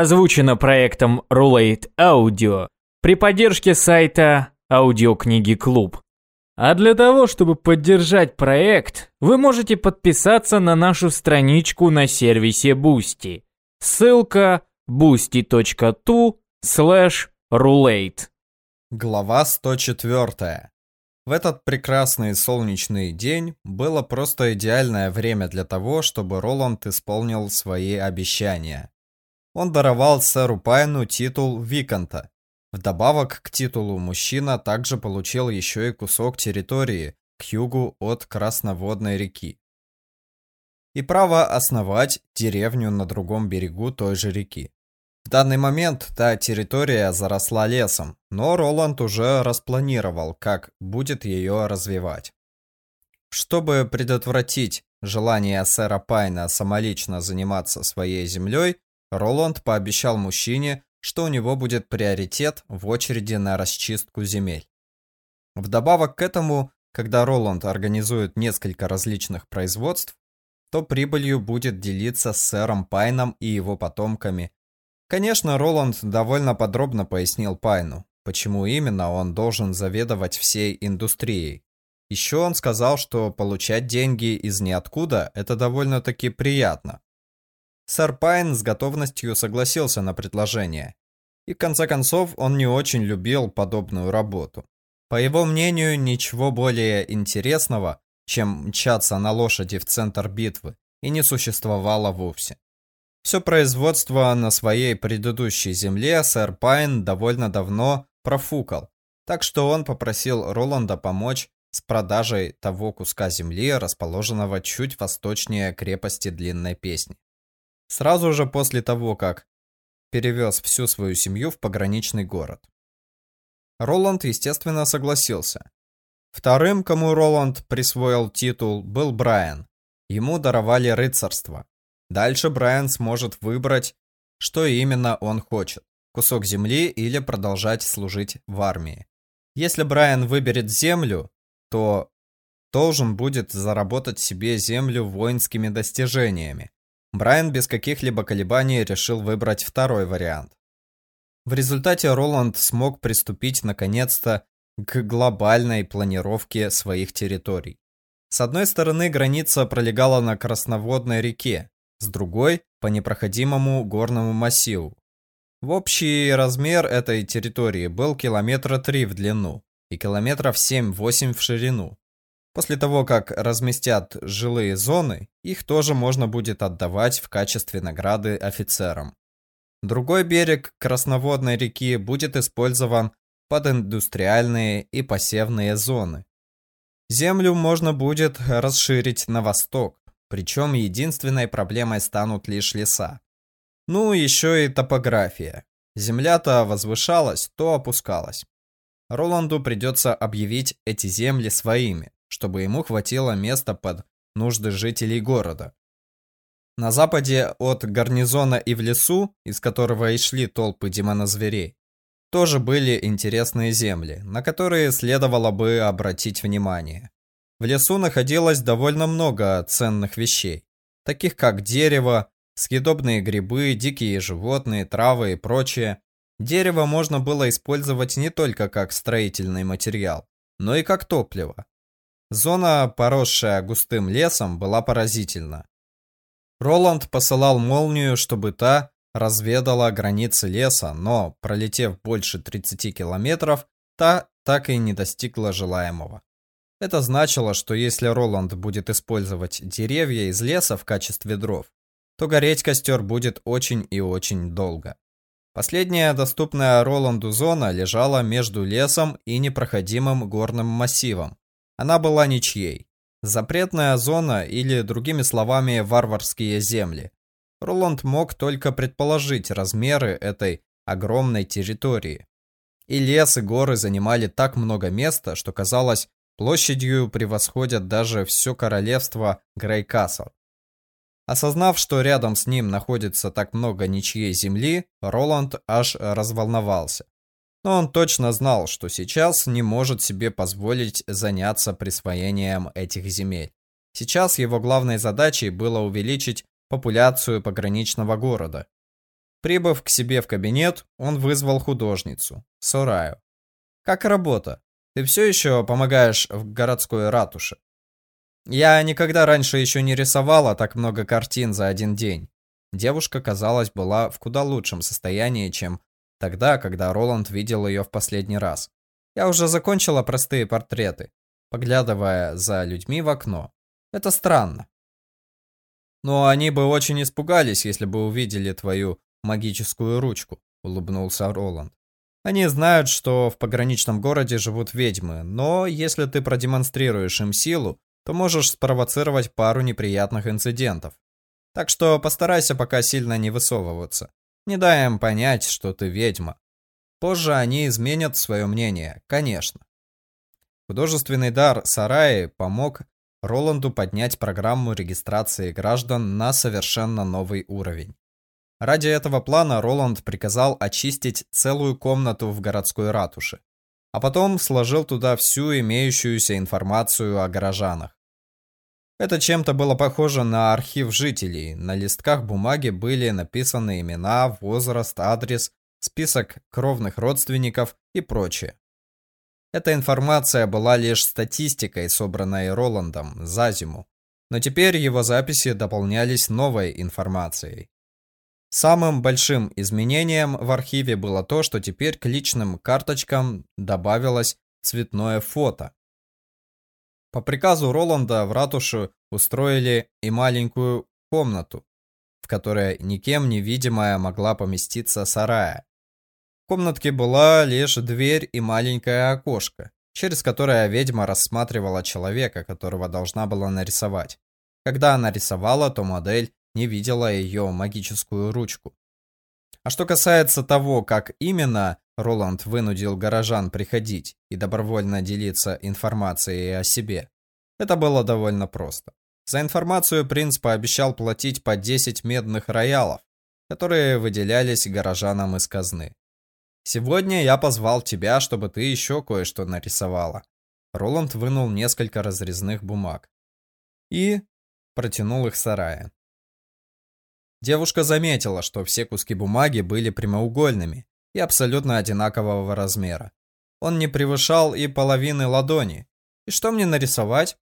Озвучено проектом Roulette Audio при поддержке сайта Аудиокниги Клуб. А для того, чтобы поддержать проект, вы можете подписаться на нашу страничку на сервисе Boosty. Ссылка boosty.tu slash roulette. Глава 104. В этот прекрасный солнечный день было просто идеальное время для того, чтобы Роланд исполнил свои обещания. Он даровал сэру Пайну титул Виконта, Вдобавок к титулу мужчина также получил еще и кусок территории к югу от Красноводной реки. И право основать деревню на другом берегу той же реки. В данный момент та территория заросла лесом, но Роланд уже распланировал, как будет ее развивать. Чтобы предотвратить желание сэра Пайна самолично заниматься своей землей, Роланд пообещал мужчине, что у него будет приоритет в очереди на расчистку земель. Вдобавок к этому, когда Роланд организует несколько различных производств, то прибылью будет делиться с сэром Пайном и его потомками. Конечно, Роланд довольно подробно пояснил Пайну, почему именно он должен заведовать всей индустрией. Еще он сказал, что получать деньги из ниоткуда – это довольно-таки приятно. Сэр Пайн с готовностью согласился на предложение. И в конце концов, он не очень любил подобную работу. По его мнению, ничего более интересного, чем мчаться на лошади в центр битвы, и не существовало вовсе. Все производство на своей предыдущей земле сэр Пайн довольно давно профукал, так что он попросил Роланда помочь с продажей того куска земли, расположенного чуть восточнее крепости Длинной Песни. Сразу же после того, как перевез всю свою семью в пограничный город. Роланд, естественно, согласился. Вторым, кому Роланд присвоил титул, был Брайан. Ему даровали рыцарство. Дальше Брайан сможет выбрать, что именно он хочет. Кусок земли или продолжать служить в армии. Если Брайан выберет землю, то должен будет заработать себе землю воинскими достижениями, Брайан без каких-либо колебаний решил выбрать второй вариант. В результате Роланд смог приступить наконец-то к глобальной планировке своих территорий. С одной стороны граница пролегала на Красноводной реке, с другой – по непроходимому горному массиву. В общий размер этой территории был километра три в длину и километров 7-8 в ширину. После того, как разместят жилые зоны, их тоже можно будет отдавать в качестве награды офицерам. Другой берег Красноводной реки будет использован под индустриальные и посевные зоны. Землю можно будет расширить на восток, причем единственной проблемой станут лишь леса. Ну, еще и топография. Земля то возвышалась, то опускалась. Роланду придется объявить эти земли своими, чтобы ему хватило места под нужды жителей города. На западе от гарнизона и в лесу, из которого и шли толпы демонозверей, тоже были интересные земли, на которые следовало бы обратить внимание. В лесу находилось довольно много ценных вещей, таких как дерево, съедобные грибы, дикие животные, травы и прочее. Дерево можно было использовать не только как строительный материал, но и как топливо. Зона, поросшая густым лесом, была поразительна. Роланд посылал молнию, чтобы та разведала границы леса, но, пролетев больше 30 километров, та так и не достигла желаемого. Это значило, что если Роланд будет использовать деревья из леса в качестве дров, то гореть костер будет очень и очень долго. Последняя доступная Роланду зона лежала между лесом и непроходимым горным массивом, она была ничьей. Запретная зона или, другими словами, варварские земли. Роланд мог только предположить размеры этой огромной территории. И лес, и горы занимали так много места, что казалось, площадью превосходят даже все королевство Грейкасл. Осознав, что рядом с ним находится так много ничьей земли, Роланд аж разволновался. Но он точно знал, что сейчас не может себе позволить заняться присвоением этих земель. Сейчас его главной задачей было увеличить популяцию пограничного города. Прибыв к себе в кабинет, он вызвал художницу, Сораю. «Как работа? Ты все еще помогаешь в городской ратуше?» «Я никогда раньше еще не рисовала так много картин за один день». Девушка, казалось, была в куда лучшем состоянии, чем тогда, когда Роланд видел ее в последний раз. «Я уже закончила простые портреты», поглядывая за людьми в окно. «Это странно. Но они бы очень испугались, если бы увидели твою магическую ручку, улыбнулся Роланд. Они знают, что в пограничном городе живут ведьмы, но если ты продемонстрируешь им силу, то можешь спровоцировать пару неприятных инцидентов. Так что постарайся пока сильно не высовываться. Не дай им понять, что ты ведьма. Позже они изменят свое мнение, конечно. Художественный дар Сараи помог Роланду поднять программу регистрации граждан на совершенно новый уровень. Ради этого плана Роланд приказал очистить целую комнату в городской ратуше, а потом сложил туда всю имеющуюся информацию о горожанах. Это чем-то было похоже на архив жителей. На листках бумаги были написаны имена, возраст, адрес, список кровных родственников и прочее. Эта информация была лишь статистикой, собранной Роландом за зиму, но теперь его записи дополнялись новой информацией. Самым большим изменением в архиве было то, что теперь к личным карточкам добавилось цветное фото. По приказу Роланда в ратушу устроили и маленькую комнату, в которой никем невидимая могла поместиться сарая комнатке была лишь дверь и маленькое окошко, через которое ведьма рассматривала человека, которого должна была нарисовать. Когда она рисовала, то модель не видела ее магическую ручку. А что касается того, как именно Роланд вынудил горожан приходить и добровольно делиться информацией о себе, это было довольно просто. За информацию принц пообещал платить по 10 медных роялов, которые выделялись горожанам из казны. Сегодня я позвал тебя, чтобы ты еще кое-что нарисовала. Роланд вынул несколько разрезных бумаг и протянул их Сарае. Девушка заметила, что все куски бумаги были прямоугольными и абсолютно одинакового размера. Он не превышал и половины ладони. И что мне нарисовать?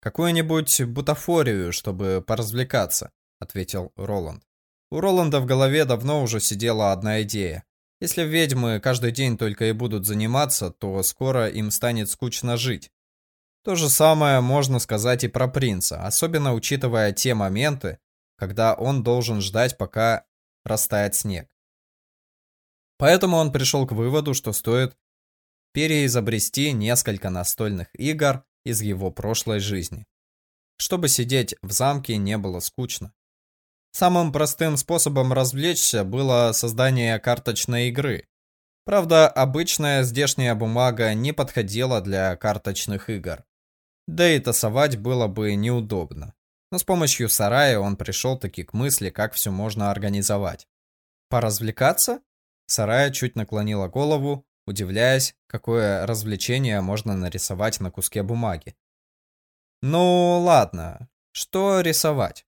Какую-нибудь бутафорию, чтобы поразвлекаться, ответил Роланд. У Роланда в голове давно уже сидела одна идея. Если ведьмы каждый день только и будут заниматься, то скоро им станет скучно жить. То же самое можно сказать и про принца, особенно учитывая те моменты, когда он должен ждать, пока растает снег. Поэтому он пришел к выводу, что стоит переизобрести несколько настольных игр из его прошлой жизни. Чтобы сидеть в замке не было скучно. Самым простым способом развлечься было создание карточной игры. Правда, обычная здешняя бумага не подходила для карточных игр. Да и тасовать было бы неудобно. Но с помощью сарая он пришел таки к мысли, как все можно организовать. Поразвлекаться? Сарая чуть наклонила голову, удивляясь, какое развлечение можно нарисовать на куске бумаги. Ну, ладно. Что рисовать?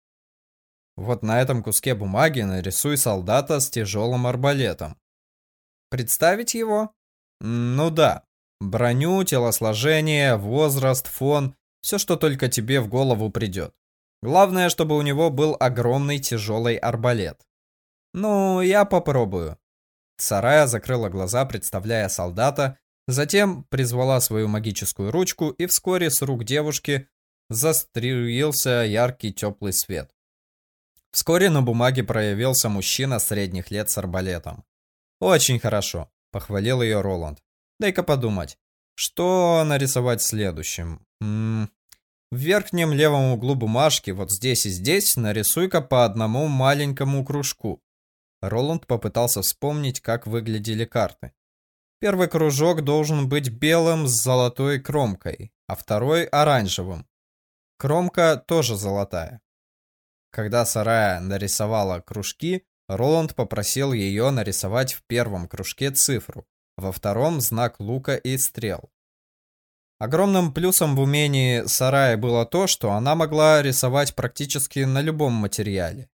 Вот на этом куске бумаги нарисуй солдата с тяжелым арбалетом. Представить его? Ну да. Броню, телосложение, возраст, фон, все, что только тебе в голову придет. Главное, чтобы у него был огромный тяжелый арбалет. Ну, я попробую. Сарая закрыла глаза, представляя солдата, затем призвала свою магическую ручку, и вскоре с рук девушки заструился яркий теплый свет. Вскоре на бумаге проявился мужчина средних лет с арбалетом. «Очень хорошо», — похвалил ее Роланд. «Дай-ка подумать, что нарисовать следующим? М -м -м. В верхнем левом углу бумажки, вот здесь и здесь, нарисуй-ка по одному маленькому кружку». Роланд попытался вспомнить, как выглядели карты. Первый кружок должен быть белым с золотой кромкой, а второй оранжевым. Кромка тоже золотая. Когда Сарая нарисовала кружки, Роланд попросил ее нарисовать в первом кружке цифру, во втором знак лука и стрел. Огромным плюсом в умении Сараи было то, что она могла рисовать практически на любом материале.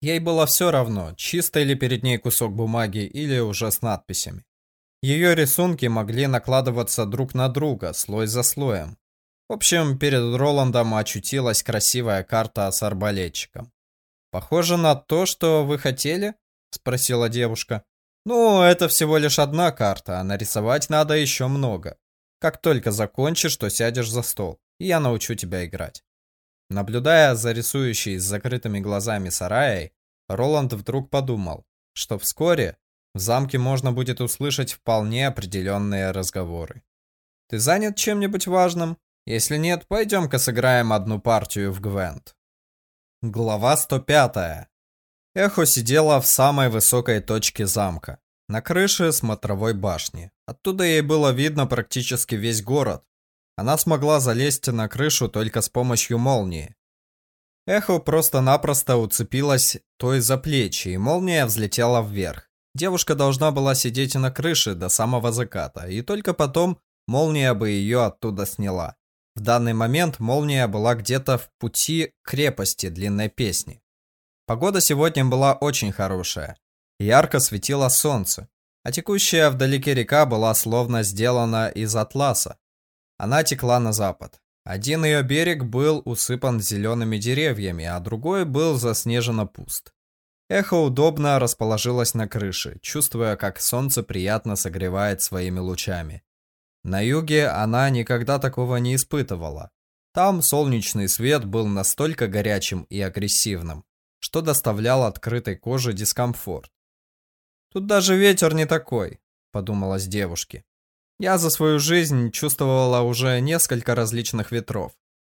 Ей было все равно, чисто ли перед ней кусок бумаги или уже с надписями. Ее рисунки могли накладываться друг на друга, слой за слоем. В общем, перед Роландом очутилась красивая карта с арбалетчиком. «Похоже на то, что вы хотели?» – спросила девушка. «Ну, это всего лишь одна карта, а нарисовать надо еще много. Как только закончишь, то сядешь за стол, и я научу тебя играть». Наблюдая за рисующей с закрытыми глазами Сараей, Роланд вдруг подумал, что вскоре в замке можно будет услышать вполне определенные разговоры. «Ты занят чем-нибудь важным? Если нет, пойдем-ка сыграем одну партию в Гвент». Глава 105. Эхо сидела в самой высокой точке замка, на крыше смотровой башни. Оттуда ей было видно практически весь город, она смогла залезть на крышу только с помощью молнии. Эхо просто-напросто уцепилась той за плечи, и молния взлетела вверх. Девушка должна была сидеть на крыше до самого заката, и только потом молния бы ее оттуда сняла. В данный момент молния была где-то в пути крепости длинной песни. Погода сегодня была очень хорошая. Ярко светило солнце, а текущая вдалеке река была словно сделана из атласа. Она текла на запад. Один ее берег был усыпан зелеными деревьями, а другой был заснеженно пуст. Эхо удобно расположилось на крыше, чувствуя, как солнце приятно согревает своими лучами. На юге она никогда такого не испытывала. Там солнечный свет был настолько горячим и агрессивным, что доставлял открытой коже дискомфорт. «Тут даже ветер не такой», — подумалось девушке. Я за свою жизнь чувствовала уже несколько различных ветров.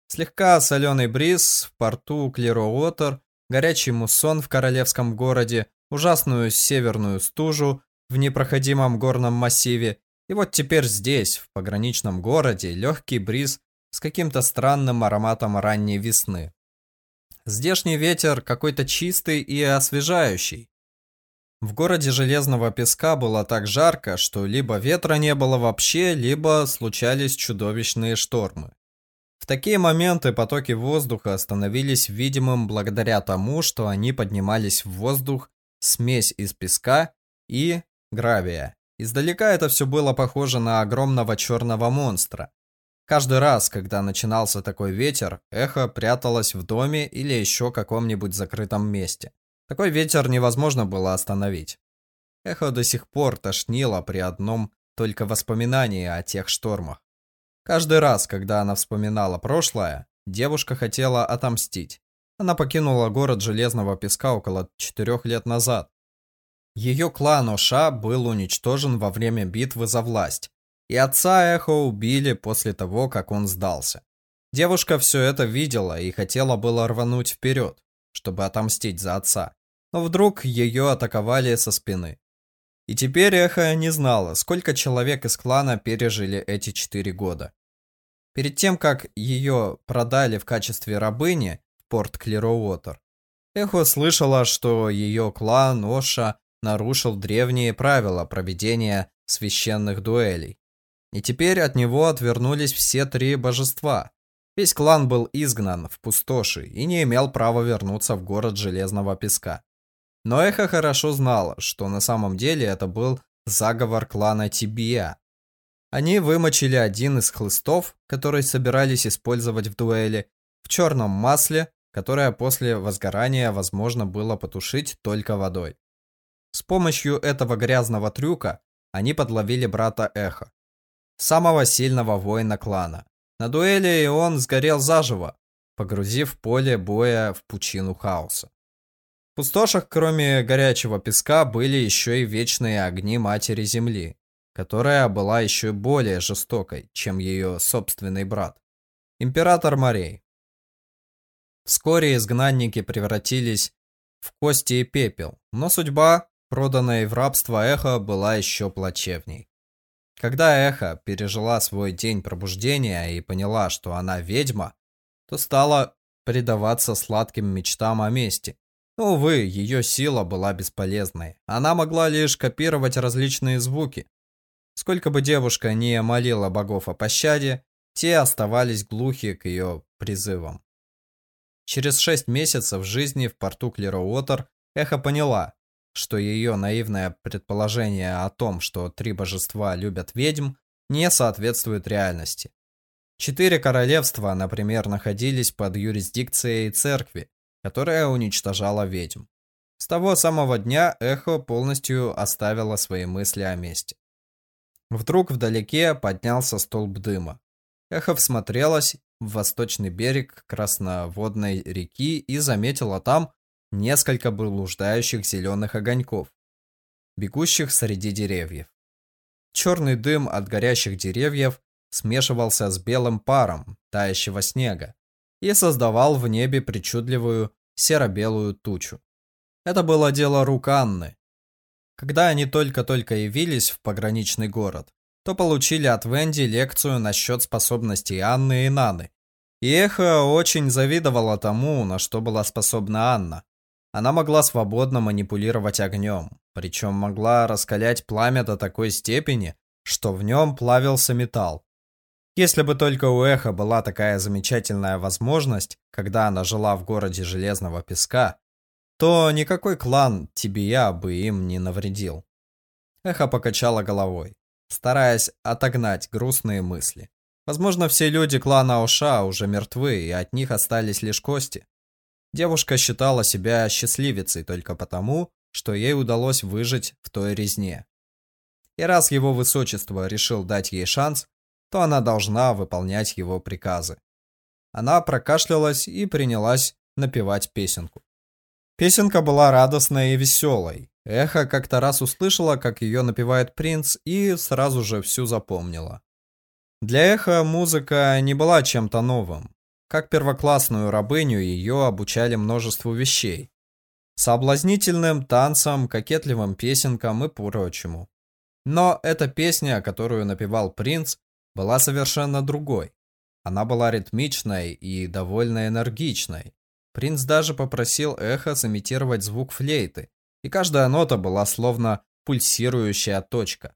Слегка соленый бриз в порту Клироуотер, горячий муссон в королевском городе, ужасную северную стужу в непроходимом горном массиве, и вот теперь здесь, в пограничном городе, легкий бриз с каким-то странным ароматом ранней весны. Здешний ветер какой-то чистый и освежающий, в городе Железного Песка было так жарко, что либо ветра не было вообще, либо случались чудовищные штормы. В такие моменты потоки воздуха становились видимым благодаря тому, что они поднимались в воздух смесь из песка и гравия. Издалека это все было похоже на огромного черного монстра. Каждый раз, когда начинался такой ветер, эхо пряталось в доме или еще каком-нибудь закрытом месте. Такой ветер невозможно было остановить. Эхо до сих пор тошнило при одном только воспоминании о тех штормах. Каждый раз, когда она вспоминала прошлое, девушка хотела отомстить. Она покинула город Железного Песка около четырех лет назад. Ее клан Оша был уничтожен во время битвы за власть, и отца Эхо убили после того, как он сдался. Девушка все это видела и хотела было рвануть вперед, чтобы отомстить за отца но вдруг ее атаковали со спины. И теперь Эхо не знала, сколько человек из клана пережили эти четыре года. Перед тем, как ее продали в качестве рабыни в порт Клироуотер, Эхо слышала, что ее клан Оша нарушил древние правила проведения священных дуэлей. И теперь от него отвернулись все три божества. Весь клан был изгнан в пустоши и не имел права вернуться в город Железного Песка. Но Эхо хорошо знала, что на самом деле это был заговор клана Тибия. Они вымочили один из хлыстов, который собирались использовать в дуэли, в черном масле, которое после возгорания возможно было потушить только водой. С помощью этого грязного трюка они подловили брата Эхо, самого сильного воина клана. На дуэли он сгорел заживо, погрузив поле боя в пучину хаоса. В пустошах, кроме горячего песка, были еще и вечные огни Матери Земли, которая была еще более жестокой, чем ее собственный брат, Император морей. Вскоре изгнанники превратились в кости и пепел, но судьба, проданной в рабство Эхо, была еще плачевней. Когда Эхо пережила свой день пробуждения и поняла, что она ведьма, то стала предаваться сладким мечтам о мести. Увы, ее сила была бесполезной. Она могла лишь копировать различные звуки. Сколько бы девушка ни молила богов о пощаде, те оставались глухи к ее призывам. Через шесть месяцев жизни в порту Клироуотер Эхо поняла, что ее наивное предположение о том, что три божества любят ведьм, не соответствует реальности. Четыре королевства, например, находились под юрисдикцией церкви, которая уничтожала ведьм. С того самого дня Эхо полностью оставило свои мысли о мести. Вдруг вдалеке поднялся столб дыма. Эхо всмотрелась в восточный берег красноводной реки и заметила там несколько блуждающих зеленых огоньков, бегущих среди деревьев. Черный дым от горящих деревьев смешивался с белым паром тающего снега и создавал в небе причудливую серо-белую тучу. Это было дело рук Анны. Когда они только-только явились в пограничный город, то получили от Венди лекцию насчет способностей Анны и Наны. И Эхо очень завидовала тому, на что была способна Анна. Она могла свободно манипулировать огнем, причем могла раскалять пламя до такой степени, что в нем плавился металл. Если бы только у Эхо была такая замечательная возможность, когда она жила в городе Железного Песка, то никакой клан Тибия бы им не навредил. Эхо покачала головой, стараясь отогнать грустные мысли. Возможно, все люди клана Оша уже мертвы, и от них остались лишь кости. Девушка считала себя счастливицей только потому, что ей удалось выжить в той резне. И раз его высочество решил дать ей шанс, то она должна выполнять его приказы. Она прокашлялась и принялась напевать песенку. Песенка была радостной и веселой. Эхо как-то раз услышала, как ее напевает принц, и сразу же всю запомнила. Для Эхо музыка не была чем-то новым. Как первоклассную рабыню ее обучали множеству вещей. Соблазнительным танцам, кокетливым песенкам и прочему. Но эта песня, которую напевал принц, была совершенно другой. Она была ритмичной и довольно энергичной. Принц даже попросил эхо сымитировать звук флейты, и каждая нота была словно пульсирующая точка.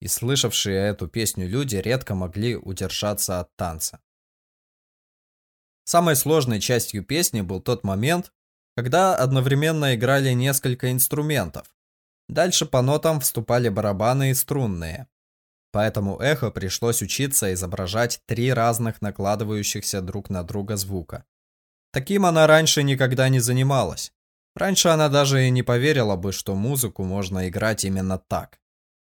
И слышавшие эту песню люди редко могли удержаться от танца. Самой сложной частью песни был тот момент, когда одновременно играли несколько инструментов. Дальше по нотам вступали барабаны и струнные. Поэтому эхо пришлось учиться изображать три разных накладывающихся друг на друга звука. Таким она раньше никогда не занималась. Раньше она даже и не поверила бы, что музыку можно играть именно так.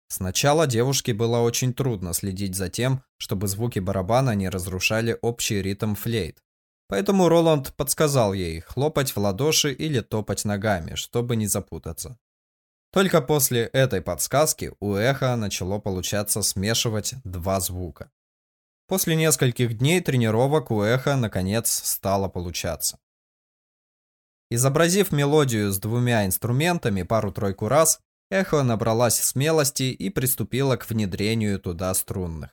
Сначала девушке было очень трудно следить за тем, чтобы звуки барабана не разрушали общий ритм флейт. Поэтому Роланд подсказал ей хлопать в ладоши или топать ногами, чтобы не запутаться. Только после этой подсказки у эхо начало получаться смешивать два звука. После нескольких дней тренировок у эхо наконец стало получаться. Изобразив мелодию с двумя инструментами пару-тройку раз, эхо набралась смелости и приступила к внедрению туда струнных.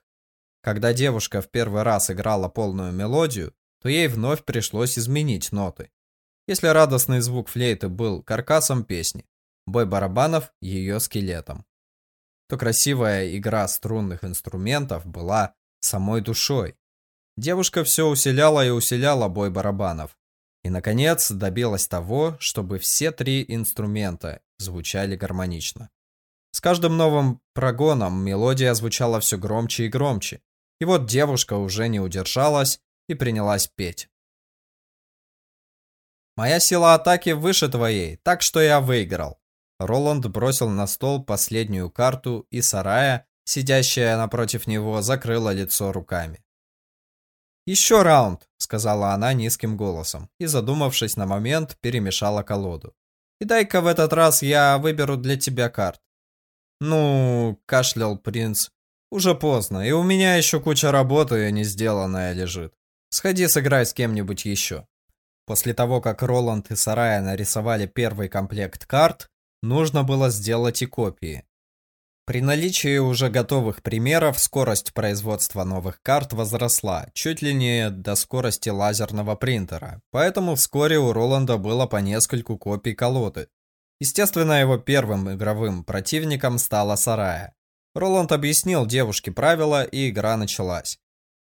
Когда девушка в первый раз играла полную мелодию, то ей вновь пришлось изменить ноты. Если радостный звук флейты был каркасом песни, бой барабанов ее скелетом, то красивая игра струнных инструментов была самой душой. Девушка все усиляла и усиляла бой барабанов. И, наконец, добилась того, чтобы все три инструмента звучали гармонично. С каждым новым прогоном мелодия звучала все громче и громче. И вот девушка уже не удержалась и принялась петь. «Моя сила атаки выше твоей, так что я выиграл». Роланд бросил на стол последнюю карту, и Сарая, сидящая напротив него, закрыла лицо руками. «Еще раунд», — сказала она низким голосом, и, задумавшись на момент, перемешала колоду. «И дай-ка в этот раз я выберу для тебя карт». «Ну...» — кашлял принц. «Уже поздно, и у меня еще куча работы не сделанная лежит. Сходи сыграй с кем-нибудь еще. После того, как Роланд и Сарая нарисовали первый комплект карт, нужно было сделать и копии. При наличии уже готовых примеров скорость производства новых карт возросла, чуть ли не до скорости лазерного принтера, поэтому вскоре у Роланда было по нескольку копий колоды. Естественно, его первым игровым противником стала Сарая. Роланд объяснил девушке правила, и игра началась.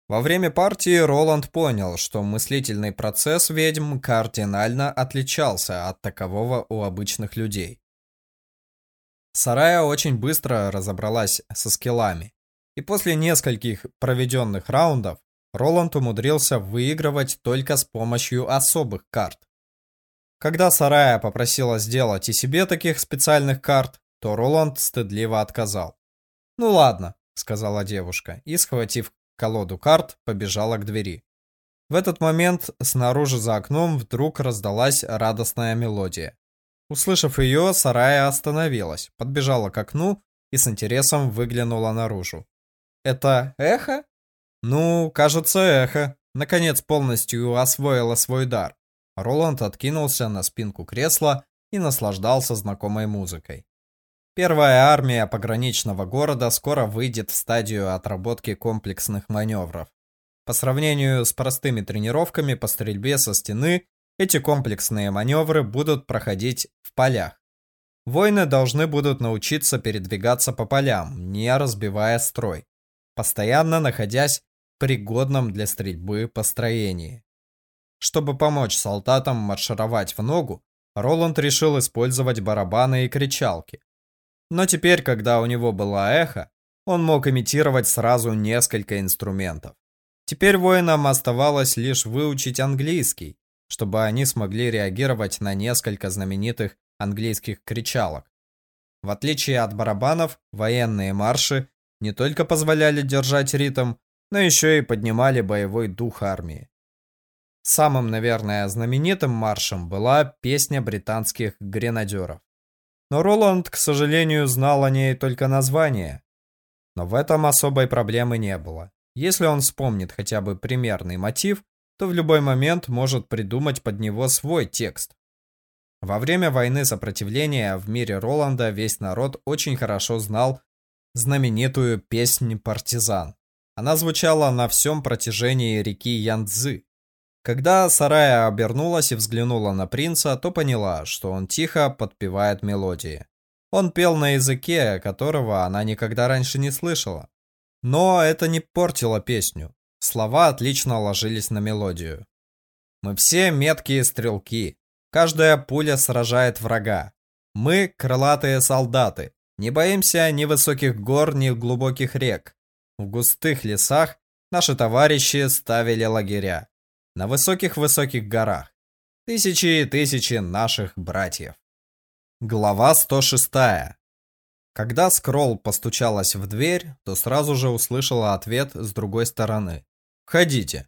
Во время партии Роланд понял, что мыслительный процесс ведьм кардинально отличался от такового у обычных людей. Сарая очень быстро разобралась со скиллами, и после нескольких проведенных раундов Роланд умудрился выигрывать только с помощью особых карт. Когда Сарая попросила сделать и себе таких специальных карт, то Роланд стыдливо отказал. «Ну ладно», — сказала девушка, и, схватив колоду карт, побежала к двери. В этот момент снаружи за окном вдруг раздалась радостная мелодия. Услышав ее, Сарая остановилась, подбежала к окну и с интересом выглянула наружу. «Это эхо?» «Ну, кажется, эхо. Наконец полностью освоила свой дар». Роланд откинулся на спинку кресла и наслаждался знакомой музыкой. Первая армия пограничного города скоро выйдет в стадию отработки комплексных маневров. По сравнению с простыми тренировками по стрельбе со стены, эти комплексные маневры будут проходить в полях. Воины должны будут научиться передвигаться по полям, не разбивая строй, постоянно находясь в пригодном для стрельбы построении. Чтобы помочь солдатам маршировать в ногу, Роланд решил использовать барабаны и кричалки. Но теперь, когда у него была эхо, он мог имитировать сразу несколько инструментов. Теперь воинам оставалось лишь выучить английский, чтобы они смогли реагировать на несколько знаменитых английских кричалок. В отличие от барабанов, военные марши не только позволяли держать ритм, но еще и поднимали боевой дух армии. Самым, наверное, знаменитым маршем была песня британских гренадеров. Но Роланд, к сожалению, знал о ней только название. Но в этом особой проблемы не было. Если он вспомнит хотя бы примерный мотив, то в любой момент может придумать под него свой текст. Во время войны сопротивления в мире Роланда весь народ очень хорошо знал знаменитую песнь «Партизан». Она звучала на всем протяжении реки Янцзы. Когда Сарая обернулась и взглянула на принца, то поняла, что он тихо подпевает мелодии. Он пел на языке, которого она никогда раньше не слышала. Но это не портило песню. Слова отлично ложились на мелодию. Мы все меткие стрелки. Каждая пуля сражает врага. Мы крылатые солдаты. Не боимся ни высоких гор, ни глубоких рек. В густых лесах наши товарищи ставили лагеря на высоких-высоких горах. Тысячи и тысячи наших братьев. Глава 106. Когда Скролл постучалась в дверь, то сразу же услышала ответ с другой стороны. «Входите».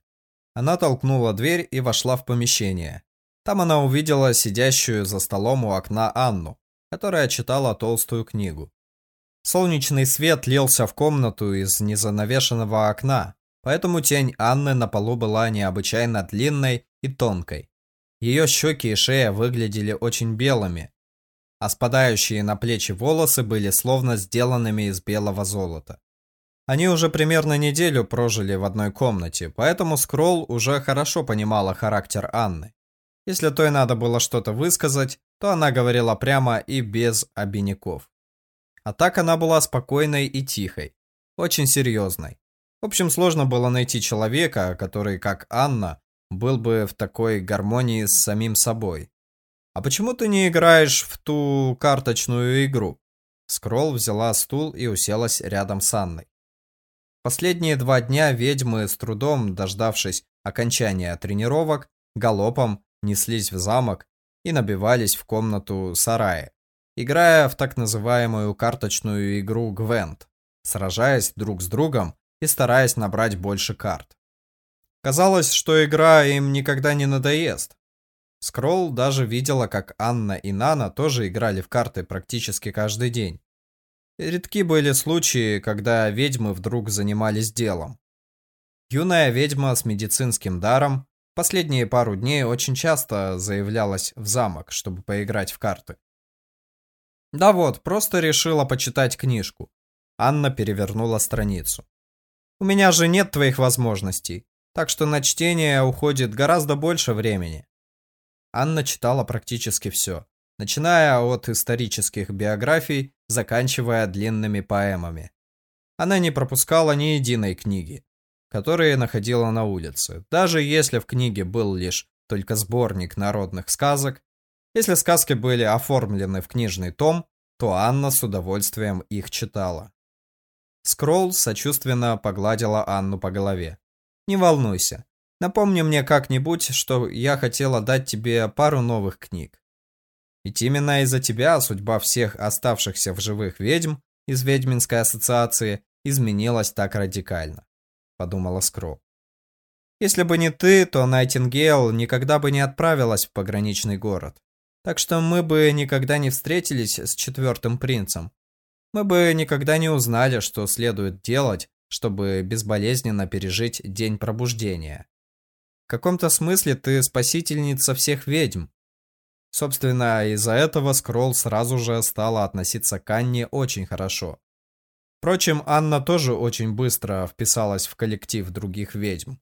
Она толкнула дверь и вошла в помещение. Там она увидела сидящую за столом у окна Анну, которая читала толстую книгу. Солнечный свет лился в комнату из незанавешенного окна, Поэтому тень Анны на полу была необычайно длинной и тонкой. Ее щеки и шея выглядели очень белыми, а спадающие на плечи волосы были словно сделанными из белого золота. Они уже примерно неделю прожили в одной комнате, поэтому Скролл уже хорошо понимала характер Анны. Если той надо было что-то высказать, то она говорила прямо и без обиняков. А так она была спокойной и тихой, очень серьезной. В общем, сложно было найти человека, который, как Анна, был бы в такой гармонии с самим собой. А почему ты не играешь в ту карточную игру? Скролл взяла стул и уселась рядом с Анной. Последние два дня ведьмы, с трудом дождавшись окончания тренировок, галопом неслись в замок и набивались в комнату сарая, играя в так называемую карточную игру Гвент, сражаясь друг с другом и стараясь набрать больше карт. Казалось, что игра им никогда не надоест. Скролл даже видела, как Анна и Нана тоже играли в карты практически каждый день. Редки были случаи, когда ведьмы вдруг занимались делом. Юная ведьма с медицинским даром последние пару дней очень часто заявлялась в замок, чтобы поиграть в карты. Да вот, просто решила почитать книжку. Анна перевернула страницу. У меня же нет твоих возможностей, так что на чтение уходит гораздо больше времени. Анна читала практически все, начиная от исторических биографий, заканчивая длинными поэмами. Она не пропускала ни единой книги. которые находила на улице. Даже если в книге был лишь только сборник народных сказок, если сказки были оформлены в книжный том, то Анна с удовольствием их читала. Скролл сочувственно погладила Анну по голове. «Не волнуйся. Напомни мне как-нибудь, что я хотела дать тебе пару новых книг. Ведь именно из-за тебя судьба всех оставшихся в живых ведьм из Ведьминской ассоциации изменилась так радикально», — подумала Скролл. «Если бы не ты, то Найтингейл никогда бы не отправилась в пограничный город. Так что мы бы никогда не встретились с четвертым принцем. Мы бы никогда не узнали, что следует делать, чтобы безболезненно пережить день пробуждения. В каком-то смысле ты спасительница всех ведьм. Собственно, из-за этого Скролл сразу же стала относиться к Анне очень хорошо. Впрочем, Анна тоже очень быстро вписалась в коллектив других ведьм,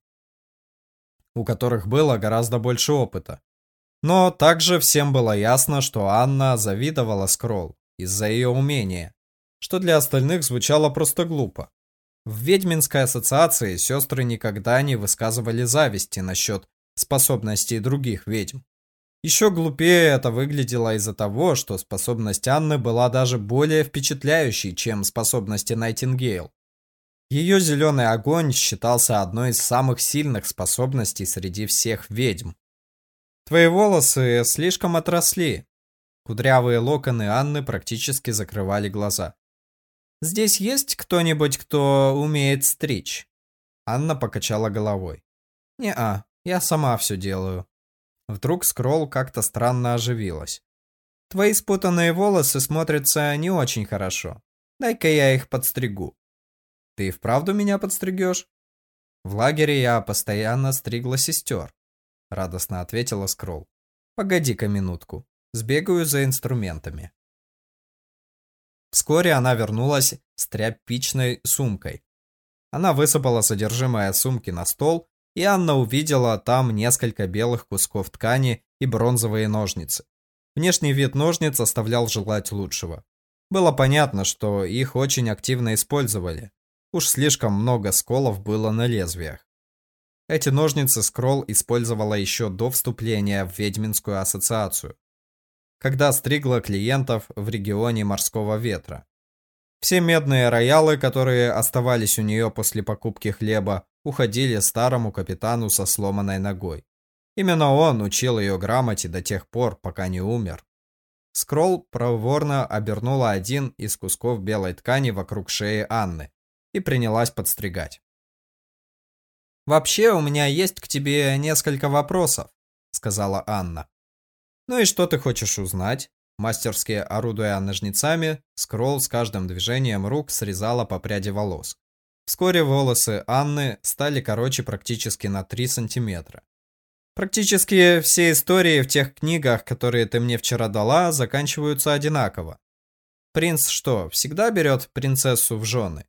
у которых было гораздо больше опыта. Но также всем было ясно, что Анна завидовала Скролл из-за ее умения, что для остальных звучало просто глупо. В Ведьминской ассоциации сестры никогда не высказывали зависти насчет способностей других ведьм. Еще глупее это выглядело из-за того, что способность Анны была даже более впечатляющей, чем способности Найтингейл. Ее зеленый огонь считался одной из самых сильных способностей среди всех ведьм. Твои волосы слишком отросли. Кудрявые локоны Анны практически закрывали глаза. Здесь есть кто-нибудь, кто умеет стричь? Анна покачала головой. Не-а, я сама все делаю. Вдруг скролл как-то странно оживилась. Твои спутанные волосы смотрятся не очень хорошо. Дай-ка я их подстригу. Ты и вправду меня подстригешь? В лагере я постоянно стригла сестер. — радостно ответила Скролл. «Погоди-ка минутку. Сбегаю за инструментами». Вскоре она вернулась с тряпичной сумкой. Она высыпала содержимое сумки на стол, и Анна увидела там несколько белых кусков ткани и бронзовые ножницы. Внешний вид ножниц оставлял желать лучшего. Было понятно, что их очень активно использовали. Уж слишком много сколов было на лезвиях. Эти ножницы Скролл использовала еще до вступления в Ведьминскую ассоциацию, когда стригла клиентов в регионе Морского Ветра. Все медные роялы, которые оставались у нее после покупки хлеба, уходили старому капитану со сломанной ногой. Именно он учил ее грамоте до тех пор, пока не умер. Скролл проворно обернула один из кусков белой ткани вокруг шеи Анны и принялась подстригать. «Вообще, у меня есть к тебе несколько вопросов», — сказала Анна. «Ну и что ты хочешь узнать?» Мастерски орудуя ножницами, скролл с каждым движением рук срезала по пряди волос. Вскоре волосы Анны стали короче практически на 3 сантиметра. Практически все истории в тех книгах, которые ты мне вчера дала, заканчиваются одинаково. Принц что, всегда берет принцессу в жены?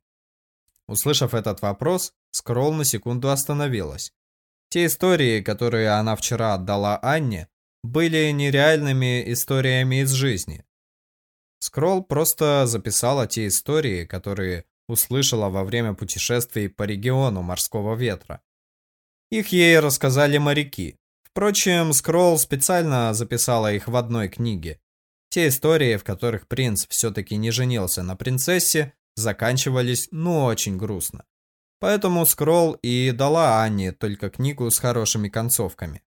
Услышав этот вопрос, Скролл на секунду остановилась. Те истории, которые она вчера отдала Анне, были нереальными историями из жизни. Скролл просто записала те истории, которые услышала во время путешествий по региону морского ветра. Их ей рассказали моряки. Впрочем, Скролл специально записала их в одной книге. Те истории, в которых принц все-таки не женился на принцессе, заканчивались ну очень грустно. Поэтому Скролл и дала Анне только книгу с хорошими концовками.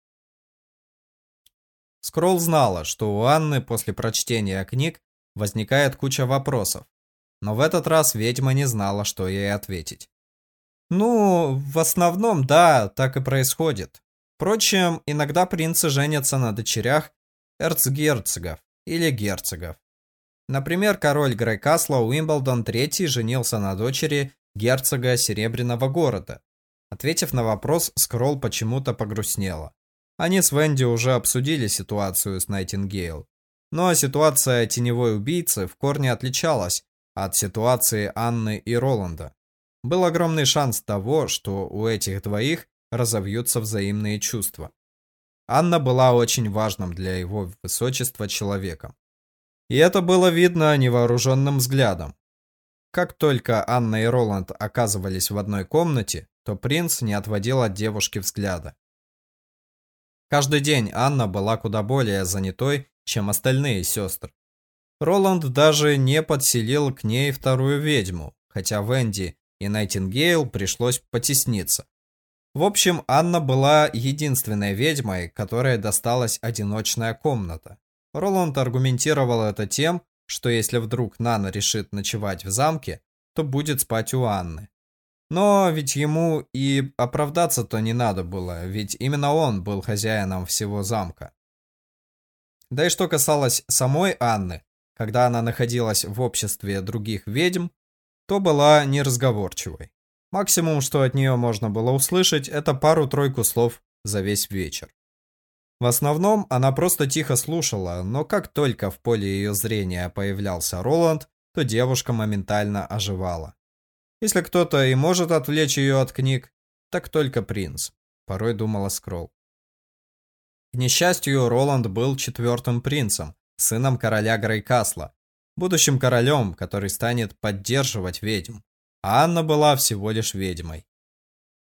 Скролл знала, что у Анны после прочтения книг возникает куча вопросов, но в этот раз ведьма не знала, что ей ответить. Ну, в основном, да, так и происходит. Впрочем, иногда принцы женятся на дочерях эрцгерцогов или герцогов. Например, король Грейкасла Уимблдон III женился на дочери герцога Серебряного города. Ответив на вопрос, Скролл почему-то погрустнела. Они с Венди уже обсудили ситуацию с Найтингейл. Но ситуация теневой убийцы в корне отличалась от ситуации Анны и Роланда. Был огромный шанс того, что у этих двоих разовьются взаимные чувства. Анна была очень важным для его высочества человеком. И это было видно невооруженным взглядом. Как только Анна и Роланд оказывались в одной комнате, то принц не отводил от девушки взгляда. Каждый день Анна была куда более занятой, чем остальные сестры. Роланд даже не подселил к ней вторую ведьму, хотя Венди и Найтингейл пришлось потесниться. В общем, Анна была единственной ведьмой, которой досталась одиночная комната. Роланд аргументировал это тем, что если вдруг Нана решит ночевать в замке, то будет спать у Анны. Но ведь ему и оправдаться-то не надо было, ведь именно он был хозяином всего замка. Да и что касалось самой Анны, когда она находилась в обществе других ведьм, то была неразговорчивой. Максимум, что от нее можно было услышать, это пару-тройку слов за весь вечер. В основном она просто тихо слушала, но как только в поле ее зрения появлялся Роланд, то девушка моментально оживала. Если кто-то и может отвлечь ее от книг, так только принц, порой думала Скролл. К несчастью, Роланд был четвертым принцем, сыном короля Грейкасла, будущим королем, который станет поддерживать ведьм, а Анна была всего лишь ведьмой.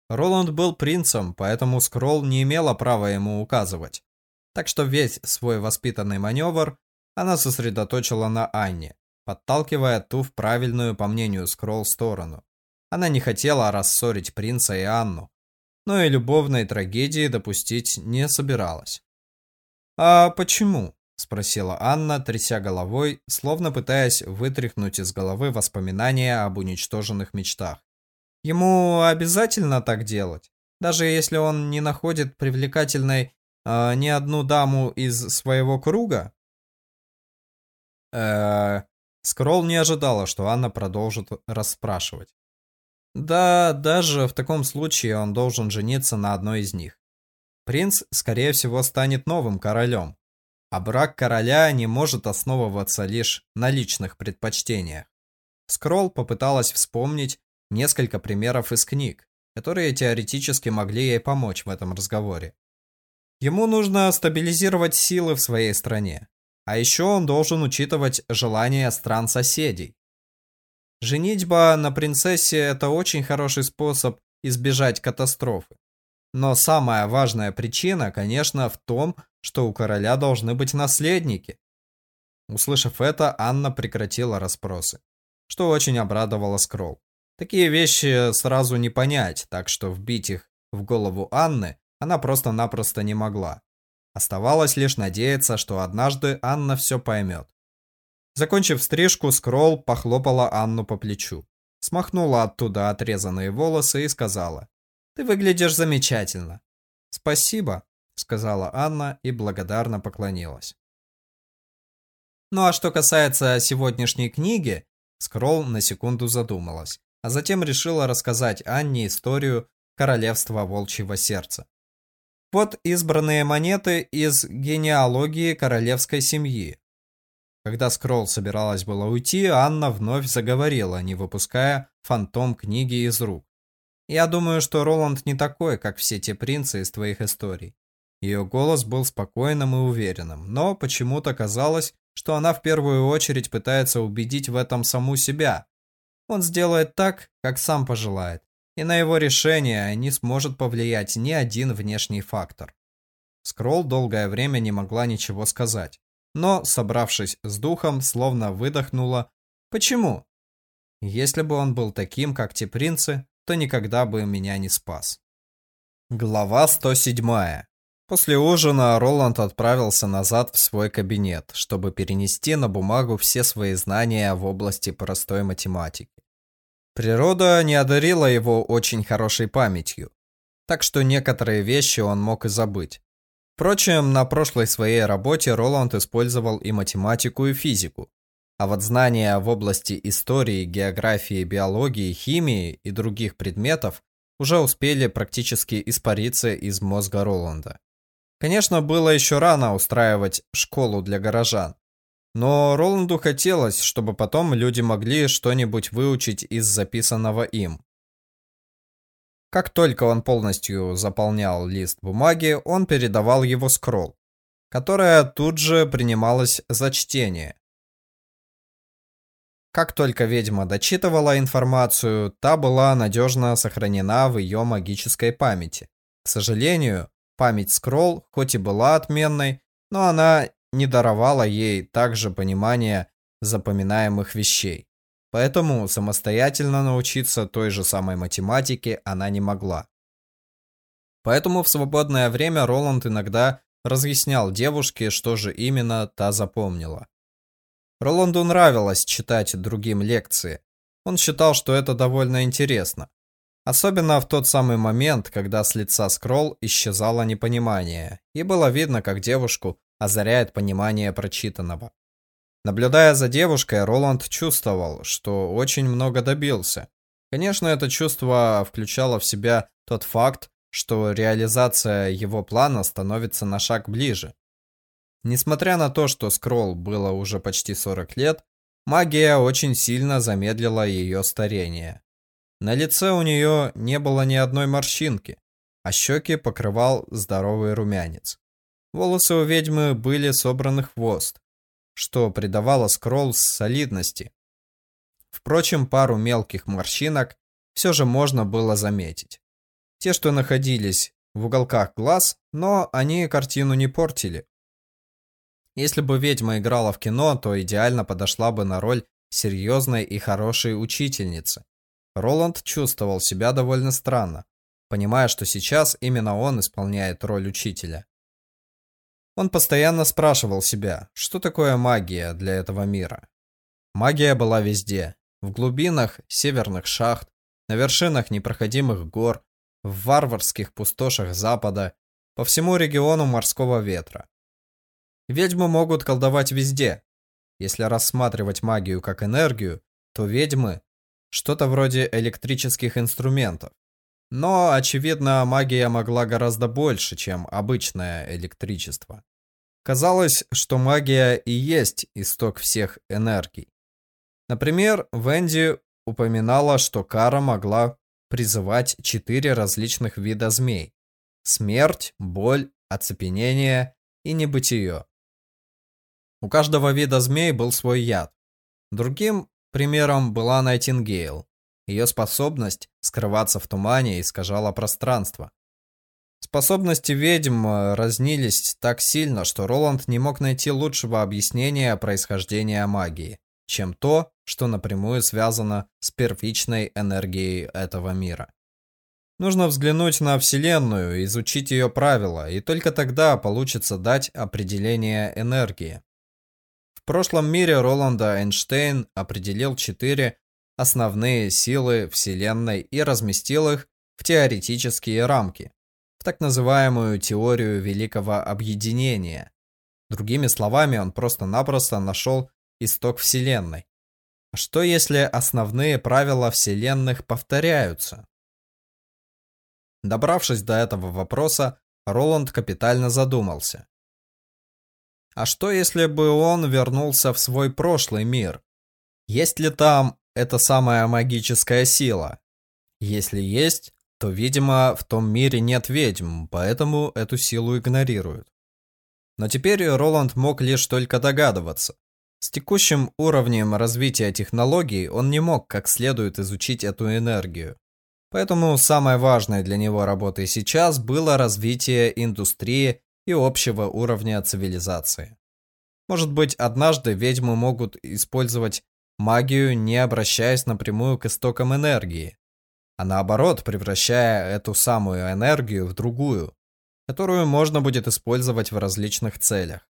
Роланд был принцем, поэтому Скролл не имела права ему указывать. Так что весь свой воспитанный маневр она сосредоточила на Анне, подталкивая ту в правильную, по мнению Скролл, сторону. Она не хотела рассорить принца и Анну, но и любовной трагедии допустить не собиралась. «А почему?» – спросила Анна, тряся головой, словно пытаясь вытряхнуть из головы воспоминания об уничтоженных мечтах. «Ему обязательно так делать, даже если он не находит привлекательной э, ни одну даму из своего круга?» Э, Скролл не ожидала, что Анна продолжит расспрашивать. Да, даже в таком случае он должен жениться на одной из них. Принц, скорее всего, станет новым королем, а брак короля не может основываться лишь на личных предпочтениях. Скролл попыталась вспомнить несколько примеров из книг, которые теоретически могли ей помочь в этом разговоре. Ему нужно стабилизировать силы в своей стране, а еще он должен учитывать желания стран-соседей. Женитьба на принцессе – это очень хороший способ избежать катастрофы. Но самая важная причина, конечно, в том, что у короля должны быть наследники. Услышав это, Анна прекратила расспросы, что очень обрадовало Скролл. Такие вещи сразу не понять, так что вбить их в голову Анны она просто-напросто не могла. Оставалось лишь надеяться, что однажды Анна все поймет. Закончив стрижку, Скролл похлопала Анну по плечу. Смахнула оттуда отрезанные волосы и сказала. «Ты выглядишь замечательно». «Спасибо», — сказала Анна и благодарно поклонилась. Ну а что касается сегодняшней книги, Скролл на секунду задумалась, а затем решила рассказать Анне историю Королевства Волчьего Сердца. Вот избранные монеты из генеалогии королевской семьи. Когда Скролл собиралась было уйти, Анна вновь заговорила, не выпуская фантом книги из рук. «Я думаю, что Роланд не такой, как все те принцы из твоих историй». Ее голос был спокойным и уверенным, но почему-то казалось, что она в первую очередь пытается убедить в этом саму себя. Он сделает так, как сам пожелает и на его решение не сможет повлиять ни один внешний фактор. Скролл долгое время не могла ничего сказать, но, собравшись с духом, словно выдохнула «Почему?» Если бы он был таким, как те принцы, то никогда бы меня не спас. Глава 107. После ужина Роланд отправился назад в свой кабинет, чтобы перенести на бумагу все свои знания в области простой математики. Природа не одарила его очень хорошей памятью, так что некоторые вещи он мог и забыть. Впрочем, на прошлой своей работе Роланд использовал и математику, и физику. А вот знания в области истории, географии, биологии, химии и других предметов уже успели практически испариться из мозга Роланда. Конечно, было еще рано устраивать школу для горожан, но Роланду хотелось, чтобы потом люди могли что-нибудь выучить из записанного им. Как только он полностью заполнял лист бумаги, он передавал его скролл, которая тут же принималась за чтение. Как только ведьма дочитывала информацию, та была надежно сохранена в ее магической памяти. К сожалению, память Скролл хоть и была отменной, но она не даровала ей также понимания запоминаемых вещей. Поэтому самостоятельно научиться той же самой математике она не могла. Поэтому в свободное время Роланд иногда разъяснял девушке, что же именно та запомнила. Роланду нравилось читать другим лекции. Он считал, что это довольно интересно. Особенно в тот самый момент, когда с лица Скролл исчезало непонимание, и было видно, как девушку озаряет понимание прочитанного. Наблюдая за девушкой, Роланд чувствовал, что очень много добился. Конечно, это чувство включало в себя тот факт, что реализация его плана становится на шаг ближе. Несмотря на то, что Скролл было уже почти 40 лет, магия очень сильно замедлила ее старение. На лице у нее не было ни одной морщинки, а щеки покрывал здоровый румянец. Волосы у ведьмы были собраны в хвост, что придавало скролл солидности. Впрочем, пару мелких морщинок все же можно было заметить. Те, что находились в уголках глаз, но они картину не портили. Если бы ведьма играла в кино, то идеально подошла бы на роль серьезной и хорошей учительницы. Роланд чувствовал себя довольно странно, понимая, что сейчас именно он исполняет роль учителя. Он постоянно спрашивал себя, что такое магия для этого мира. Магия была везде. В глубинах северных шахт, на вершинах непроходимых гор, в варварских пустошах запада, по всему региону морского ветра. Ведьмы могут колдовать везде. Если рассматривать магию как энергию, то ведьмы – что-то вроде электрических инструментов. Но, очевидно, магия могла гораздо больше, чем обычное электричество. Казалось, что магия и есть исток всех энергий. Например, Венди упоминала, что Кара могла призывать четыре различных вида змей. Смерть, боль, оцепенение и небытие. У каждого вида змей был свой яд. Другим примером была Найтингейл. Ее способность скрываться в тумане искажала пространство. Способности ведьм э, разнились так сильно, что Роланд не мог найти лучшего объяснения происхождения магии, чем то, что напрямую связано с первичной энергией этого мира. Нужно взглянуть на Вселенную, изучить ее правила, и только тогда получится дать определение энергии. Прошлом мире Роланда Эйнштейн определил четыре основные силы Вселенной и разместил их в теоретические рамки в так называемую теорию великого объединения. Другими словами, он просто-напросто нашел исток Вселенной. А что если основные правила Вселенных повторяются? Добравшись до этого вопроса, Роланд капитально задумался. А что если бы он вернулся в свой прошлый мир? Есть ли там эта самая магическая сила? Если есть, то, видимо, в том мире нет ведьм, поэтому эту силу игнорируют. Но теперь Роланд мог лишь только догадываться. С текущим уровнем развития технологий он не мог как следует изучить эту энергию. Поэтому самой важной для него работой сейчас было развитие индустрии и общего уровня цивилизации. Может быть, однажды ведьмы могут использовать магию, не обращаясь напрямую к истокам энергии, а наоборот превращая эту самую энергию в другую, которую можно будет использовать в различных целях.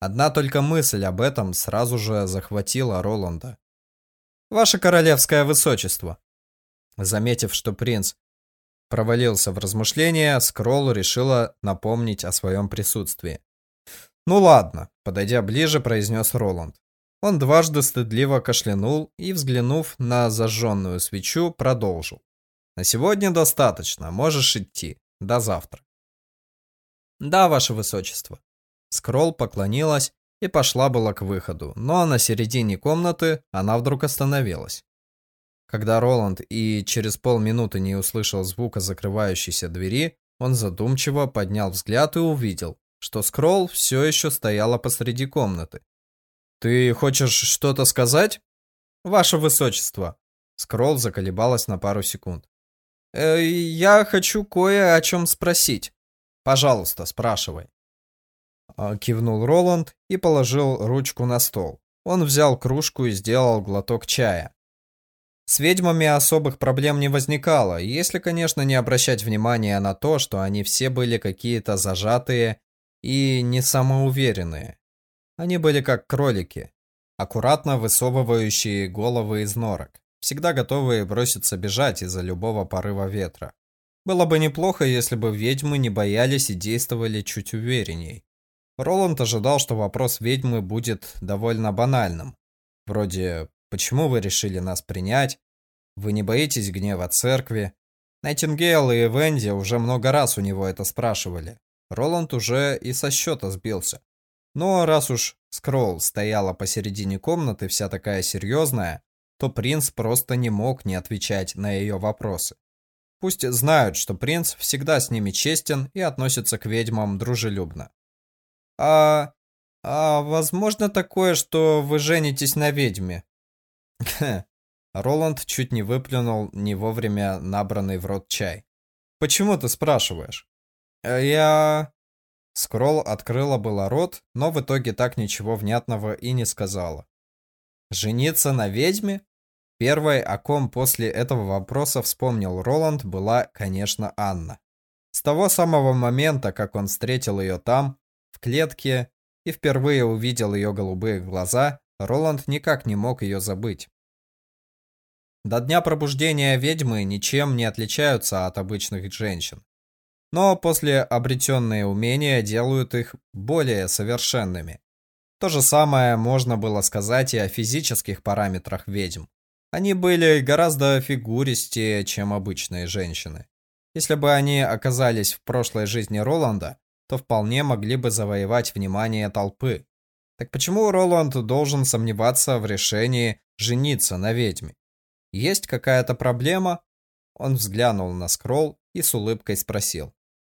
Одна только мысль об этом сразу же захватила Роланда. «Ваше королевское высочество!» Заметив, что принц провалился в размышления, Скролл решила напомнить о своем присутствии. «Ну ладно», — подойдя ближе, произнес Роланд. Он дважды стыдливо кашлянул и, взглянув на зажженную свечу, продолжил. «На сегодня достаточно, можешь идти. До завтра». «Да, ваше высочество». Скролл поклонилась и пошла была к выходу, но на середине комнаты она вдруг остановилась. Когда Роланд и через полминуты не услышал звука закрывающейся двери, он задумчиво поднял взгляд и увидел, что Скролл все еще стояла посреди комнаты. «Ты хочешь что-то сказать?» Ваше Высочество. Скролл заколебалась на пару секунд. Э, я хочу кое о чем спросить. Пожалуйста, спрашивай. А, кивнул Роланд и положил ручку на стол. Он взял кружку и сделал глоток чая. С ведьмами особых проблем не возникало, если, конечно, не обращать внимания на то, что они все были какие-то зажатые и не самоуверенные. Они были как кролики, аккуратно высовывающие головы из норок, всегда готовые броситься бежать из-за любого порыва ветра. Было бы неплохо, если бы ведьмы не боялись и действовали чуть уверенней. Роланд ожидал, что вопрос ведьмы будет довольно банальным. Вроде Почему вы решили нас принять? Вы не боитесь гнева церкви? Найтингейл и Венди уже много раз у него это спрашивали. Роланд уже и со счета сбился. Но раз уж Скролл стояла посередине комнаты вся такая серьезная, то принц просто не мог не отвечать на ее вопросы. Пусть знают, что принц всегда с ними честен и относится к ведьмам дружелюбно. А... а возможно такое, что вы женитесь на ведьме? Роланд чуть не выплюнул не вовремя набранный в рот чай. «Почему ты спрашиваешь?» «Э, «Я...» Скролл открыла было рот, но в итоге так ничего внятного и не сказала. «Жениться на ведьме?» Первой, о ком после этого вопроса вспомнил Роланд, была, конечно, Анна. С того самого момента, как он встретил ее там, в клетке, и впервые увидел ее голубые глаза, Роланд никак не мог ее забыть. До дня пробуждения ведьмы ничем не отличаются от обычных женщин. Но после обретенные умения делают их более совершенными. То же самое можно было сказать и о физических параметрах ведьм. Они были гораздо фигуристее, чем обычные женщины. Если бы они оказались в прошлой жизни Роланда, то вполне могли бы завоевать внимание толпы. Так почему Роланд должен сомневаться в решении жениться на ведьме? Есть какая-то проблема? Он взглянул на скролл и с улыбкой спросил.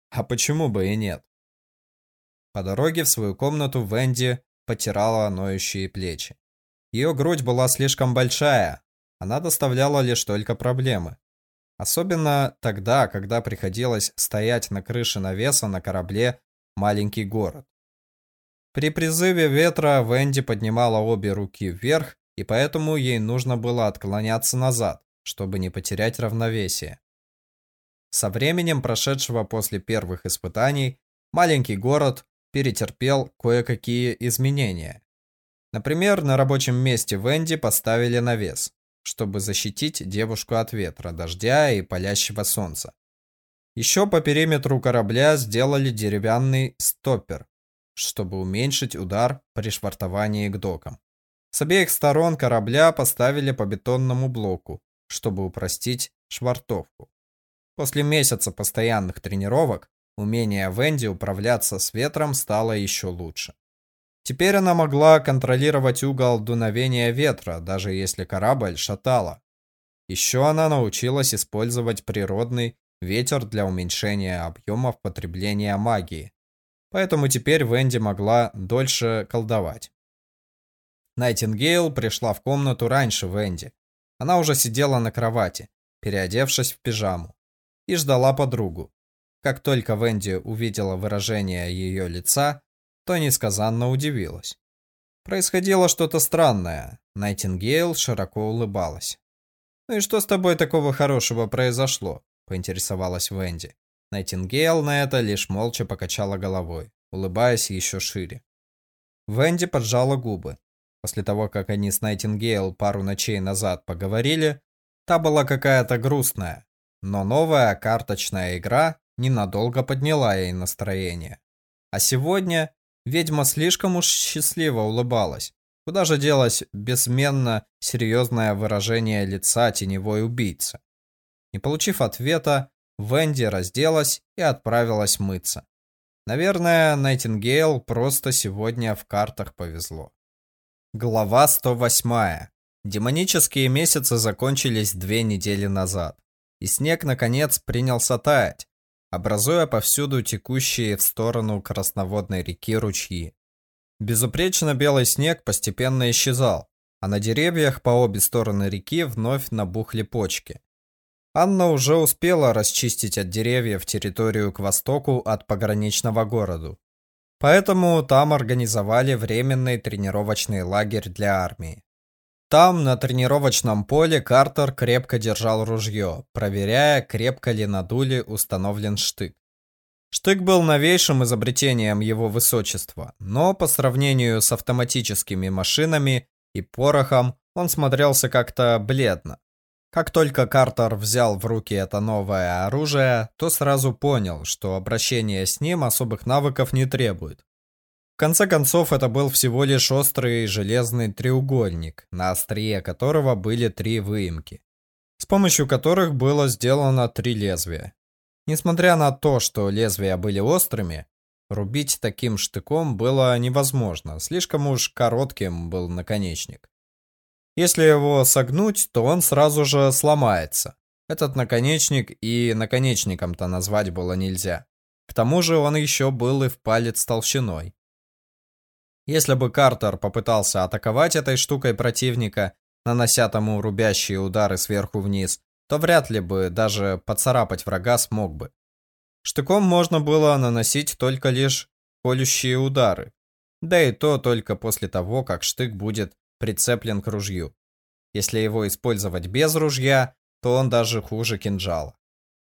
А почему бы и нет? По дороге в свою комнату Венди потирала ноющие плечи. Ее грудь была слишком большая, она доставляла лишь только проблемы. Особенно тогда, когда приходилось стоять на крыше навеса на корабле «Маленький город». При призыве ветра Венди поднимала обе руки вверх, и поэтому ей нужно было отклоняться назад, чтобы не потерять равновесие. Со временем прошедшего после первых испытаний, маленький город перетерпел кое-какие изменения. Например, на рабочем месте Венди поставили навес, чтобы защитить девушку от ветра, дождя и палящего солнца. Еще по периметру корабля сделали деревянный стоппер, чтобы уменьшить удар при швартовании к докам. С обеих сторон корабля поставили по бетонному блоку, чтобы упростить швартовку. После месяца постоянных тренировок умение Венди управляться с ветром стало еще лучше. Теперь она могла контролировать угол дуновения ветра, даже если корабль шатало. Еще она научилась использовать природный ветер для уменьшения объемов потребления магии, Поэтому теперь Венди могла дольше колдовать. Найтингейл пришла в комнату раньше Венди. Она уже сидела на кровати, переодевшись в пижаму, и ждала подругу. Как только Венди увидела выражение ее лица, то несказанно удивилась. Происходило что-то странное. Найтингейл широко улыбалась. «Ну и что с тобой такого хорошего произошло?» – поинтересовалась Венди. Найтингейл на это лишь молча покачала головой, улыбаясь еще шире. Венди поджала губы. После того, как они с Найтингейл пару ночей назад поговорили, та была какая-то грустная, но новая карточная игра ненадолго подняла ей настроение. А сегодня ведьма слишком уж счастливо улыбалась. Куда же делось бессменно серьезное выражение лица теневой убийцы? Не получив ответа, Венди разделась и отправилась мыться. Наверное, Найтингейл просто сегодня в картах повезло. Глава 108. Демонические месяцы закончились две недели назад, и снег наконец принялся таять, образуя повсюду текущие в сторону красноводной реки ручьи. Безупречно белый снег постепенно исчезал, а на деревьях по обе стороны реки вновь набухли почки. Анна уже успела расчистить от деревьев территорию к востоку от пограничного города. Поэтому там организовали временный тренировочный лагерь для армии. Там, на тренировочном поле, Картер крепко держал ружье, проверяя, крепко ли на дуле установлен штык. Штык был новейшим изобретением его высочества, но по сравнению с автоматическими машинами и порохом он смотрелся как-то бледно. Как только Картер взял в руки это новое оружие, то сразу понял, что обращение с ним особых навыков не требует. В конце концов, это был всего лишь острый железный треугольник, на острие которого были три выемки, с помощью которых было сделано три лезвия. Несмотря на то, что лезвия были острыми, рубить таким штыком было невозможно, слишком уж коротким был наконечник. Если его согнуть, то он сразу же сломается. Этот наконечник и наконечником-то назвать было нельзя. К тому же он еще был и в палец толщиной. Если бы Картер попытался атаковать этой штукой противника, нанося тому рубящие удары сверху вниз, то вряд ли бы даже поцарапать врага смог бы. Штыком можно было наносить только лишь колющие удары, да и то только после того, как штык будет прицеплен к ружью. Если его использовать без ружья, то он даже хуже кинжала.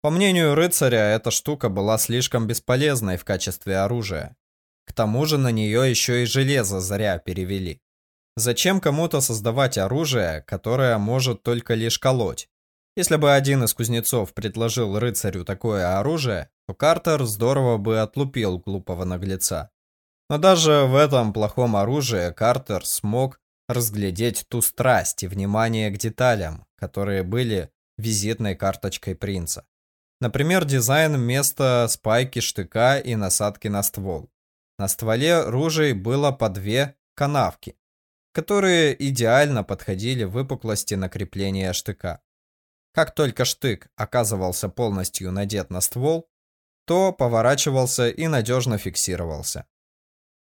По мнению рыцаря, эта штука была слишком бесполезной в качестве оружия. К тому же на нее еще и железо зря перевели. Зачем кому-то создавать оружие, которое может только лишь колоть? Если бы один из кузнецов предложил рыцарю такое оружие, то Картер здорово бы отлупил глупого наглеца. Но даже в этом плохом оружии Картер смог разглядеть ту страсть и внимание к деталям, которые были визитной карточкой принца. Например, дизайн места спайки штыка и насадки на ствол. На стволе ружей было по две канавки, которые идеально подходили выпуклости на крепление штыка. Как только штык оказывался полностью надет на ствол, то поворачивался и надежно фиксировался.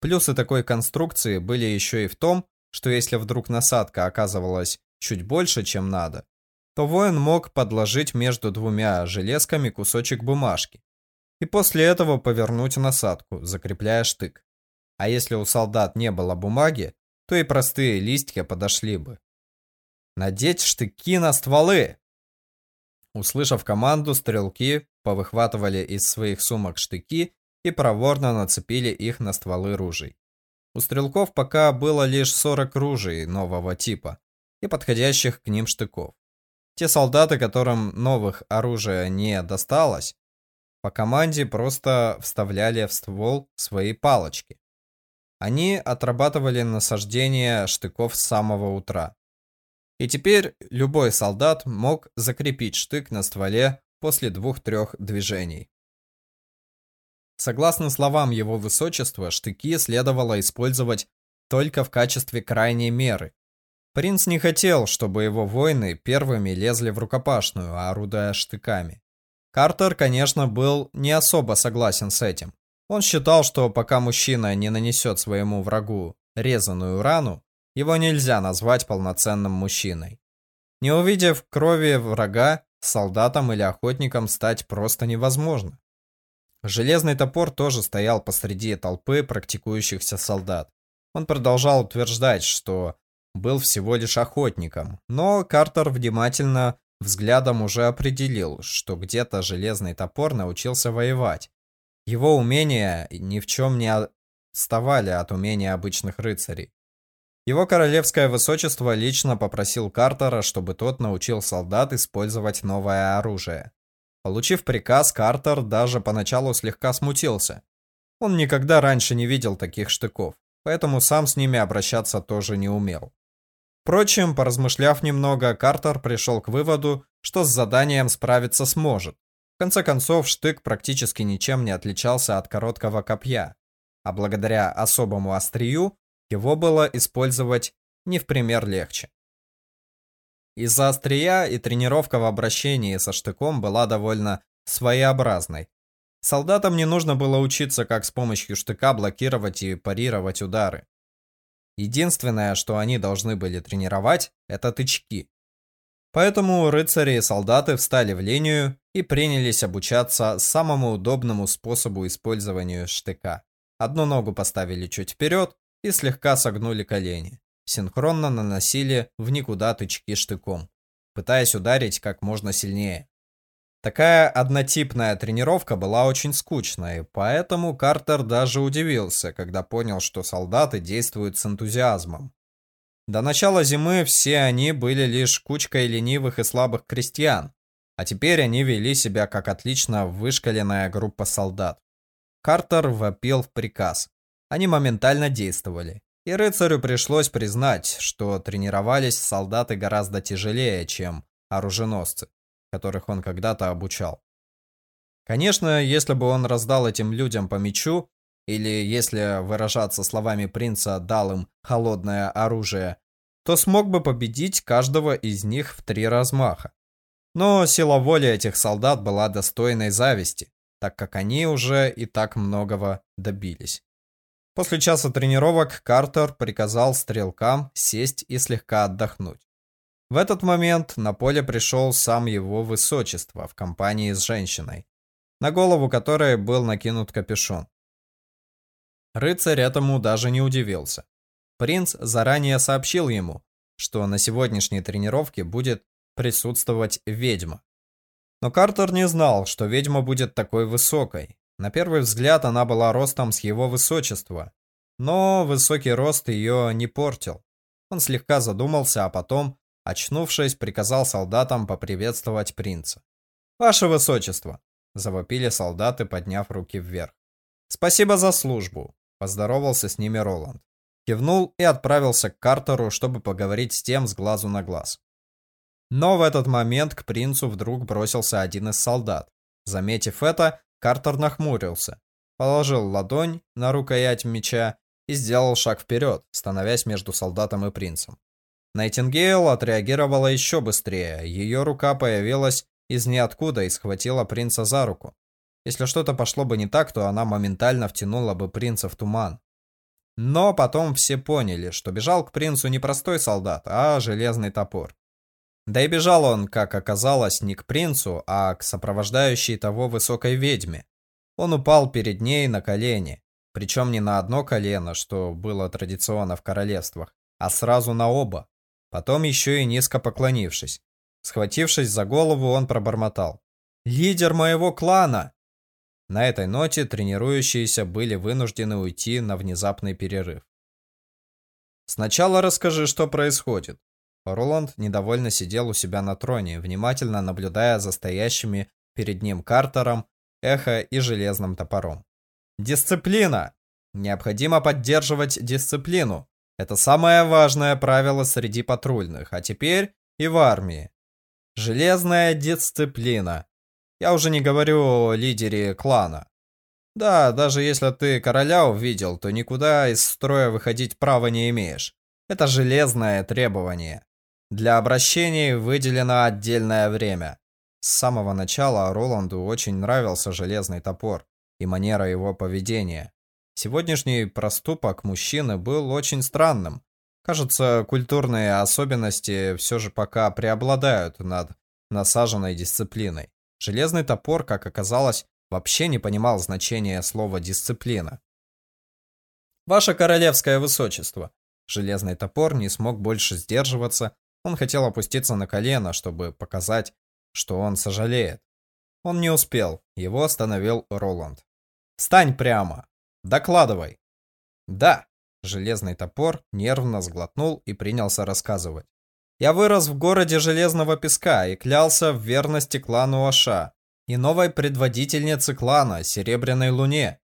Плюсы такой конструкции были еще и в том, что если вдруг насадка оказывалась чуть больше, чем надо, то воин мог подложить между двумя железками кусочек бумажки и после этого повернуть насадку, закрепляя штык. А если у солдат не было бумаги, то и простые листья подошли бы. Надеть штыки на стволы! Услышав команду, стрелки повыхватывали из своих сумок штыки и проворно нацепили их на стволы ружей. У стрелков пока было лишь 40 ружей нового типа и подходящих к ним штыков. Те солдаты, которым новых оружия не досталось, по команде просто вставляли в ствол свои палочки. Они отрабатывали насаждение штыков с самого утра. И теперь любой солдат мог закрепить штык на стволе после двух-трех движений. Согласно словам его высочества, штыки следовало использовать только в качестве крайней меры. Принц не хотел, чтобы его воины первыми лезли в рукопашную, орудуя штыками. Картер, конечно, был не особо согласен с этим. Он считал, что пока мужчина не нанесет своему врагу резаную рану, его нельзя назвать полноценным мужчиной. Не увидев крови врага, солдатом или охотником стать просто невозможно. Железный топор тоже стоял посреди толпы практикующихся солдат. Он продолжал утверждать, что был всего лишь охотником, но Картер внимательно взглядом уже определил, что где-то железный топор научился воевать. Его умения ни в чем не отставали от умения обычных рыцарей. Его королевское высочество лично попросил Картера, чтобы тот научил солдат использовать новое оружие. Получив приказ, Картер даже поначалу слегка смутился. Он никогда раньше не видел таких штыков, поэтому сам с ними обращаться тоже не умел. Впрочем, поразмышляв немного, Картер пришел к выводу, что с заданием справиться сможет. В конце концов, штык практически ничем не отличался от короткого копья, а благодаря особому острию его было использовать не в пример легче. Из-за острия и тренировка в обращении со штыком была довольно своеобразной. Солдатам не нужно было учиться, как с помощью штыка блокировать и парировать удары. Единственное, что они должны были тренировать, это тычки. Поэтому рыцари и солдаты встали в линию и принялись обучаться самому удобному способу использования штыка. Одну ногу поставили чуть вперед и слегка согнули колени. Синхронно наносили в никуда тычки штыком, пытаясь ударить как можно сильнее. Такая однотипная тренировка была очень скучной, поэтому Картер даже удивился, когда понял, что солдаты действуют с энтузиазмом. До начала зимы все они были лишь кучкой ленивых и слабых крестьян, а теперь они вели себя как отлично вышкаленная группа солдат. Картер вопил в приказ. Они моментально действовали. И рыцарю пришлось признать, что тренировались солдаты гораздо тяжелее, чем оруженосцы которых он когда-то обучал. Конечно, если бы он раздал этим людям по мечу, или, если выражаться словами принца, дал им холодное оружие, то смог бы победить каждого из них в три размаха. Но сила воли этих солдат была достойной зависти, так как они уже и так многого добились. После часа тренировок Картер приказал стрелкам сесть и слегка отдохнуть. В этот момент на поле пришел сам его высочество в компании с женщиной, на голову которой был накинут капюшон. Рыцарь этому даже не удивился. Принц заранее сообщил ему, что на сегодняшней тренировке будет присутствовать ведьма. Но Картер не знал, что ведьма будет такой высокой. На первый взгляд она была ростом с его высочества, но высокий рост ее не портил. Он слегка задумался, а потом Очнувшись, приказал солдатам поприветствовать принца. «Ваше высочество!» – завопили солдаты, подняв руки вверх. «Спасибо за службу!» – поздоровался с ними Роланд. Кивнул и отправился к Картеру, чтобы поговорить с тем с глазу на глаз. Но в этот момент к принцу вдруг бросился один из солдат. Заметив это, Картер нахмурился, положил ладонь на рукоять меча и сделал шаг вперед, становясь между солдатом и принцем. Найтингейл отреагировала еще быстрее. Ее рука появилась из ниоткуда и схватила принца за руку. Если что-то пошло бы не так, то она моментально втянула бы принца в туман. Но потом все поняли, что бежал к принцу не простой солдат, а железный топор. Да и бежал он, как оказалось, не к принцу, а к сопровождающей того высокой ведьме. Он упал перед ней на колени, причем не на одно колено, что было традиционно в королевствах, а сразу на оба. Потом еще и низко поклонившись. Схватившись за голову, он пробормотал. «Лидер моего клана!» На этой ноте тренирующиеся были вынуждены уйти на внезапный перерыв. «Сначала расскажи, что происходит». Роланд недовольно сидел у себя на троне, внимательно наблюдая за стоящими перед ним Картером, Эхо и Железным топором. «Дисциплина! Необходимо поддерживать дисциплину. Это самое важное правило среди патрульных, а теперь и в армии. Железная дисциплина. Я уже не говорю о лидере клана. Да, даже если ты короля увидел, то никуда из строя выходить права не имеешь. Это железное требование. Для обращений выделено отдельное время. С самого начала Роланду очень нравился железный топор и манера его поведения. Сегодняшний проступок мужчины был очень странным. Кажется, культурные особенности все же пока преобладают над насаженной дисциплиной. Железный топор, как оказалось, вообще не понимал значения слова «дисциплина». «Ваше королевское высочество!» Железный топор не смог больше сдерживаться. Он хотел опуститься на колено, чтобы показать, что он сожалеет. Он не успел. Его остановил Роланд. «Встань прямо!» Докладывай. Да. Железный топор нервно сглотнул и принялся рассказывать. Я вырос в городе Железного Песка и клялся в верности клану Аша и новой предводительнице клана Серебряной Луне.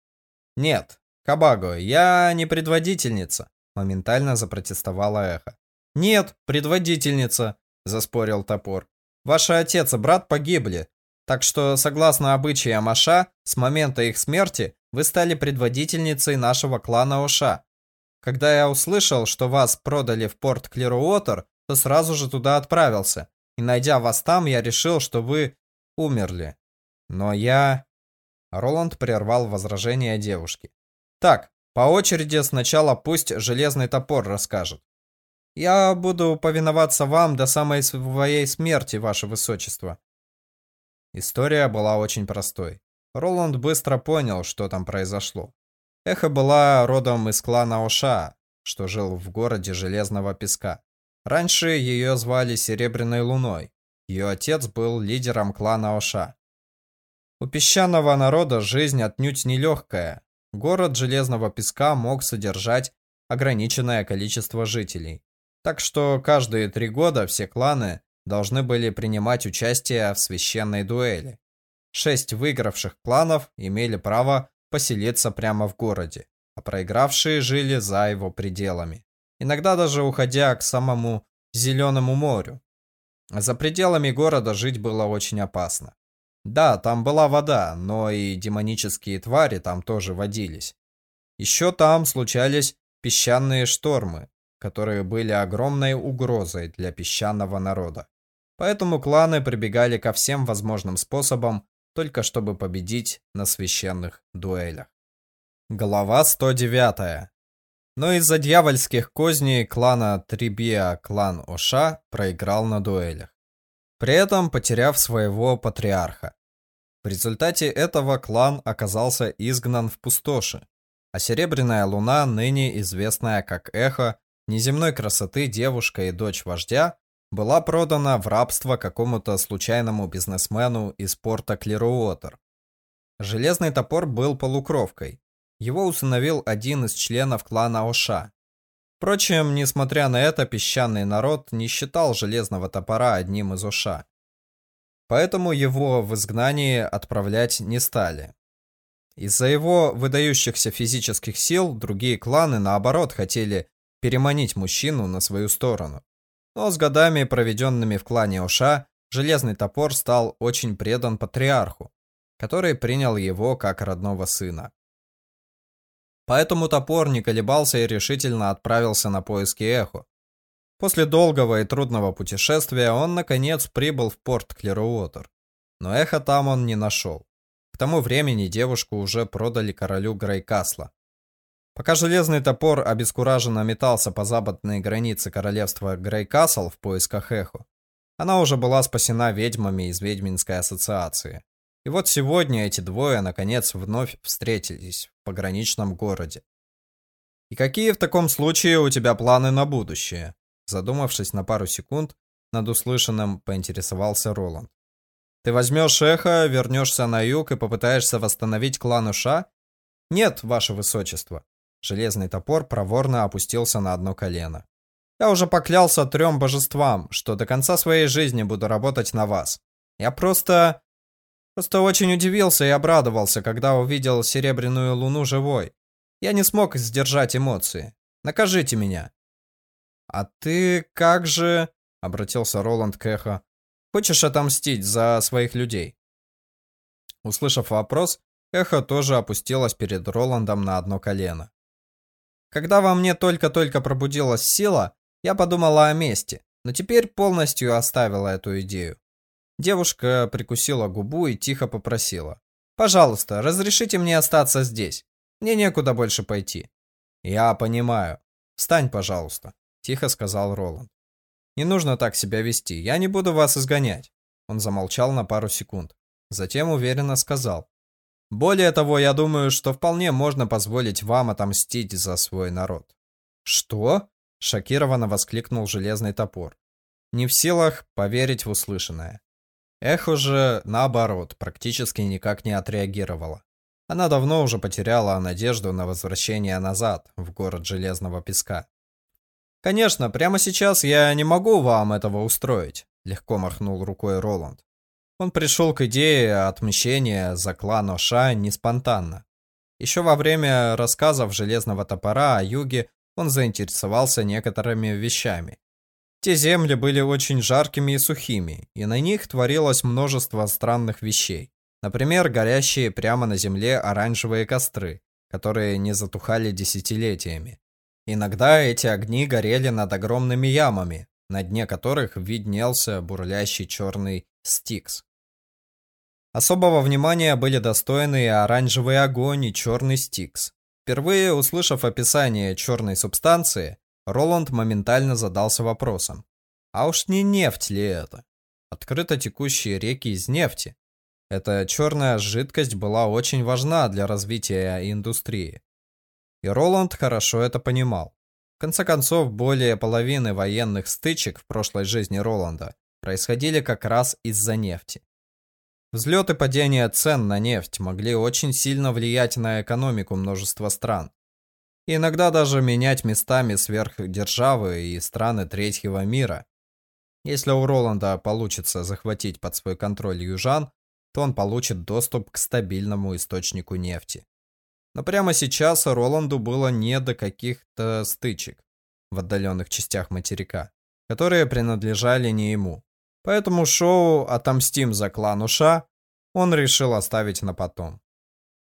Нет, Кабаго, я не предводительница, моментально запротестовала эхо. Нет, предводительница, заспорил топор. Ваши отец и брат погибли, так что, согласно обычаям Аша, с момента их смерти вы стали предводительницей нашего клана Оша. Когда я услышал, что вас продали в порт Клируотер, то сразу же туда отправился. И найдя вас там, я решил, что вы умерли. Но я... Роланд прервал возражение девушки. Так, По очереди сначала пусть железный топор расскажет. Я буду повиноваться вам до самой своей смерти, ваше высочество. История была очень простой. Роланд быстро понял, что там произошло. Эхо была родом из клана Оша, что жил в городе Железного Песка. Раньше ее звали Серебряной Луной. Ее отец был лидером клана Оша. У песчаного народа жизнь отнюдь нелегкая. Город Железного Песка мог содержать ограниченное количество жителей. Так что каждые три года все кланы должны были принимать участие в священной дуэли. Шесть выигравших кланов имели право поселиться прямо в городе, а проигравшие жили за его пределами, иногда даже уходя к самому Зеленому морю. За пределами города жить было очень опасно. Да, там была вода, но и демонические твари там тоже водились. Еще там случались песчаные штормы, которые были огромной угрозой для песчаного народа. Поэтому кланы прибегали ко всем возможным способам, только чтобы победить на священных дуэлях. Глава 109. Но из-за дьявольских козней клана Трибия клан Оша проиграл на дуэлях, при этом потеряв своего патриарха. В результате этого клан оказался изгнан в пустоши, а Серебряная Луна, ныне известная как Эхо, неземной красоты девушка и дочь вождя, была продана в рабство какому-то случайному бизнесмену из порта Клируотер. Железный топор был полукровкой. Его усыновил один из членов клана Оша. Впрочем, несмотря на это, песчаный народ не считал железного топора одним из Оша. Поэтому его в изгнание отправлять не стали. Из-за его выдающихся физических сил другие кланы, наоборот, хотели переманить мужчину на свою сторону. Но с годами, проведенными в клане Оша, Железный Топор стал очень предан патриарху, который принял его как родного сына. Поэтому Топор не колебался и решительно отправился на поиски Эхо, После долгого и трудного путешествия он, наконец, прибыл в порт Клеруотер. Но эхо там он не нашел. К тому времени девушку уже продали королю Грейкасла. Пока железный топор обескураженно метался по западной границе королевства Грейкасл в поисках эхо, она уже была спасена ведьмами из Ведьминской ассоциации. И вот сегодня эти двое, наконец, вновь встретились в пограничном городе. «И какие в таком случае у тебя планы на будущее?» Задумавшись на пару секунд, над услышанным поинтересовался Роланд. «Ты возьмешь эхо, вернешься на юг и попытаешься восстановить клан Уша?» «Нет, ваше высочество». Железный топор проворно опустился на одно колено. «Я уже поклялся трем божествам, что до конца своей жизни буду работать на вас. Я просто... Просто очень удивился и обрадовался, когда увидел Серебряную Луну живой. Я не смог сдержать эмоции. Накажите меня. «А ты как же...» — обратился Роланд к Эхо. «Хочешь отомстить за своих людей?» Услышав вопрос, Эхо тоже опустилась перед Роландом на одно колено. «Когда во мне только-только пробудилась сила, я подумала о мести, но теперь полностью оставила эту идею». Девушка прикусила губу и тихо попросила. «Пожалуйста, разрешите мне остаться здесь. Мне некуда больше пойти». «Я понимаю. Встань, пожалуйста». Тихо сказал Роланд. Не нужно так себя вести. Я не буду вас изгонять. Он замолчал на пару секунд. Затем уверенно сказал. Более того, я думаю, что вполне можно позволить вам отомстить за свой народ. Что? Шокированно воскликнул железный топор. Не в силах поверить в услышанное. Эхо же, наоборот, практически никак не отреагировала. Она давно уже потеряла надежду на возвращение назад, в город Железного Песка. «Конечно, прямо сейчас я не могу вам этого устроить», — легко махнул рукой Роланд. Он пришел к идее отмщения за клан Оша не спонтанно. Еще во время рассказов Железного Топора о Юге он заинтересовался некоторыми вещами. Те земли были очень жаркими и сухими, и на них творилось множество странных вещей. Например, горящие прямо на земле оранжевые костры, которые не затухали десятилетиями. Иногда эти огни горели над огромными ямами, на дне которых виднелся бурлящий черный стикс. Особого внимания были достойны и оранжевый огонь, и черный стикс. Впервые услышав описание черной субстанции, Роланд моментально задался вопросом. А уж не нефть ли это? Открыто текущие реки из нефти. Эта черная жидкость была очень важна для развития индустрии. И Роланд хорошо это понимал. В конце концов, более половины военных стычек в прошлой жизни Роланда происходили как раз из-за нефти. Взлет и падение цен на нефть могли очень сильно влиять на экономику множества стран. Иногда даже менять местами сверхдержавы и страны третьего мира. Если у Роланда получится захватить под свой контроль южан, то он получит доступ к стабильному источнику нефти. Но прямо сейчас Роланду было не до каких-то стычек в отдаленных частях материка, которые принадлежали не ему. Поэтому шоу «Отомстим за клан Уша» он решил оставить на потом.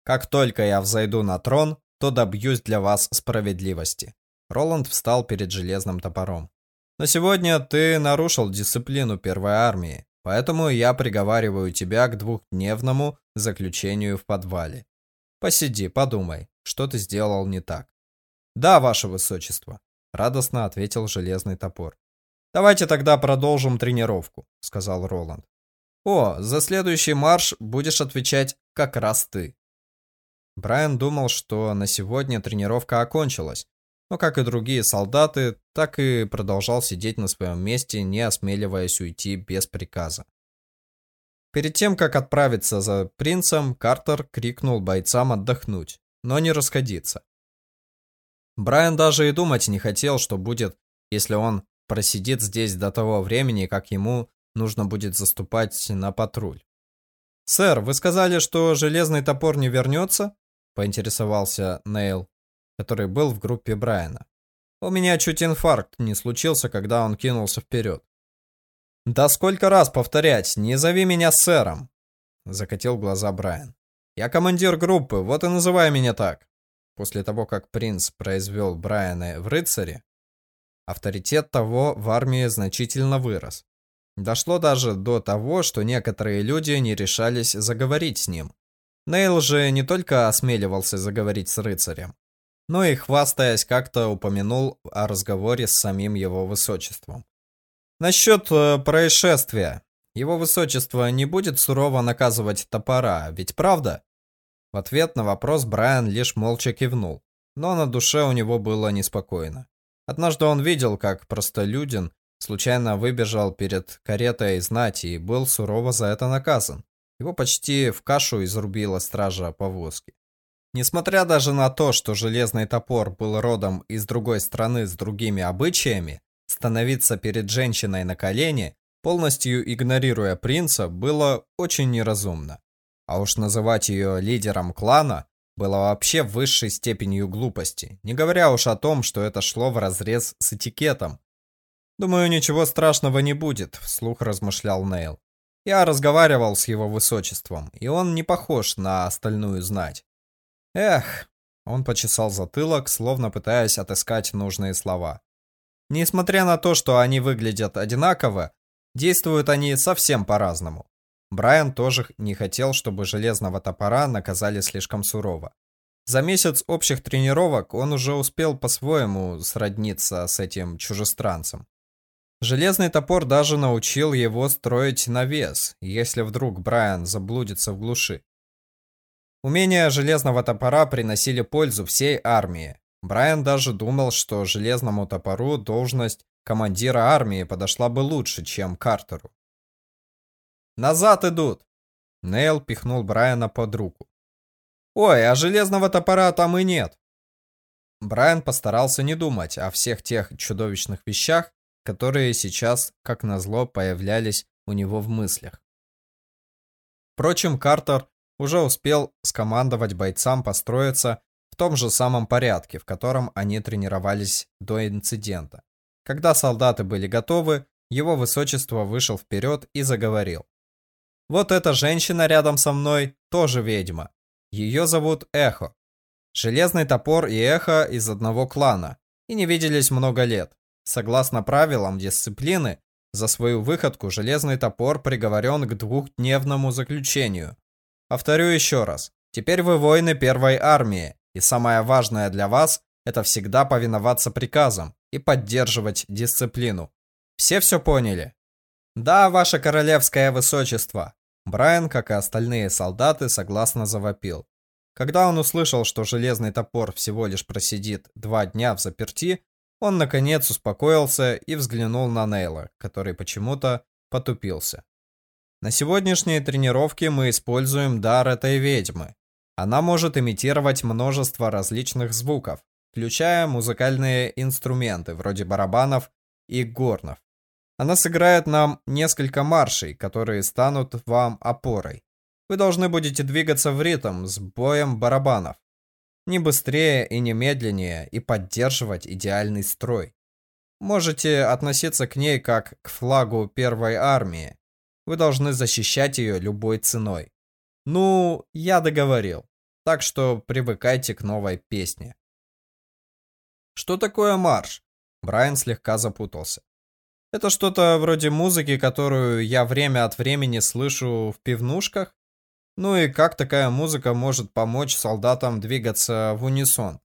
Как только я взойду на трон, то добьюсь для вас справедливости. Роланд встал перед железным топором. Но сегодня ты нарушил дисциплину первой армии, поэтому я приговариваю тебя к двухдневному заключению в подвале. Посиди, подумай, что ты сделал не так. Да, ваше высочество, радостно ответил железный топор. Давайте тогда продолжим тренировку, сказал Роланд. О, за следующий марш будешь отвечать как раз ты. Брайан думал, что на сегодня тренировка окончилась, но как и другие солдаты, так и продолжал сидеть на своем месте, не осмеливаясь уйти без приказа. Перед тем, как отправиться за принцем, Картер крикнул бойцам отдохнуть, но не расходиться. Брайан даже и думать не хотел, что будет, если он просидит здесь до того времени, как ему нужно будет заступать на патруль. «Сэр, вы сказали, что железный топор не вернется?» – поинтересовался Нейл, который был в группе Брайана. «У меня чуть инфаркт не случился, когда он кинулся вперед. «Да сколько раз повторять, не зови меня сэром!» Закатил глаза Брайан. «Я командир группы, вот и называй меня так!» После того, как принц произвел Брайана в рыцаре, авторитет того в армии значительно вырос. Дошло даже до того, что некоторые люди не решались заговорить с ним. Нейл же не только осмеливался заговорить с рыцарем, но и, хвастаясь, как-то упомянул о разговоре с самим его высочеством. Насчет э, происшествия. Его высочество не будет сурово наказывать топора, ведь правда? В ответ на вопрос Брайан лишь молча кивнул, но на душе у него было неспокойно. Однажды он видел, как простолюдин случайно выбежал перед каретой знати и был сурово за это наказан. Его почти в кашу изрубила стража повозки. Несмотря даже на то, что железный топор был родом из другой страны с другими обычаями, Становиться перед женщиной на колени, полностью игнорируя принца, было очень неразумно. А уж называть ее лидером клана было вообще высшей степенью глупости, не говоря уж о том, что это шло вразрез с этикетом. «Думаю, ничего страшного не будет», — вслух размышлял Нейл. «Я разговаривал с его высочеством, и он не похож на остальную знать». «Эх», — он почесал затылок, словно пытаясь отыскать нужные слова. Несмотря на то, что они выглядят одинаково, действуют они совсем по-разному. Брайан тоже не хотел, чтобы железного топора наказали слишком сурово. За месяц общих тренировок он уже успел по-своему сродниться с этим чужестранцем. Железный топор даже научил его строить навес, если вдруг Брайан заблудится в глуши. Умения железного топора приносили пользу всей армии, Брайан даже думал, что железному топору должность командира армии подошла бы лучше, чем Картеру. «Назад идут!» Нейл пихнул Брайана под руку. «Ой, а железного топора там и нет!» Брайан постарался не думать о всех тех чудовищных вещах, которые сейчас, как назло, появлялись у него в мыслях. Впрочем, Картер уже успел скомандовать бойцам построиться том же самом порядке, в котором они тренировались до инцидента. Когда солдаты были готовы, его высочество вышел вперед и заговорил. «Вот эта женщина рядом со мной тоже ведьма. Ее зовут Эхо. Железный топор и Эхо из одного клана, и не виделись много лет. Согласно правилам дисциплины, за свою выходку Железный топор приговорен к двухдневному заключению. Повторю еще раз. Теперь вы воины первой армии, И самое важное для вас – это всегда повиноваться приказам и поддерживать дисциплину. Все все поняли? Да, ваше королевское высочество. Брайан, как и остальные солдаты, согласно завопил. Когда он услышал, что железный топор всего лишь просидит два дня в заперти, он наконец успокоился и взглянул на Нейла, который почему-то потупился. На сегодняшние тренировки мы используем дар этой ведьмы. Она может имитировать множество различных звуков, включая музыкальные инструменты вроде барабанов и горнов. Она сыграет нам несколько маршей, которые станут вам опорой. Вы должны будете двигаться в ритм с боем барабанов. Не быстрее и не медленнее и поддерживать идеальный строй. Можете относиться к ней как к флагу первой армии. Вы должны защищать ее любой ценой. Ну, я договорил. Так что привыкайте к новой песне. Что такое марш? Брайан слегка запутался. Это что-то вроде музыки, которую я время от времени слышу в пивнушках? Ну и как такая музыка может помочь солдатам двигаться в унисон?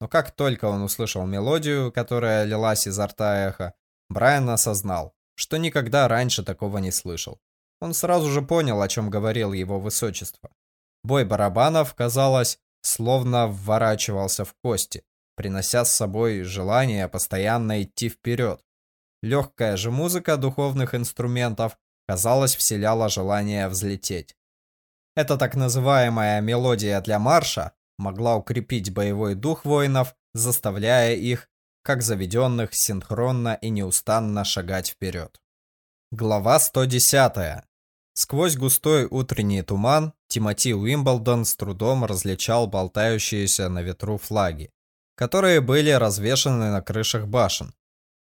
Но как только он услышал мелодию, которая лилась изо рта эхо, Брайан осознал, что никогда раньше такого не слышал. Он сразу же понял, о чем говорил его высочество. Бой барабанов, казалось, словно вворачивался в кости, принося с собой желание постоянно идти вперед. Легкая же музыка духовных инструментов, казалось, вселяла желание взлететь. Эта так называемая мелодия для марша могла укрепить боевой дух воинов, заставляя их, как заведенных, синхронно и неустанно шагать вперед. Глава 110. Сквозь густой утренний туман Тимоти Уимблдон с трудом различал болтающиеся на ветру флаги, которые были развешаны на крышах башен,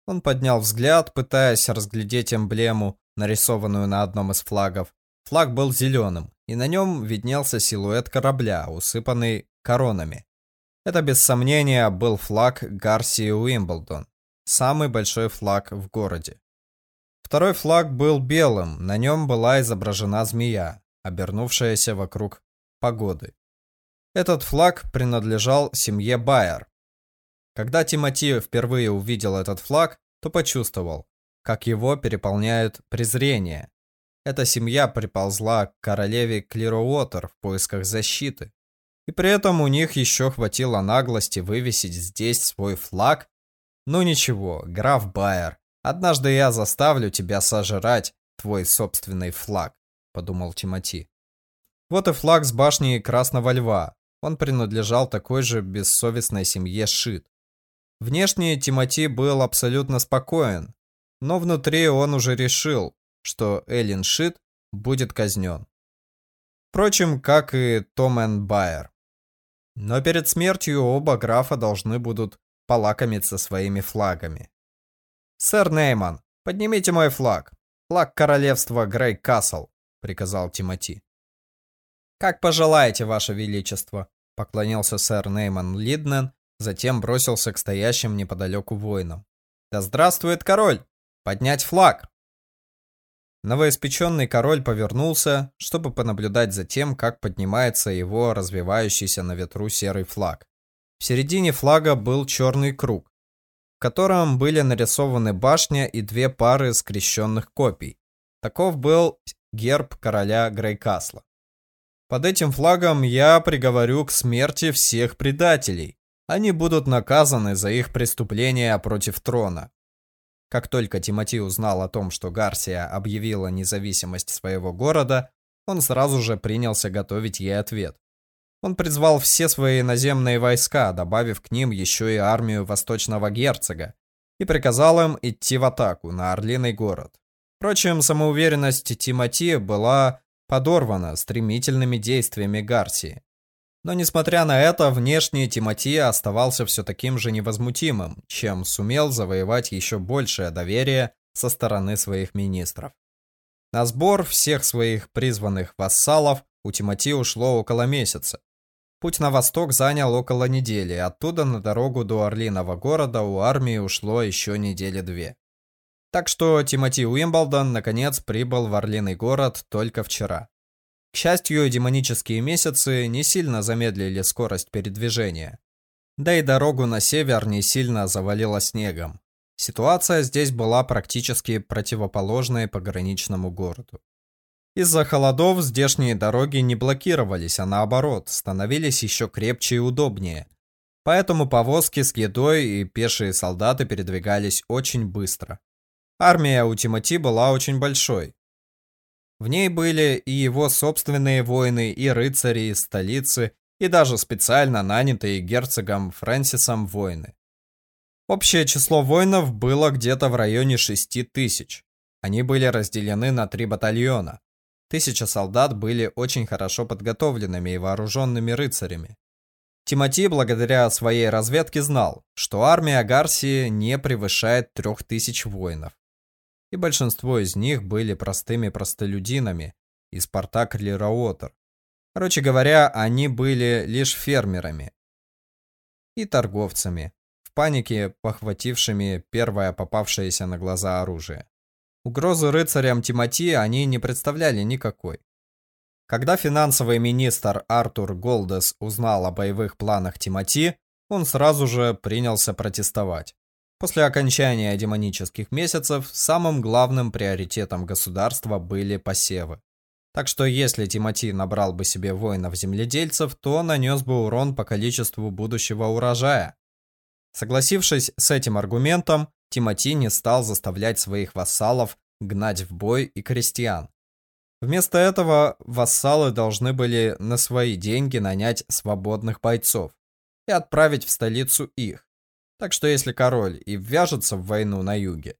он поднял взгляд, пытаясь разглядеть эмблему, нарисованную на одном из флагов. Флаг был зеленым, и на нем виднелся силуэт корабля, усыпанный коронами. Это без сомнения был флаг Гарсии Уимблдон, самый большой флаг в городе. Второй флаг был белым, на нем была изображена змея, обернувшаяся вокруг погоды. Этот флаг принадлежал семье Байер, когда Тимоти впервые увидел этот флаг, то почувствовал, как его переполняет презрение. Эта семья приползла к королеве Клироуотер в поисках защиты. И при этом у них еще хватило наглости вывесить здесь свой флаг. Ну ничего, граф Байер, однажды я заставлю тебя сожрать твой собственный флаг, подумал Тимоти. Вот и флаг с башни Красного Льва. Он принадлежал такой же бессовестной семье Шит. Внешне Тимоти был абсолютно спокоен, но внутри он уже решил, что Эллен Шит будет казнен. Впрочем, как и Томен Байер. Но перед смертью оба графа должны будут полакомиться своими флагами. «Сэр Нейман, поднимите мой флаг. Флаг королевства Грей Касл», — приказал Тимоти. «Как пожелаете, ваше величество», — поклонился сэр Нейман Лиднен Затем бросился к стоящим неподалеку воинам. «Да здравствует король! Поднять флаг!» Новоиспеченный король повернулся, чтобы понаблюдать за тем, как поднимается его развивающийся на ветру серый флаг. В середине флага был черный круг, в котором были нарисованы башня и две пары скрещенных копий. Таков был герб короля Грейкасла. Под этим флагом я приговорю к смерти всех предателей, они будут наказаны за их преступления против трона. Как только Тимоти узнал о том, что Гарсия объявила независимость своего города, он сразу же принялся готовить ей ответ. Он призвал все свои наземные войска, добавив к ним еще и армию Восточного герцога, и приказал им идти в атаку на Орлиный город. Впрочем, самоуверенность Тимоти была подорвана стремительными действиями Гарсии. Но несмотря на это, внешне Тимоти оставался все таким же невозмутимым, чем сумел завоевать еще большее доверие со стороны своих министров. На сбор всех своих призванных вассалов у Тимоти ушло около месяца. Путь на восток занял около недели, оттуда на дорогу до Орлиного города у армии ушло еще недели две. Так что Тимоти Уимблдон наконец прибыл в Орлиный город только вчера. К счастью, демонические месяцы не сильно замедлили скорость передвижения. Да и дорогу на север не сильно завалило снегом. Ситуация здесь была практически противоположной пограничному городу. Из-за холодов здешние дороги не блокировались, а наоборот, становились еще крепче и удобнее. Поэтому повозки с едой и пешие солдаты передвигались очень быстро. Армия у Тимати была очень большой. В ней были и его собственные воины, и рыцари из столицы, и даже специально нанятые герцогом Фрэнсисом воины. Общее число воинов было где-то в районе 6 тысяч. Они были разделены на три батальона. Тысяча солдат были очень хорошо подготовленными и вооруженными рыцарями. Тимати, благодаря своей разведке, знал, что армия Гарсии не превышает трех тысяч воинов. И большинство из них были простыми простолюдинами из порта Клираотер. Короче говоря, они были лишь фермерами и торговцами, панике похватившими первое попавшееся на глаза оружие. Угрозы рыцарям Тимати они не представляли никакой. Когда финансовый министр Артур Голдес узнал о боевых планах Тимати, он сразу же принялся протестовать. После окончания демонических месяцев самым главным приоритетом государства были посевы. Так что если Тимати набрал бы себе воинов-земледельцев, то нанес бы урон по количеству будущего урожая. Согласившись с этим аргументом, Тимати не стал заставлять своих вассалов гнать в бой и крестьян. Вместо этого вассалы должны были на свои деньги нанять свободных бойцов и отправить в столицу их. Так что если король и ввяжется в войну на юге,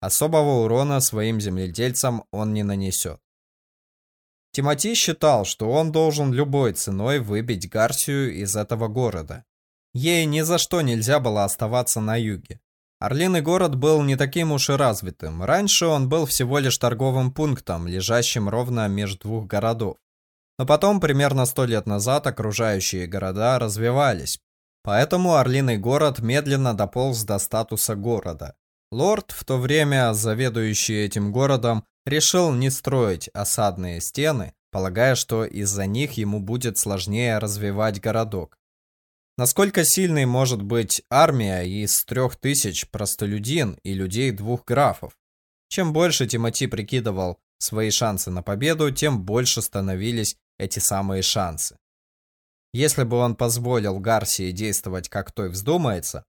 особого урона своим земледельцам он не нанесет. Тимати считал, что он должен любой ценой выбить Гарсию из этого города Ей ни за что нельзя было оставаться на юге. Орлиный город был не таким уж и развитым. Раньше он был всего лишь торговым пунктом, лежащим ровно между двух городов. Но потом, примерно сто лет назад, окружающие города развивались. Поэтому Орлиный город медленно дополз до статуса города. Лорд, в то время заведующий этим городом, решил не строить осадные стены, полагая, что из-за них ему будет сложнее развивать городок. Насколько сильной может быть армия из трех тысяч простолюдин и людей двух графов? Чем больше Тимати прикидывал свои шансы на победу, тем больше становились эти самые шансы. Если бы он позволил Гарсии действовать как той вздумается,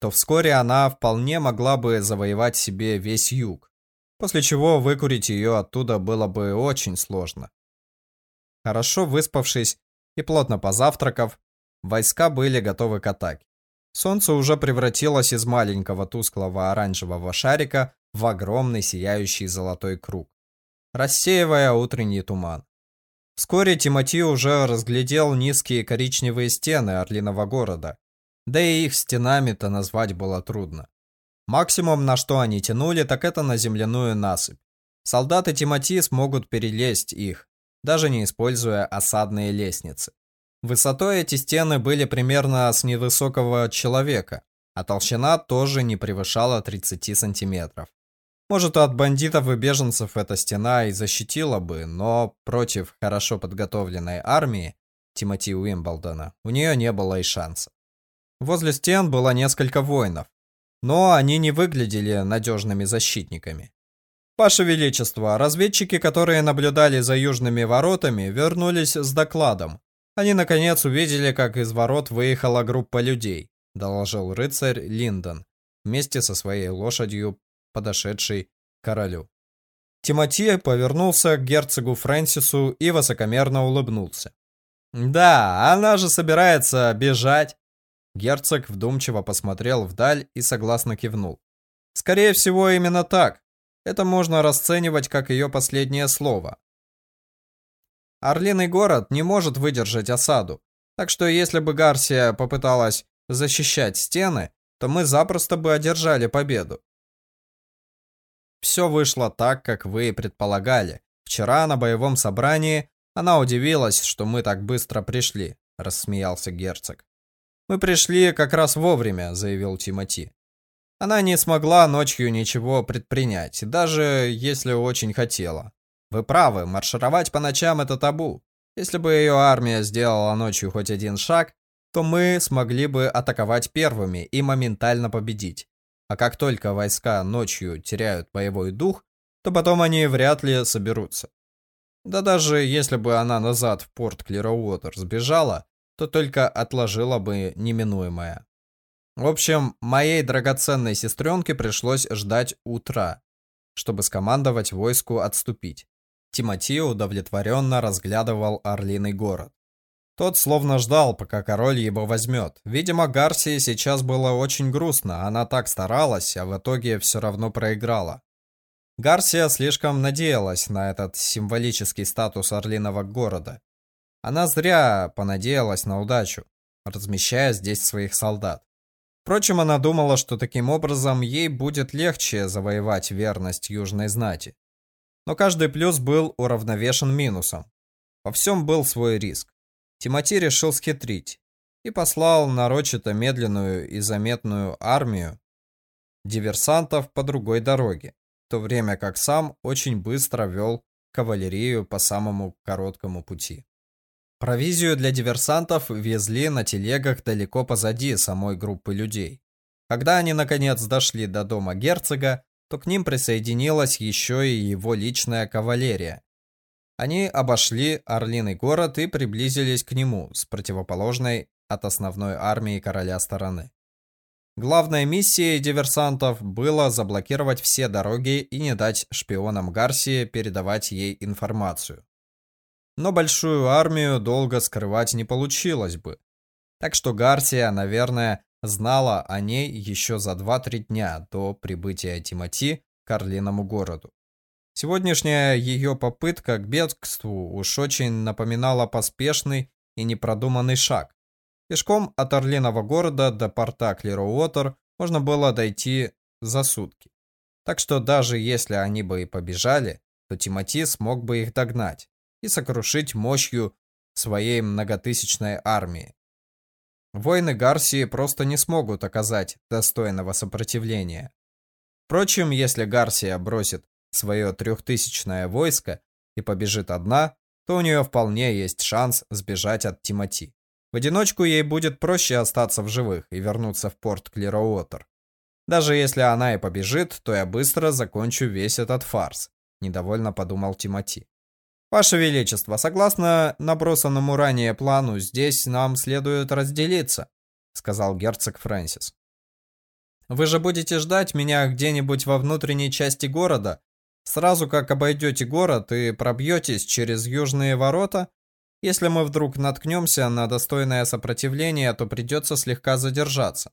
то вскоре она вполне могла бы завоевать себе весь юг, после чего выкурить ее оттуда было бы очень сложно. Хорошо выспавшись и плотно позавтракав, Войска были готовы к атаке. Солнце уже превратилось из маленького тусклого оранжевого шарика в огромный сияющий золотой круг, рассеивая утренний туман. Вскоре Тимати уже разглядел низкие коричневые стены Орлиного города, да и их стенами-то назвать было трудно. Максимум, на что они тянули, так это на земляную насыпь. Солдаты Тимати смогут перелезть их, даже не используя осадные лестницы. Высотой эти стены были примерно с невысокого человека, а толщина тоже не превышала 30 сантиметров. Может, от бандитов и беженцев эта стена и защитила бы, но против хорошо подготовленной армии Тимоти Уимблдона у нее не было и шанса. Возле стен было несколько воинов, но они не выглядели надежными защитниками. Ваше Величество, разведчики, которые наблюдали за южными воротами, вернулись с докладом, они наконец увидели, как из ворот выехала группа людей, доложил рыцарь Линдон, вместе со своей лошадью, подошедшей к королю. Тимоти повернулся к герцогу Фрэнсису и высокомерно улыбнулся. «Да, она же собирается бежать!» Герцог вдумчиво посмотрел вдаль и согласно кивнул. «Скорее всего, именно так. Это можно расценивать как ее последнее слово. Орлиный город не может выдержать осаду. Так что если бы Гарсия попыталась защищать стены, то мы запросто бы одержали победу. Все вышло так, как вы и предполагали. Вчера на боевом собрании она удивилась, что мы так быстро пришли, рассмеялся герцог. Мы пришли как раз вовремя, заявил Тимати. Она не смогла ночью ничего предпринять, даже если очень хотела. Вы правы, маршировать по ночам это табу. Если бы ее армия сделала ночью хоть один шаг, то мы смогли бы атаковать первыми и моментально победить. А как только войска ночью теряют боевой дух, то потом они вряд ли соберутся. Да даже если бы она назад в порт Клироуотер сбежала, то только отложила бы неминуемое. В общем, моей драгоценной сестренке пришлось ждать утра, чтобы скомандовать войску отступить. Тимоти удовлетворенно разглядывал Орлиный город. Тот словно ждал, пока король его возьмет. Видимо, Гарсии сейчас было очень грустно, она так старалась, а в итоге все равно проиграла. Гарсия слишком надеялась на этот символический статус Орлиного города. Она зря понадеялась на удачу, размещая здесь своих солдат. Впрочем, она думала, что таким образом ей будет легче завоевать верность южной знати. Но каждый плюс был уравновешен минусом. Во всем был свой риск. Тимати решил схитрить и послал нарочито медленную и заметную армию диверсантов по другой дороге в то время как сам очень быстро вел кавалерию по самому короткому пути. Провизию для диверсантов везли на телегах далеко позади самой группы людей. Когда они наконец дошли до дома герцога, то к ним присоединилась еще и его личная кавалерия. Они обошли Орлиный город и приблизились к нему с противоположной от основной армии короля стороны. Главной миссией диверсантов было заблокировать все дороги и не дать шпионам Гарсии передавать ей информацию. Но большую армию долго скрывать не получилось бы. Так что Гарсия, наверное, знала о ней еще за 2-3 дня до прибытия Тимати к Орлиному городу. Сегодняшняя ее попытка к бегству уж очень напоминала поспешный и непродуманный шаг. Пешком от Орлиного города до порта Клироуотер можно было дойти за сутки. Так что даже если они бы и побежали, то Тимати смог бы их догнать и сокрушить мощью своей многотысячной армии. Воины Гарсии просто не смогут оказать достойного сопротивления. Впрочем, если Гарсия бросит свое трехтысячное войско и побежит одна, то у нее вполне есть шанс сбежать от Тимати. В одиночку ей будет проще остаться в живых и вернуться в порт Клироуотер. Даже если она и побежит, то я быстро закончу весь этот фарс, недовольно подумал Тимати. Ваше Величество, согласно набросанному ранее плану, здесь нам следует разделиться, сказал герцог Фрэнсис. Вы же будете ждать меня где-нибудь во внутренней части города, сразу как обойдете город и пробьетесь через южные ворота, если мы вдруг наткнемся на достойное сопротивление, то придется слегка задержаться.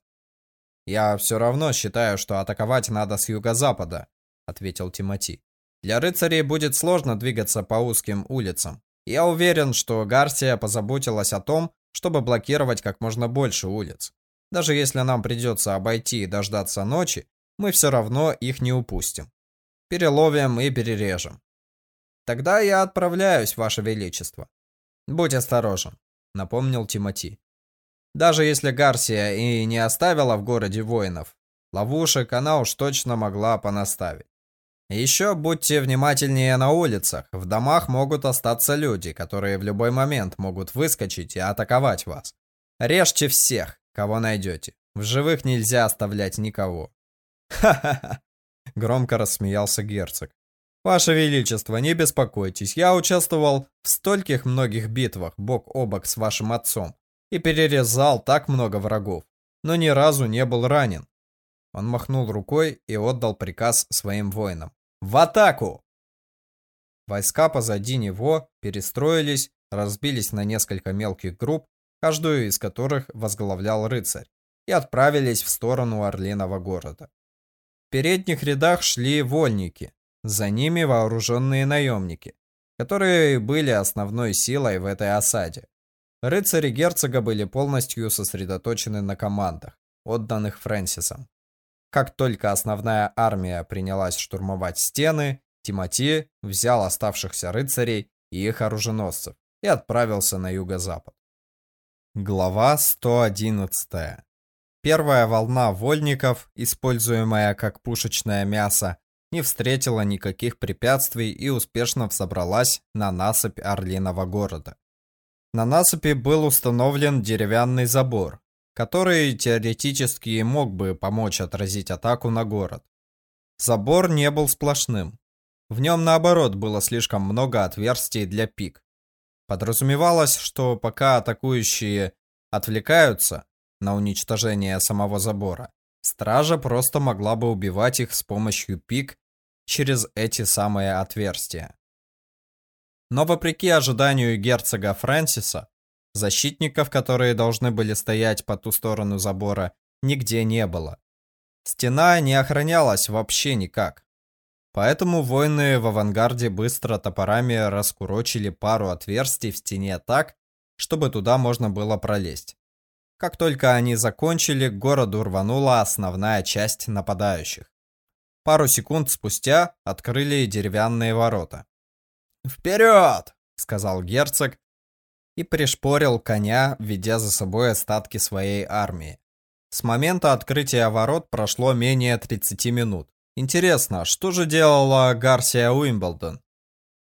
Я все равно считаю, что атаковать надо с юго-запада, ответил Тимати. Для рыцарей будет сложно двигаться по узким улицам. Я уверен, что Гарсия позаботилась о том, чтобы блокировать как можно больше улиц. Даже если нам придется обойти и дождаться ночи, мы все равно их не упустим. Переловим и перережем. Тогда я отправляюсь, Ваше Величество. «Будь осторожен», — напомнил Тимати. Даже если Гарсия и не оставила в городе воинов, ловушек она уж точно могла понаставить. Еще будьте внимательнее на улицах. В домах могут остаться люди, которые в любой момент могут выскочить и атаковать вас. Режьте всех, кого найдете. В живых нельзя оставлять никого. Ха-ха-ха. Громко рассмеялся герцог. Ваше Величество, не беспокойтесь, я участвовал в стольких многих битвах бок о бок с вашим отцом и перерезал так много врагов, но ни разу не был ранен. Он махнул рукой и отдал приказ своим воинам. «В атаку!» Войска позади него перестроились, разбились на несколько мелких групп, каждую из которых возглавлял рыцарь, и отправились в сторону Орлиного города. В передних рядах шли вольники, за ними вооруженные наемники, которые были основной силой в этой осаде. Рыцари герцога были полностью сосредоточены на командах, отданных Фрэнсисом. Как только основная армия принялась штурмовать стены, Тимати взял оставшихся рыцарей и их оруженосцев и отправился на юго-запад. Глава 111. Первая волна вольников, используемая как пушечное мясо, не встретила никаких препятствий и успешно взобралась на насыпь Орлиного города. На насыпи был установлен деревянный забор, который теоретически мог бы помочь отразить атаку на город. Забор не был сплошным. В нем, наоборот, было слишком много отверстий для пик. Подразумевалось, что пока атакующие отвлекаются на уничтожение самого забора, стража просто могла бы убивать их с помощью пик через эти самые отверстия. Но вопреки ожиданию герцога Фрэнсиса, защитников, которые должны были стоять по ту сторону забора, нигде не было. Стена не охранялась вообще никак. Поэтому воины в авангарде быстро топорами раскурочили пару отверстий в стене так, чтобы туда можно было пролезть. Как только они закончили, к городу рванула основная часть нападающих. Пару секунд спустя открыли деревянные ворота. «Вперед!» — сказал герцог и пришпорил коня, ведя за собой остатки своей армии. С момента открытия ворот прошло менее 30 минут. Интересно, что же делала Гарсия Уимблдон?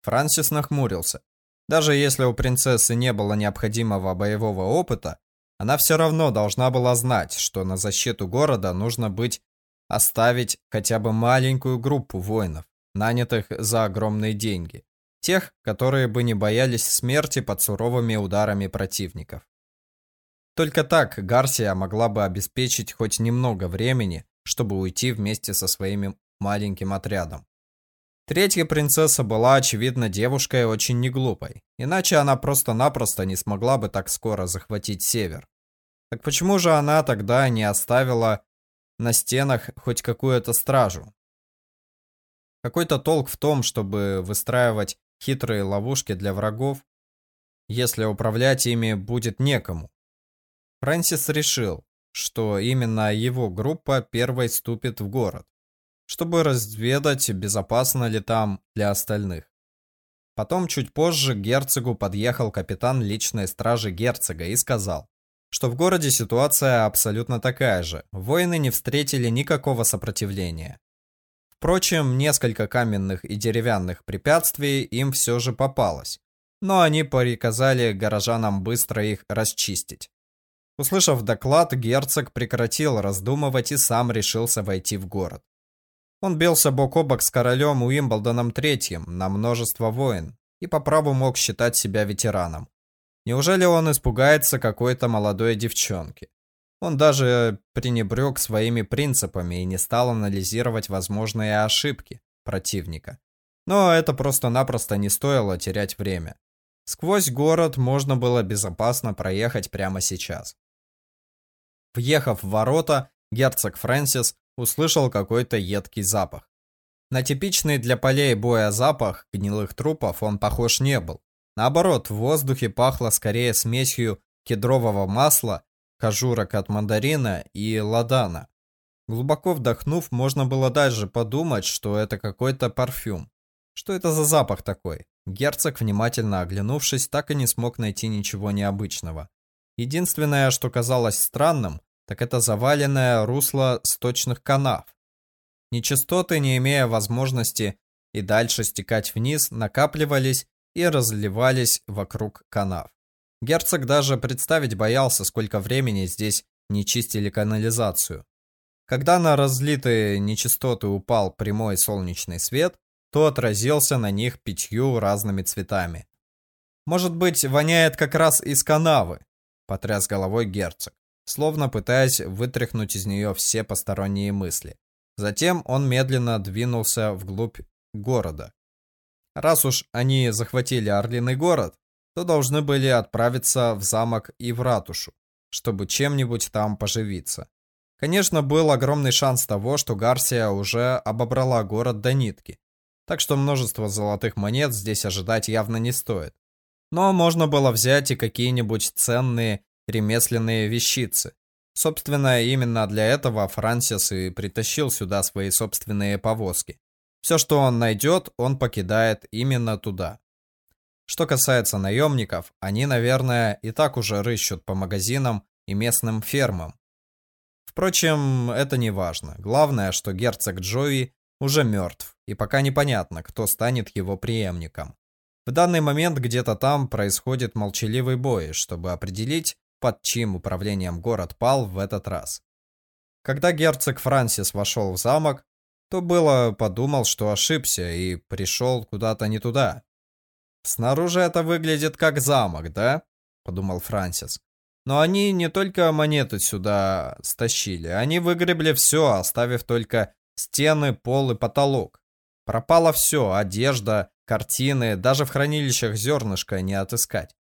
Франсис нахмурился. Даже если у принцессы не было необходимого боевого опыта, она все равно должна была знать, что на защиту города нужно быть оставить хотя бы маленькую группу воинов, нанятых за огромные деньги. Тех, которые бы не боялись смерти под суровыми ударами противников. Только так Гарсия могла бы обеспечить хоть немного времени, чтобы уйти вместе со своим маленьким отрядом. Третья принцесса была, очевидно, девушкой очень неглупой, иначе она просто-напросто не смогла бы так скоро захватить север. Так почему же она тогда не оставила на стенах хоть какую-то стражу? Какой-то толк в том, чтобы выстраивать хитрые ловушки для врагов, если управлять ими будет некому. Фрэнсис решил, что именно его группа первой ступит в город чтобы разведать, безопасно ли там для остальных. Потом, чуть позже, к герцогу подъехал капитан личной стражи герцога и сказал, что в городе ситуация абсолютно такая же. Воины не встретили никакого сопротивления. Впрочем, несколько каменных и деревянных препятствий им все же попалось, но они приказали горожанам быстро их расчистить. Услышав доклад, герцог прекратил раздумывать и сам решился войти в город. Он бился бок о бок с королем Уимблдоном III на множество войн и по праву мог считать себя ветераном. Неужели он испугается какой-то молодой девчонки? Он даже пренебрег своими принципами и не стал анализировать возможные ошибки противника. Но это просто-напросто не стоило терять время. Сквозь город можно было безопасно проехать прямо сейчас. Въехав в ворота, герцог Фрэнсис услышал какой-то едкий запах. На типичный для полей боя запах гнилых трупов он похож не был. Наоборот, в воздухе пахло скорее смесью кедрового масла, кожурок от мандарина и ладана. Глубоко вдохнув, можно было даже подумать, что это какой-то парфюм. Что это за запах такой? Герцог, внимательно оглянувшись, так и не смог найти ничего необычного. Единственное, что казалось странным, так это заваленное русло сточных канав. Нечистоты, не имея возможности и дальше стекать вниз, накапливались и разливались вокруг канав. Герцог даже представить боялся, сколько времени здесь не чистили канализацию. Когда на разлитые нечистоты упал прямой солнечный свет, то отразился на них пятью разными цветами. «Может быть, воняет как раз из канавы», — потряс головой герцог словно пытаясь вытряхнуть из нее все посторонние мысли. Затем он медленно двинулся вглубь города. Раз уж они захватили Орлиный город, то должны были отправиться в замок и в ратушу, чтобы чем-нибудь там поживиться. Конечно, был огромный шанс того, что Гарсия уже обобрала город до нитки, так что множество золотых монет здесь ожидать явно не стоит. Но можно было взять и какие-нибудь ценные ремесленные вещицы. Собственно, именно для этого Франсис и притащил сюда свои собственные повозки. Все, что он найдет, он покидает именно туда. Что касается наемников, они, наверное, и так уже рыщут по магазинам и местным фермам. Впрочем, это не важно. Главное, что герцог Джои уже мертв, и пока непонятно, кто станет его преемником. В данный момент где-то там происходит молчаливый бой, чтобы определить, под чьим управлением город пал в этот раз. Когда герцог Франсис вошел в замок, то было подумал, что ошибся и пришел куда-то не туда. Снаружи это выглядит как замок, да? подумал Франсис. Но они не только монеты сюда стащили, они выгребли все, оставив только стены, пол и потолок. Пропало все: одежда, картины, даже в хранилищах зернышка не отыскать.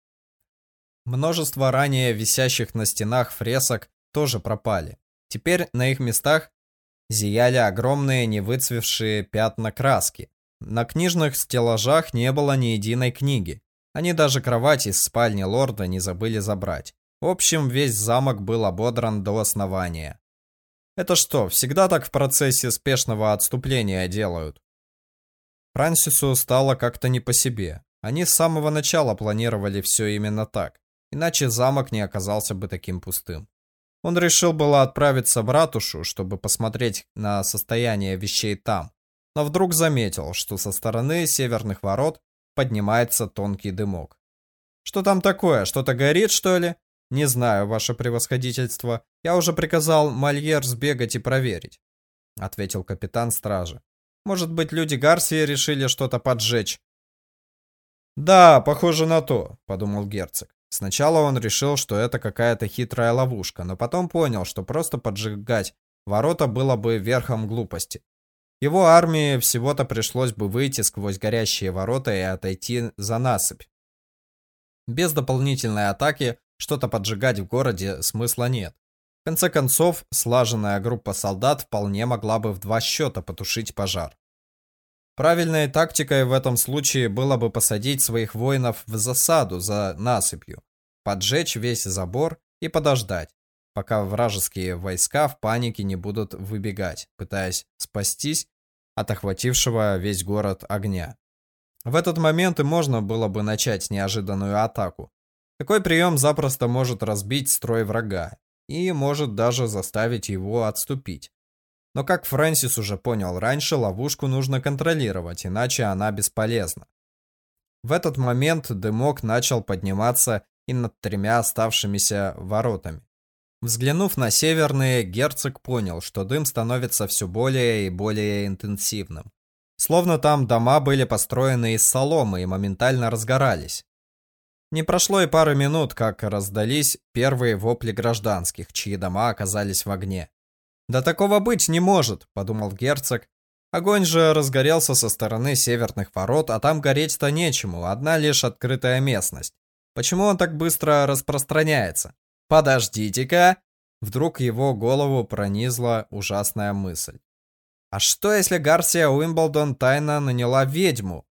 Множество ранее висящих на стенах фресок тоже пропали. Теперь на их местах зияли огромные невыцвевшие пятна краски. На книжных стеллажах не было ни единой книги. Они даже кровать из спальни лорда не забыли забрать. В общем, весь замок был ободран до основания. Это что, всегда так в процессе спешного отступления делают? Франсису стало как-то не по себе. Они с самого начала планировали все именно так, иначе замок не оказался бы таким пустым. Он решил было отправиться в ратушу, чтобы посмотреть на состояние вещей там, но вдруг заметил, что со стороны северных ворот поднимается тонкий дымок. «Что там такое? Что-то горит, что ли?» «Не знаю, ваше превосходительство. Я уже приказал Мольер сбегать и проверить», — ответил капитан стражи. «Может быть, люди Гарсии решили что-то поджечь?» «Да, похоже на то», — подумал герцог. Сначала он решил, что это какая-то хитрая ловушка, но потом понял, что просто поджигать ворота было бы верхом глупости. Его армии всего-то пришлось бы выйти сквозь горящие ворота и отойти за насыпь. Без дополнительной атаки что-то поджигать в городе смысла нет. В конце концов, слаженная группа солдат вполне могла бы в два счета потушить пожар. Правильной тактикой в этом случае было бы посадить своих воинов в засаду за насыпью, поджечь весь забор и подождать, пока вражеские войска в панике не будут выбегать, пытаясь спастись от охватившего весь город огня. В этот момент и можно было бы начать неожиданную атаку. Такой прием запросто может разбить строй врага и может даже заставить его отступить. Но как Фрэнсис уже понял раньше, ловушку нужно контролировать, иначе она бесполезна. В этот момент дымок начал подниматься и над тремя оставшимися воротами. Взглянув на северные, герцог понял, что дым становится все более и более интенсивным. Словно там дома были построены из соломы и моментально разгорались. Не прошло и пары минут, как раздались первые вопли гражданских, чьи дома оказались в огне. «Да такого быть не может», — подумал герцог. Огонь же разгорелся со стороны северных ворот, а там гореть-то нечему, одна лишь открытая местность. Почему он так быстро распространяется? Подождите-ка! Вдруг его голову пронизла ужасная мысль. А что, если Гарсия Уимблдон тайно наняла ведьму?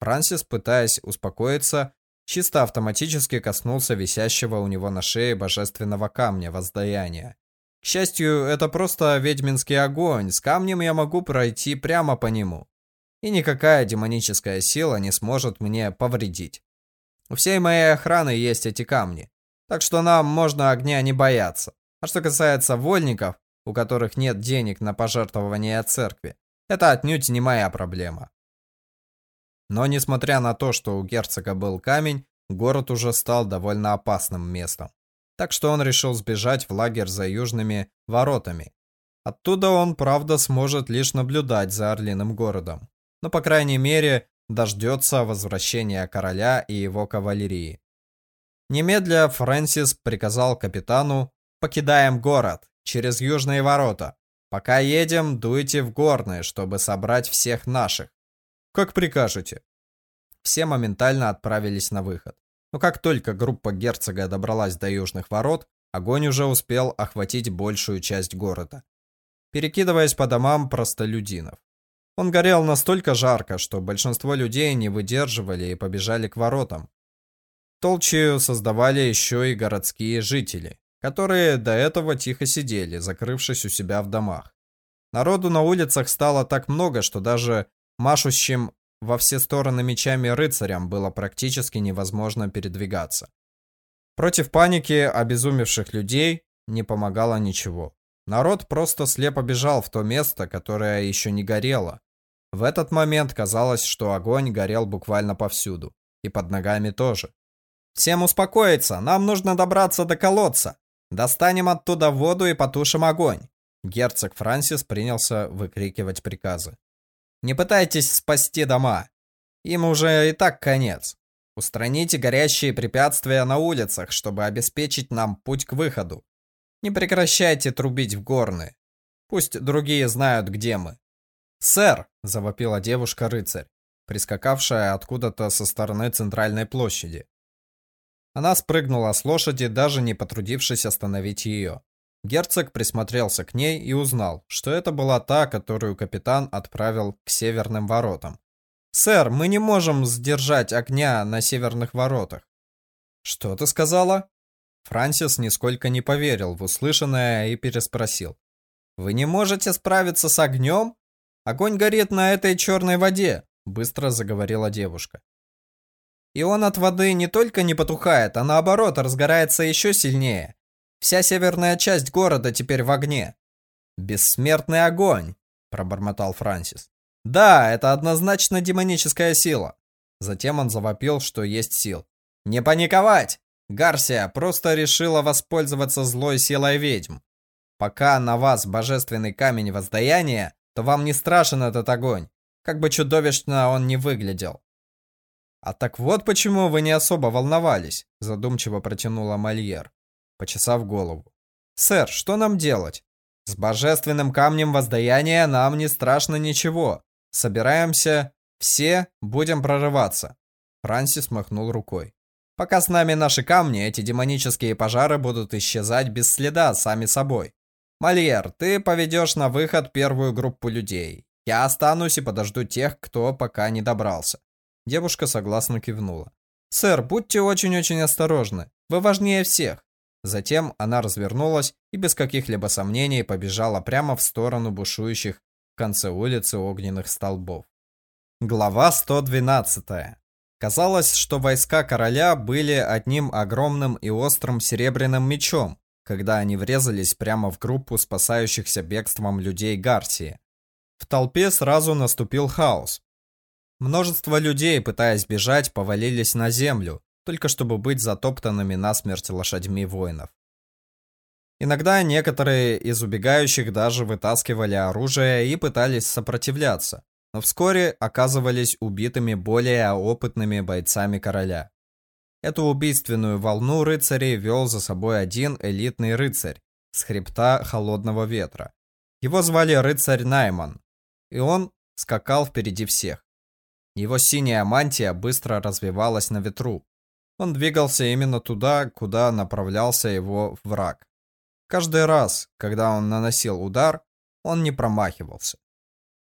Франсис, пытаясь успокоиться, чисто автоматически коснулся висящего у него на шее божественного камня воздаяния. К счастью, это просто ведьминский огонь, с камнем я могу пройти прямо по нему. И никакая демоническая сила не сможет мне повредить. У всей моей охраны есть эти камни, так что нам можно огня не бояться. А что касается вольников, у которых нет денег на пожертвование церкви, это отнюдь не моя проблема. Но несмотря на то, что у герцога был камень, город уже стал довольно опасным местом так что он решил сбежать в лагерь за южными воротами. Оттуда он, правда, сможет лишь наблюдать за Орлиным городом, но, по крайней мере, дождется возвращения короля и его кавалерии. Немедля Фрэнсис приказал капитану «Покидаем город, через южные ворота. Пока едем, дуйте в горные, чтобы собрать всех наших. Как прикажете». Все моментально отправились на выход. Но как только группа герцога добралась до южных ворот, огонь уже успел охватить большую часть города, перекидываясь по домам простолюдинов. Он горел настолько жарко, что большинство людей не выдерживали и побежали к воротам. Толчью создавали еще и городские жители, которые до этого тихо сидели, закрывшись у себя в домах. Народу на улицах стало так много, что даже машущим во все стороны мечами рыцарям было практически невозможно передвигаться. Против паники обезумевших людей не помогало ничего. Народ просто слепо бежал в то место, которое еще не горело, В этот момент казалось, что огонь горел буквально повсюду. И под ногами тоже. «Всем успокоиться, нам нужно добраться до колодца. Достанем оттуда воду и потушим огонь». Герцог Франсис принялся выкрикивать приказы. «Не пытайтесь спасти дома. Им уже и так конец. Устраните горящие препятствия на улицах, чтобы обеспечить нам путь к выходу. Не прекращайте трубить в горны. Пусть другие знают, где мы. «Сэр!» – завопила девушка-рыцарь, прискакавшая откуда-то со стороны центральной площади. Она спрыгнула с лошади, даже не потрудившись остановить ее. Герцог присмотрелся к ней и узнал, что это была та, которую капитан отправил к северным воротам. «Сэр, мы не можем сдержать огня на северных воротах». «Что ты сказала?» Франсис нисколько не поверил в услышанное и переспросил. «Вы не можете справиться с огнем? Огонь горит на этой черной воде», — быстро заговорила девушка. «И он от воды не только не потухает, а наоборот разгорается еще сильнее. Вся северная часть города теперь в огне». «Бессмертный огонь», — пробормотал Франсис. Да, это однозначно демоническая сила. Затем он завопил, что есть сил. Не паниковать! Гарсия просто решила воспользоваться злой силой ведьм. Пока на вас божественный камень воздаяния, то вам не страшен этот огонь, как бы чудовищно он ни выглядел. А так вот почему вы не особо волновались, задумчиво протянула Мольер, почесав голову. Сэр, что нам делать? С божественным камнем воздаяния нам не страшно ничего. Собираемся, все будем прорываться. Франсис махнул рукой. Пока с нами наши камни, эти демонические пожары будут исчезать без следа сами собой. Мольер, ты поведешь на выход первую группу людей. Я останусь и подожду тех, кто пока не добрался. Девушка согласно кивнула. «Сэр, будьте очень-очень осторожны. Вы важнее всех». Затем она развернулась и без каких-либо сомнений побежала прямо в сторону бушующих в конце улицы огненных столбов. Глава 112. Казалось, что войска короля были одним огромным и острым серебряным мечом, когда они врезались прямо в группу спасающихся бегством людей Гарсии. В толпе сразу наступил хаос. Множество людей, пытаясь бежать, повалились на землю, только чтобы быть затоптанными насмерть лошадьми воинов. Иногда некоторые из убегающих даже вытаскивали оружие и пытались сопротивляться, но вскоре оказывались убитыми более опытными бойцами короля. Эту убийственную волну рыцарей вел за собой один элитный рыцарь с хребта холодного ветра. Его звали рыцарь Найман, и он скакал впереди всех. Его синяя мантия быстро развивалась на ветру. Он двигался именно туда, куда направлялся его враг. Каждый раз, когда он наносил удар, он не промахивался.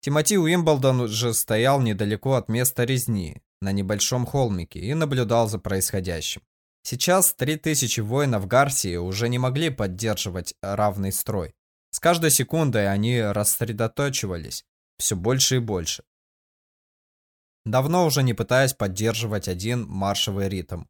Тимоти Уимблдон же стоял недалеко от места резни, на небольшом холмике, и наблюдал за происходящим. Сейчас 3000 воинов Гарсии уже не могли поддерживать равный строй. С каждой секундой они рассредоточивались все больше и больше. Давно уже не пытаясь поддерживать один маршевый ритм.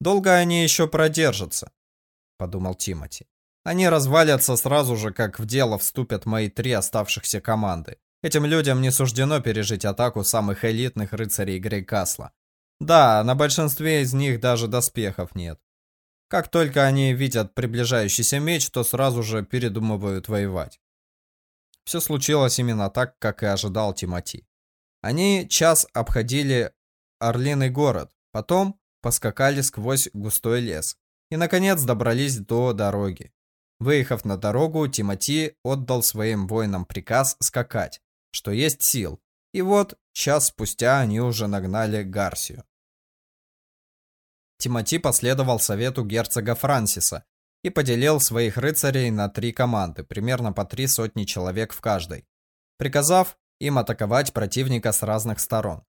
«Долго они еще продержатся», — подумал Тимати. Они развалятся сразу же, как в дело вступят мои три оставшихся команды. Этим людям не суждено пережить атаку самых элитных рыцарей Грейкасла. Да, на большинстве из них даже доспехов нет. Как только они видят приближающийся меч, то сразу же передумывают воевать. Все случилось именно так, как и ожидал Тимати. Они час обходили Орлиный город, потом поскакали сквозь густой лес и, наконец, добрались до дороги. Выехав на дорогу, Тимати отдал своим воинам приказ скакать, что есть сил. И вот, час спустя они уже нагнали Гарсию. Тимати последовал совету герцога Франсиса и поделил своих рыцарей на три команды, примерно по три сотни человек в каждой, приказав им атаковать противника с разных сторон.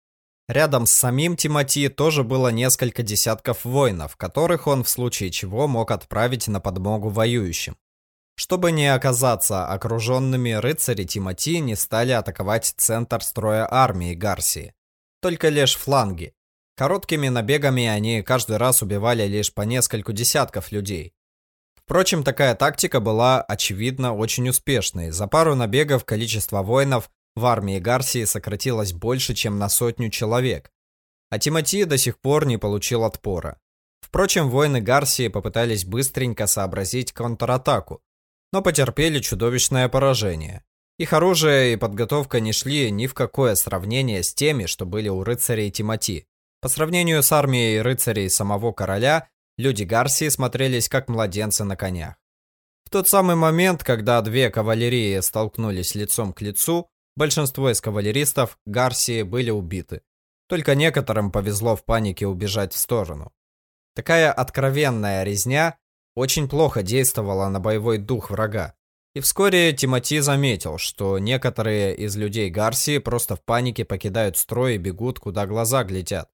Рядом с самим Тимати тоже было несколько десятков воинов, которых он в случае чего мог отправить на подмогу воюющим. Чтобы не оказаться окруженными, рыцари Тимати не стали атаковать центр строя армии Гарсии, только лишь фланги. Короткими набегами они каждый раз убивали лишь по нескольку десятков людей. Впрочем, такая тактика была, очевидно, очень успешной. За пару набегов количество воинов в армии Гарсии сократилось больше, чем на сотню человек, а Тимати до сих пор не получил отпора. Впрочем, воины Гарсии попытались быстренько сообразить контратаку, но потерпели чудовищное поражение. Их оружие и подготовка не шли ни в какое сравнение с теми, что были у рыцарей Тимати. По сравнению с армией рыцарей самого короля, люди Гарсии смотрелись как младенцы на конях. В тот самый момент, когда две кавалерии столкнулись лицом к лицу, большинство из кавалеристов Гарсии были убиты. Только некоторым повезло в панике убежать в сторону. Такая откровенная резня очень плохо действовала на боевой дух врага. И вскоре Тимати заметил, что некоторые из людей Гарсии просто в панике покидают строй и бегут, куда глаза глядят.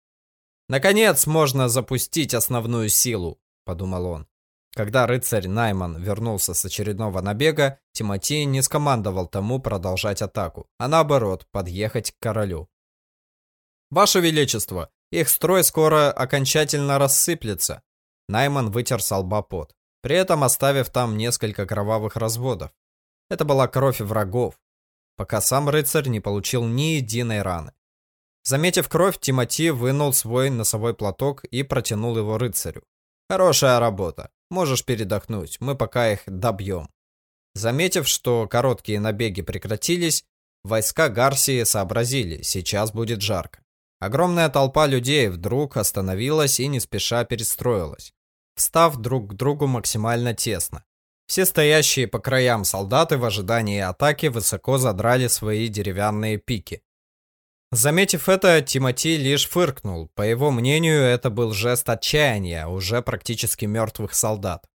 «Наконец можно запустить основную силу», — подумал он. Когда рыцарь Найман вернулся с очередного набега, Тимати не скомандовал тому продолжать атаку, а наоборот, подъехать к королю. «Ваше Величество, их строй скоро окончательно рассыплется», Найман вытер с лба пот при этом оставив там несколько кровавых разводов. Это была кровь врагов, пока сам рыцарь не получил ни единой раны. Заметив кровь, Тимати вынул свой носовой платок и протянул его рыцарю. «Хорошая работа. Можешь передохнуть, мы пока их добьем». Заметив, что короткие набеги прекратились, войска Гарсии сообразили, сейчас будет жарко. Огромная толпа людей вдруг остановилась и не спеша перестроилась встав друг к другу максимально тесно. Все стоящие по краям солдаты в ожидании атаки высоко задрали свои деревянные пики. Заметив это, Тимати лишь фыркнул. По его мнению, это был жест отчаяния уже практически мертвых солдат.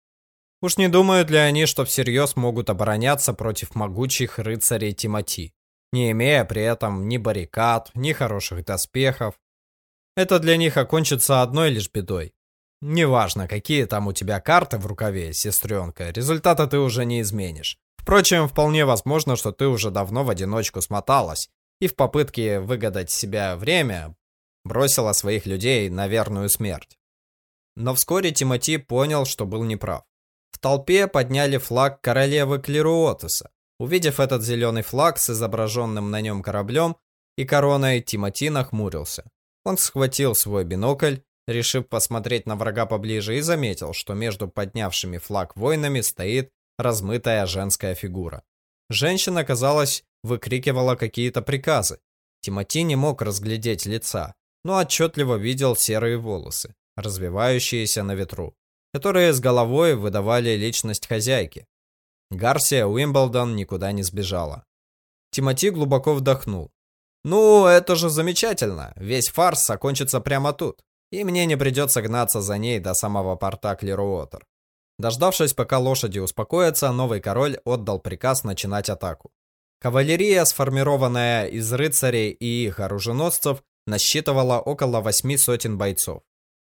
Уж не думают ли они, что всерьез могут обороняться против могучих рыцарей Тимати, не имея при этом ни баррикад, ни хороших доспехов. Это для них окончится одной лишь бедой. Неважно, какие там у тебя карты в рукаве, сестренка, результата ты уже не изменишь. Впрочем, вполне возможно, что ты уже давно в одиночку смоталась и в попытке выгадать себя время бросила своих людей на верную смерть. Но вскоре Тимати понял, что был неправ. В толпе подняли флаг королевы Клеруотеса. Увидев этот зеленый флаг с изображенным на нем кораблем и короной, Тимати нахмурился. Он схватил свой бинокль решив посмотреть на врага поближе, и заметил, что между поднявшими флаг воинами стоит размытая женская фигура. Женщина, казалось, выкрикивала какие-то приказы. Тимати не мог разглядеть лица, но отчетливо видел серые волосы, развивающиеся на ветру, которые с головой выдавали личность хозяйки. Гарсия Уимблдон никуда не сбежала. Тимати глубоко вдохнул. «Ну, это же замечательно. Весь фарс окончится прямо тут и мне не придется гнаться за ней до самого порта Клируотер. Дождавшись, пока лошади успокоятся, новый король отдал приказ начинать атаку. Кавалерия, сформированная из рыцарей и их оруженосцев, насчитывала около восьми сотен бойцов.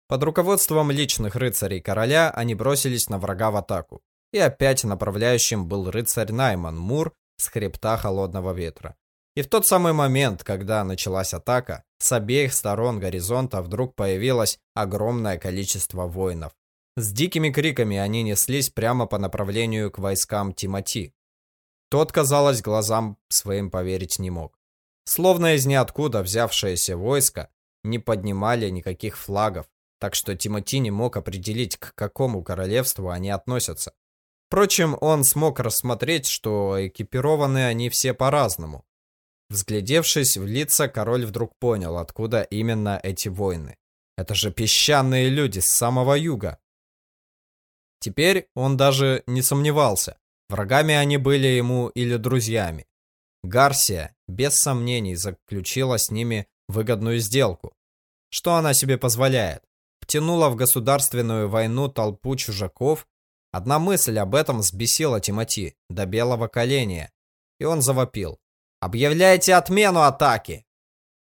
Под руководством личных рыцарей короля они бросились на врага в атаку. И опять направляющим был рыцарь Найман Мур с хребта Холодного Ветра. И в тот самый момент, когда началась атака, с обеих сторон горизонта вдруг появилось огромное количество воинов. С дикими криками они неслись прямо по направлению к войскам Тимати. Тот, казалось, глазам своим поверить не мог. Словно из ниоткуда взявшееся войско не поднимали никаких флагов, так что Тимати не мог определить, к какому королевству они относятся. Впрочем, он смог рассмотреть, что экипированы они все по-разному. Взглядевшись в лица, король вдруг понял, откуда именно эти войны. Это же песчаные люди с самого юга. Теперь он даже не сомневался, врагами они были ему или друзьями. Гарсия, без сомнений, заключила с ними выгодную сделку. Что она себе позволяет? Втянула в государственную войну толпу чужаков? Одна мысль об этом взбесила Тимати до белого коленя, и он завопил. Объявляйте отмену атаки!»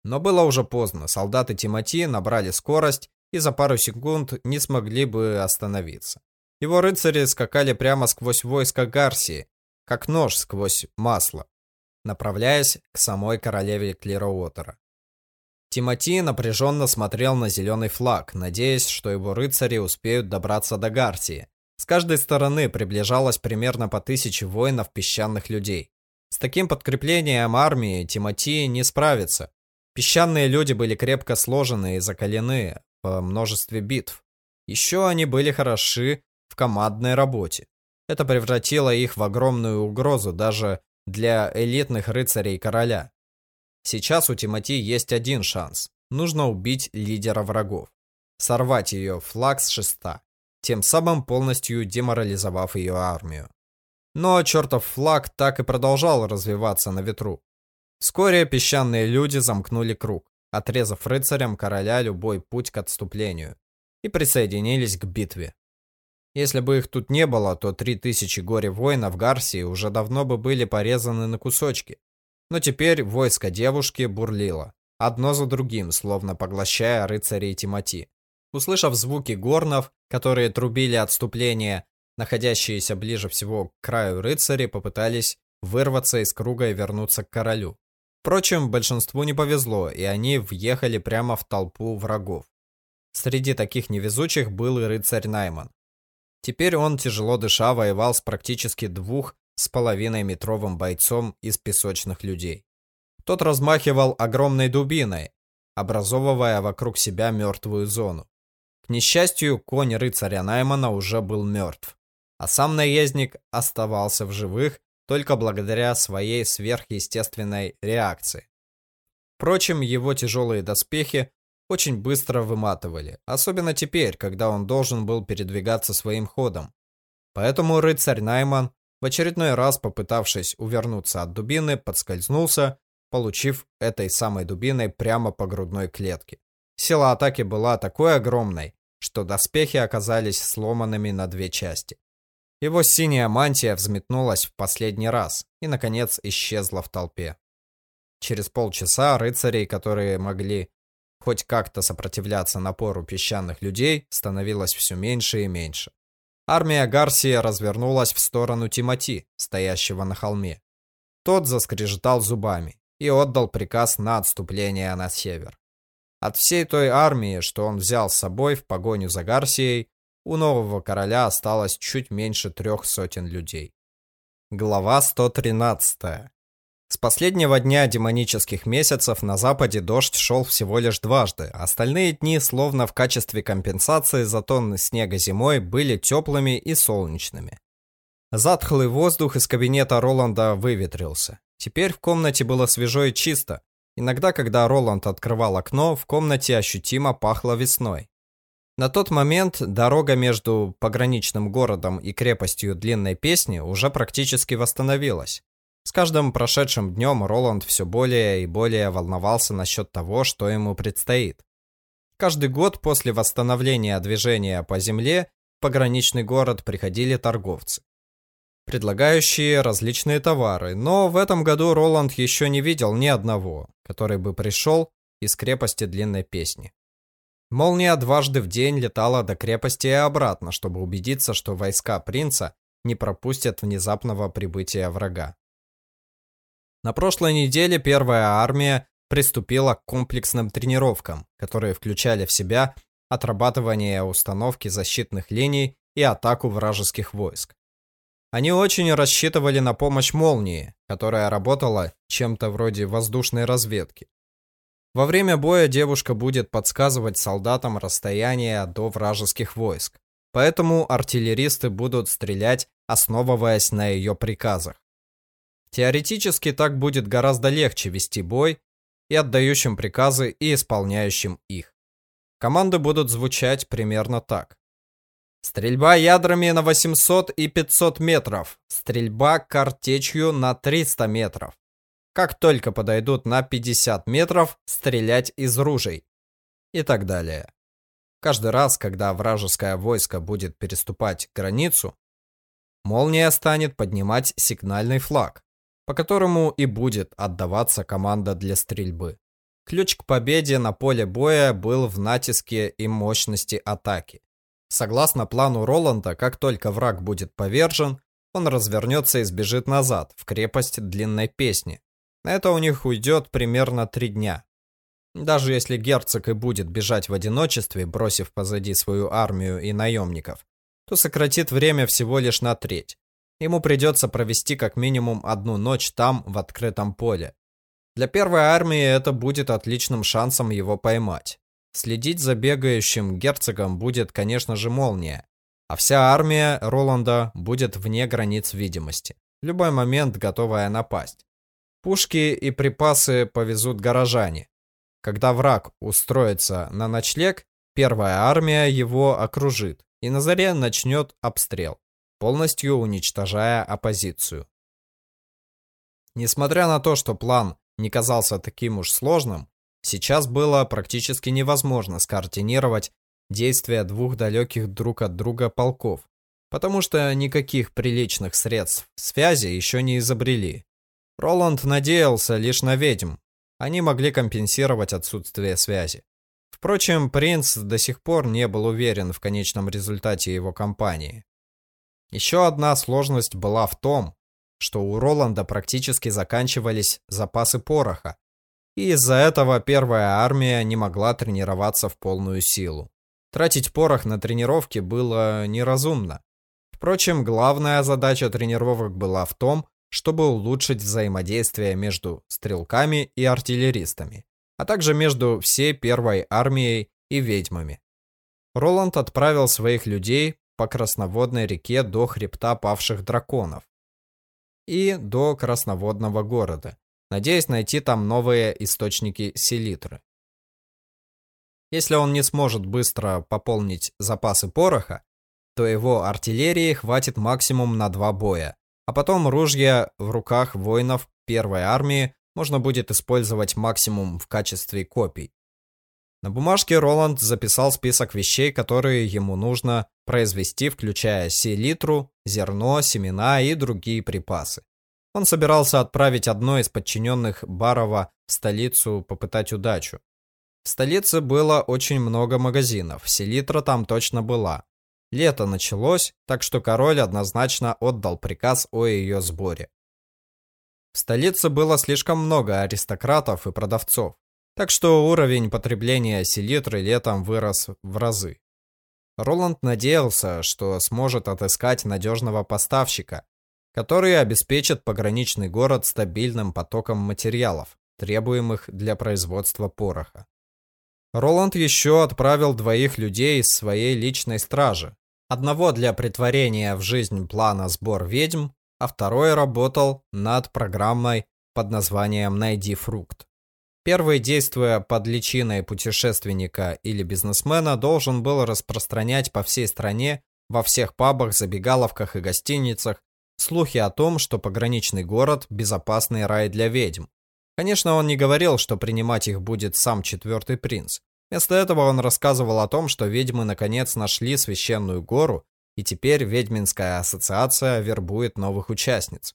Но было уже поздно. Солдаты Тимати набрали скорость и за пару секунд не смогли бы остановиться. Его рыцари скакали прямо сквозь войско Гарсии, как нож сквозь масло, направляясь к самой королеве Клироуотера. Тимати напряженно смотрел на зеленый флаг, надеясь, что его рыцари успеют добраться до Гарсии. С каждой стороны приближалось примерно по тысяче воинов песчаных людей. С таким подкреплением армии Тимати не справится. Песчаные люди были крепко сложены и закалены по множестве битв. Еще они были хороши в командной работе. Это превратило их в огромную угрозу даже для элитных рыцарей короля. Сейчас у Тимати есть один шанс. Нужно убить лидера врагов. Сорвать ее флаг с шеста, тем самым полностью деморализовав ее армию. Но чертов флаг так и продолжал развиваться на ветру. Вскоре песчаные люди замкнули круг, отрезав рыцарям короля любой путь к отступлению, и присоединились к битве. Если бы их тут не было, то три тысячи горе-воинов Гарсии уже давно бы были порезаны на кусочки. Но теперь войско девушки бурлило, одно за другим, словно поглощая рыцарей Тимати. Услышав звуки горнов, которые трубили отступление, находящиеся ближе всего к краю рыцари попытались вырваться из круга и вернуться к королю. Впрочем, большинству не повезло, и они въехали прямо в толпу врагов. Среди таких невезучих был и рыцарь Найман. Теперь он, тяжело дыша, воевал с практически двух с половиной метровым бойцом из песочных людей. Тот размахивал огромной дубиной, образовывая вокруг себя мертвую зону. К несчастью, конь рыцаря Наймана уже был мертв, а сам наездник оставался в живых только благодаря своей сверхъестественной реакции. Впрочем, его тяжелые доспехи очень быстро выматывали, особенно теперь, когда он должен был передвигаться своим ходом. Поэтому рыцарь Найман, в очередной раз попытавшись увернуться от дубины, подскользнулся, получив этой самой дубиной прямо по грудной клетке. Сила атаки была такой огромной, что доспехи оказались сломанными на две части. Его синяя мантия взметнулась в последний раз и, наконец, исчезла в толпе. Через полчаса рыцарей, которые могли хоть как-то сопротивляться напору песчаных людей, становилось все меньше и меньше. Армия Гарсия развернулась в сторону Тимати, стоящего на холме. Тот заскрежетал зубами и отдал приказ на отступление на север. От всей той армии, что он взял с собой в погоню за Гарсией, у нового короля осталось чуть меньше трех сотен людей. Глава 113. С последнего дня демонических месяцев на западе дождь шел всего лишь дважды, остальные дни, словно в качестве компенсации за тонны снега зимой, были теплыми и солнечными. Затхлый воздух из кабинета Роланда выветрился. Теперь в комнате было свежо и чисто, Иногда, когда Роланд открывал окно, в комнате ощутимо пахло весной. На тот момент дорога между пограничным городом и крепостью Длинной Песни уже практически восстановилась. С каждым прошедшим днем Роланд все более и более волновался насчет того, что ему предстоит. Каждый год после восстановления движения по земле в пограничный город приходили торговцы предлагающие различные товары, но в этом году Роланд еще не видел ни одного, который бы пришел из крепости длинной песни. Молния дважды в день летала до крепости и обратно, чтобы убедиться, что войска принца не пропустят внезапного прибытия врага. На прошлой неделе первая армия приступила к комплексным тренировкам, которые включали в себя отрабатывание установки защитных линий и атаку вражеских войск. Они очень рассчитывали на помощь молнии, которая работала чем-то вроде воздушной разведки. Во время боя девушка будет подсказывать солдатам расстояние до вражеских войск, поэтому артиллеристы будут стрелять, основываясь на ее приказах. Теоретически так будет гораздо легче вести бой и отдающим приказы, и исполняющим их. Команды будут звучать примерно так. Стрельба ядрами на 800 и 500 метров. Стрельба картечью на 300 метров. Как только подойдут на 50 метров, стрелять из ружей. И так далее. Каждый раз, когда вражеское войско будет переступать границу, молния станет поднимать сигнальный флаг, по которому и будет отдаваться команда для стрельбы. Ключ к победе на поле боя был в натиске и мощности атаки. Согласно плану Роланда, как только враг будет повержен, он развернется и сбежит назад, в крепость Длинной Песни. Это у них уйдет примерно три дня. Даже если герцог и будет бежать в одиночестве, бросив позади свою армию и наемников, то сократит время всего лишь на треть. Ему придется провести как минимум одну ночь там, в открытом поле. Для первой армии это будет отличным шансом его поймать. Следить за бегающим герцогом будет, конечно же, молния, а вся армия Роланда будет вне границ видимости, в любой момент готовая напасть. Пушки и припасы повезут горожане. Когда враг устроится на ночлег, первая армия его окружит и на заре начнет обстрел, полностью уничтожая оппозицию. Несмотря на то, что план не казался таким уж сложным, сейчас было практически невозможно скоординировать действия двух далеких друг от друга полков, потому что никаких приличных средств связи еще не изобрели. Роланд надеялся лишь на ведьм, они могли компенсировать отсутствие связи. Впрочем, принц до сих пор не был уверен в конечном результате его кампании. Еще одна сложность была в том, что у Роланда практически заканчивались запасы пороха, и из-за этого первая армия не могла тренироваться в полную силу. Тратить порох на тренировки было неразумно. Впрочем, главная задача тренировок была в том, чтобы улучшить взаимодействие между стрелками и артиллеристами, а также между всей первой армией и ведьмами. Роланд отправил своих людей по Красноводной реке до хребта павших драконов, и до Красноводного города, надеясь найти там новые источники селитры. Если он не сможет быстро пополнить запасы пороха, то его артиллерии хватит максимум на два боя, а потом ружья в руках воинов первой армии можно будет использовать максимум в качестве копий. На бумажке Роланд записал список вещей, которые ему нужно произвести, включая селитру, зерно, семена и другие припасы. Он собирался отправить одно из подчиненных Барова в столицу попытать удачу. В столице было очень много магазинов, селитра там точно была. Лето началось, так что король однозначно отдал приказ о ее сборе. В столице было слишком много аристократов и продавцов, так что уровень потребления селитры летом вырос в разы. Роланд надеялся, что сможет отыскать надежного поставщика, который обеспечит пограничный город стабильным потоком материалов, требуемых для производства пороха. Роланд еще отправил двоих людей из своей личной стражи. Одного для притворения в жизнь плана «Сбор ведьм», а второй работал над программой под названием «Найди фрукт». Первый, действуя под личиной путешественника или бизнесмена, должен был распространять по всей стране, во всех пабах, забегаловках и гостиницах, слухи о том, что пограничный город – безопасный рай для ведьм. Конечно, он не говорил, что принимать их будет сам четвертый принц. Вместо этого он рассказывал о том, что ведьмы наконец нашли священную гору, и теперь ведьминская ассоциация вербует новых участниц.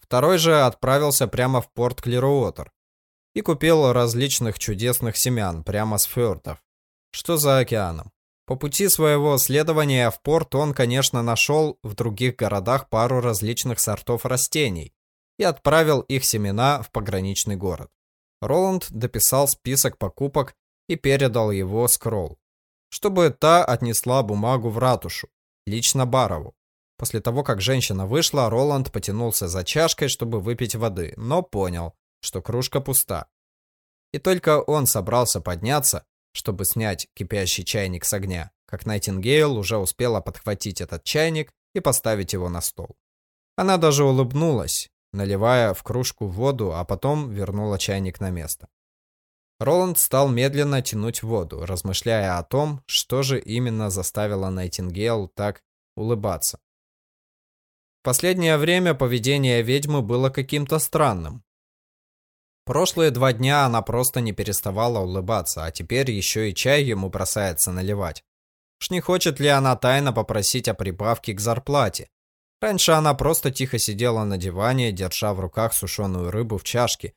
Второй же отправился прямо в порт Клируотер, и купил различных чудесных семян прямо с фьордов, что за океаном. По пути своего следования в порт он, конечно, нашел в других городах пару различных сортов растений и отправил их семена в пограничный город. Роланд дописал список покупок и передал его Скролл, чтобы та отнесла бумагу в ратушу, лично Барову. После того, как женщина вышла, Роланд потянулся за чашкой, чтобы выпить воды, но понял, что кружка пуста. И только он собрался подняться, чтобы снять кипящий чайник с огня, как Найтингейл уже успела подхватить этот чайник и поставить его на стол. Она даже улыбнулась, наливая в кружку воду, а потом вернула чайник на место. Роланд стал медленно тянуть воду, размышляя о том, что же именно заставило Найтингейл так улыбаться. В последнее время поведение ведьмы было каким-то странным. Прошлые два дня она просто не переставала улыбаться, а теперь еще и чай ему бросается наливать. Уж не хочет ли она тайно попросить о прибавке к зарплате? Раньше она просто тихо сидела на диване, держа в руках сушеную рыбу в чашке,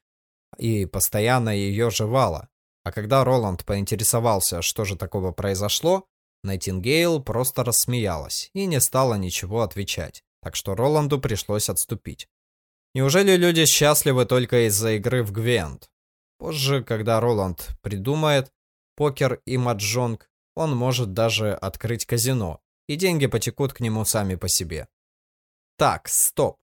и постоянно ее жевала. А когда Роланд поинтересовался, что же такого произошло, Найтингейл просто рассмеялась и не стала ничего отвечать, так что Роланду пришлось отступить. Неужели люди счастливы только из-за игры в Гвент? Позже, когда Роланд придумает покер и маджонг, он может даже открыть казино, и деньги потекут к нему сами по себе. Так, стоп.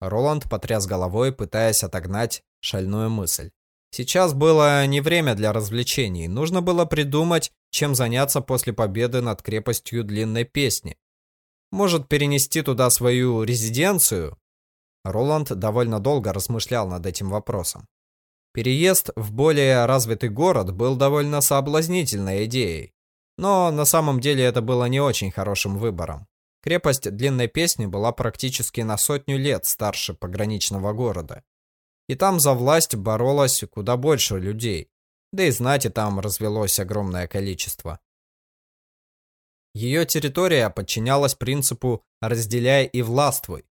Роланд потряс головой, пытаясь отогнать шальную мысль. Сейчас было не время для развлечений. Нужно было придумать, чем заняться после победы над крепостью длинной песни. Может, перенести туда свою резиденцию? Роланд довольно долго размышлял над этим вопросом. Переезд в более развитый город был довольно соблазнительной идеей. Но на самом деле это было не очень хорошим выбором. Крепость Длинной Песни была практически на сотню лет старше пограничного города. И там за власть боролось куда больше людей. Да и знати там развелось огромное количество. Ее территория подчинялась принципу «разделяй и властвуй».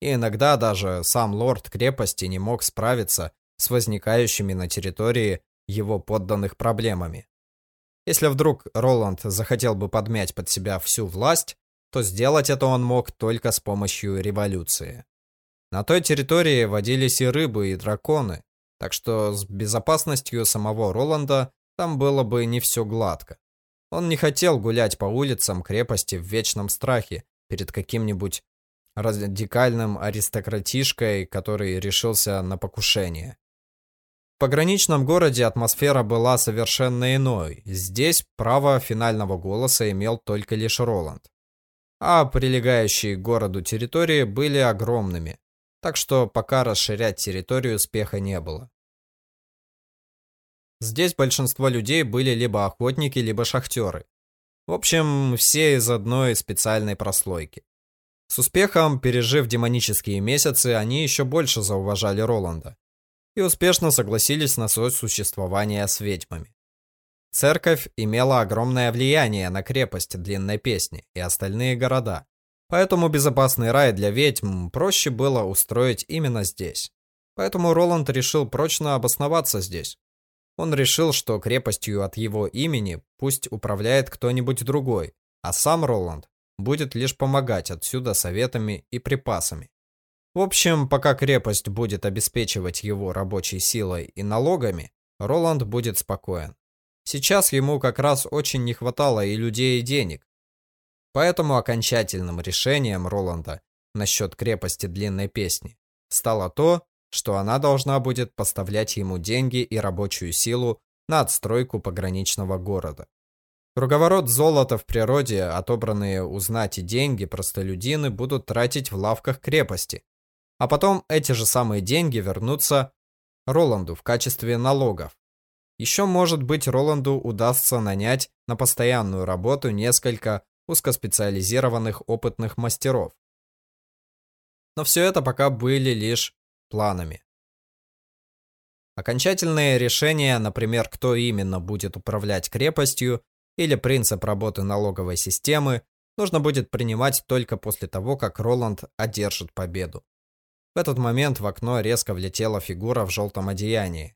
И иногда даже сам лорд крепости не мог справиться с возникающими на территории его подданных проблемами. Если вдруг Роланд захотел бы подмять под себя всю власть, то сделать это он мог только с помощью революции. На той территории водились и рыбы, и драконы, так что с безопасностью самого Роланда там было бы не все гладко. Он не хотел гулять по улицам крепости в вечном страхе перед каким-нибудь радикальным аристократишкой, который решился на покушение. В пограничном городе атмосфера была совершенно иной. Здесь право финального голоса имел только лишь Роланд. А прилегающие к городу территории были огромными, так что пока расширять территорию успеха не было. Здесь большинство людей были либо охотники, либо шахтеры. В общем, все из одной специальной прослойки. С успехом, пережив демонические месяцы, они еще больше зауважали Роланда и успешно согласились на сосуществование с ведьмами. Церковь имела огромное влияние на крепость Длинной Песни и остальные города, поэтому безопасный рай для ведьм проще было устроить именно здесь. Поэтому Роланд решил прочно обосноваться здесь. Он решил, что крепостью от его имени пусть управляет кто-нибудь другой, а сам Роланд будет лишь помогать отсюда советами и припасами. В общем, пока крепость будет обеспечивать его рабочей силой и налогами, Роланд будет спокоен. Сейчас ему как раз очень не хватало и людей, и денег. Поэтому окончательным решением Роланда насчет крепости длинной песни стало то, что она должна будет поставлять ему деньги и рабочую силу на отстройку пограничного города. Круговорот золота в природе, отобранные у знати деньги простолюдины будут тратить в лавках крепости, а потом эти же самые деньги вернутся Роланду в качестве налогов. Еще, может быть, Роланду удастся нанять на постоянную работу несколько узкоспециализированных опытных мастеров. Но все это пока были лишь планами. Окончательное решение, например, кто именно будет управлять крепостью или принцип работы налоговой системы, нужно будет принимать только после того, как Роланд одержит победу. В этот момент в окно резко влетела фигура в желтом одеянии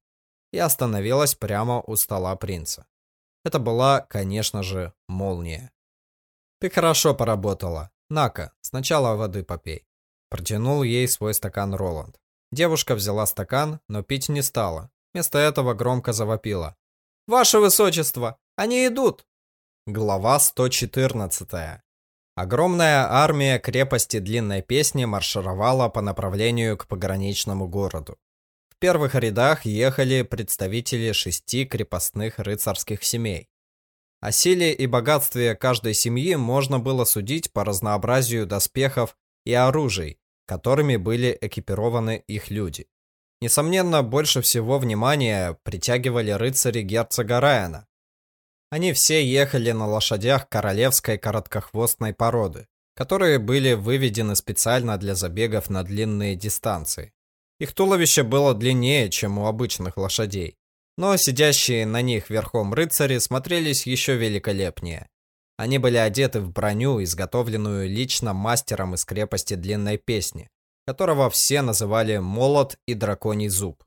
и остановилась прямо у стола принца. Это была, конечно же, молния. «Ты хорошо поработала. На-ка, сначала воды попей». Протянул ей свой стакан Роланд. Девушка взяла стакан, но пить не стала. Вместо этого громко завопила. «Ваше Высочество, они идут!» Глава 114. Огромная армия крепости Длинной Песни маршировала по направлению к пограничному городу. Первых рядах ехали представители шести крепостных рыцарских семей. О силе и богатстве каждой семьи можно было судить по разнообразию доспехов и оружий, которыми были экипированы их люди. Несомненно, больше всего внимания притягивали рыцари герцога Райана, они все ехали на лошадях королевской короткохвостной породы, которые были выведены специально для забегов на длинные дистанции. Их туловище было длиннее, чем у обычных лошадей, но сидящие на них верхом рыцари смотрелись еще великолепнее. Они были одеты в броню, изготовленную лично мастером из крепости Длинной Песни, которого все называли Молот и Драконий Зуб.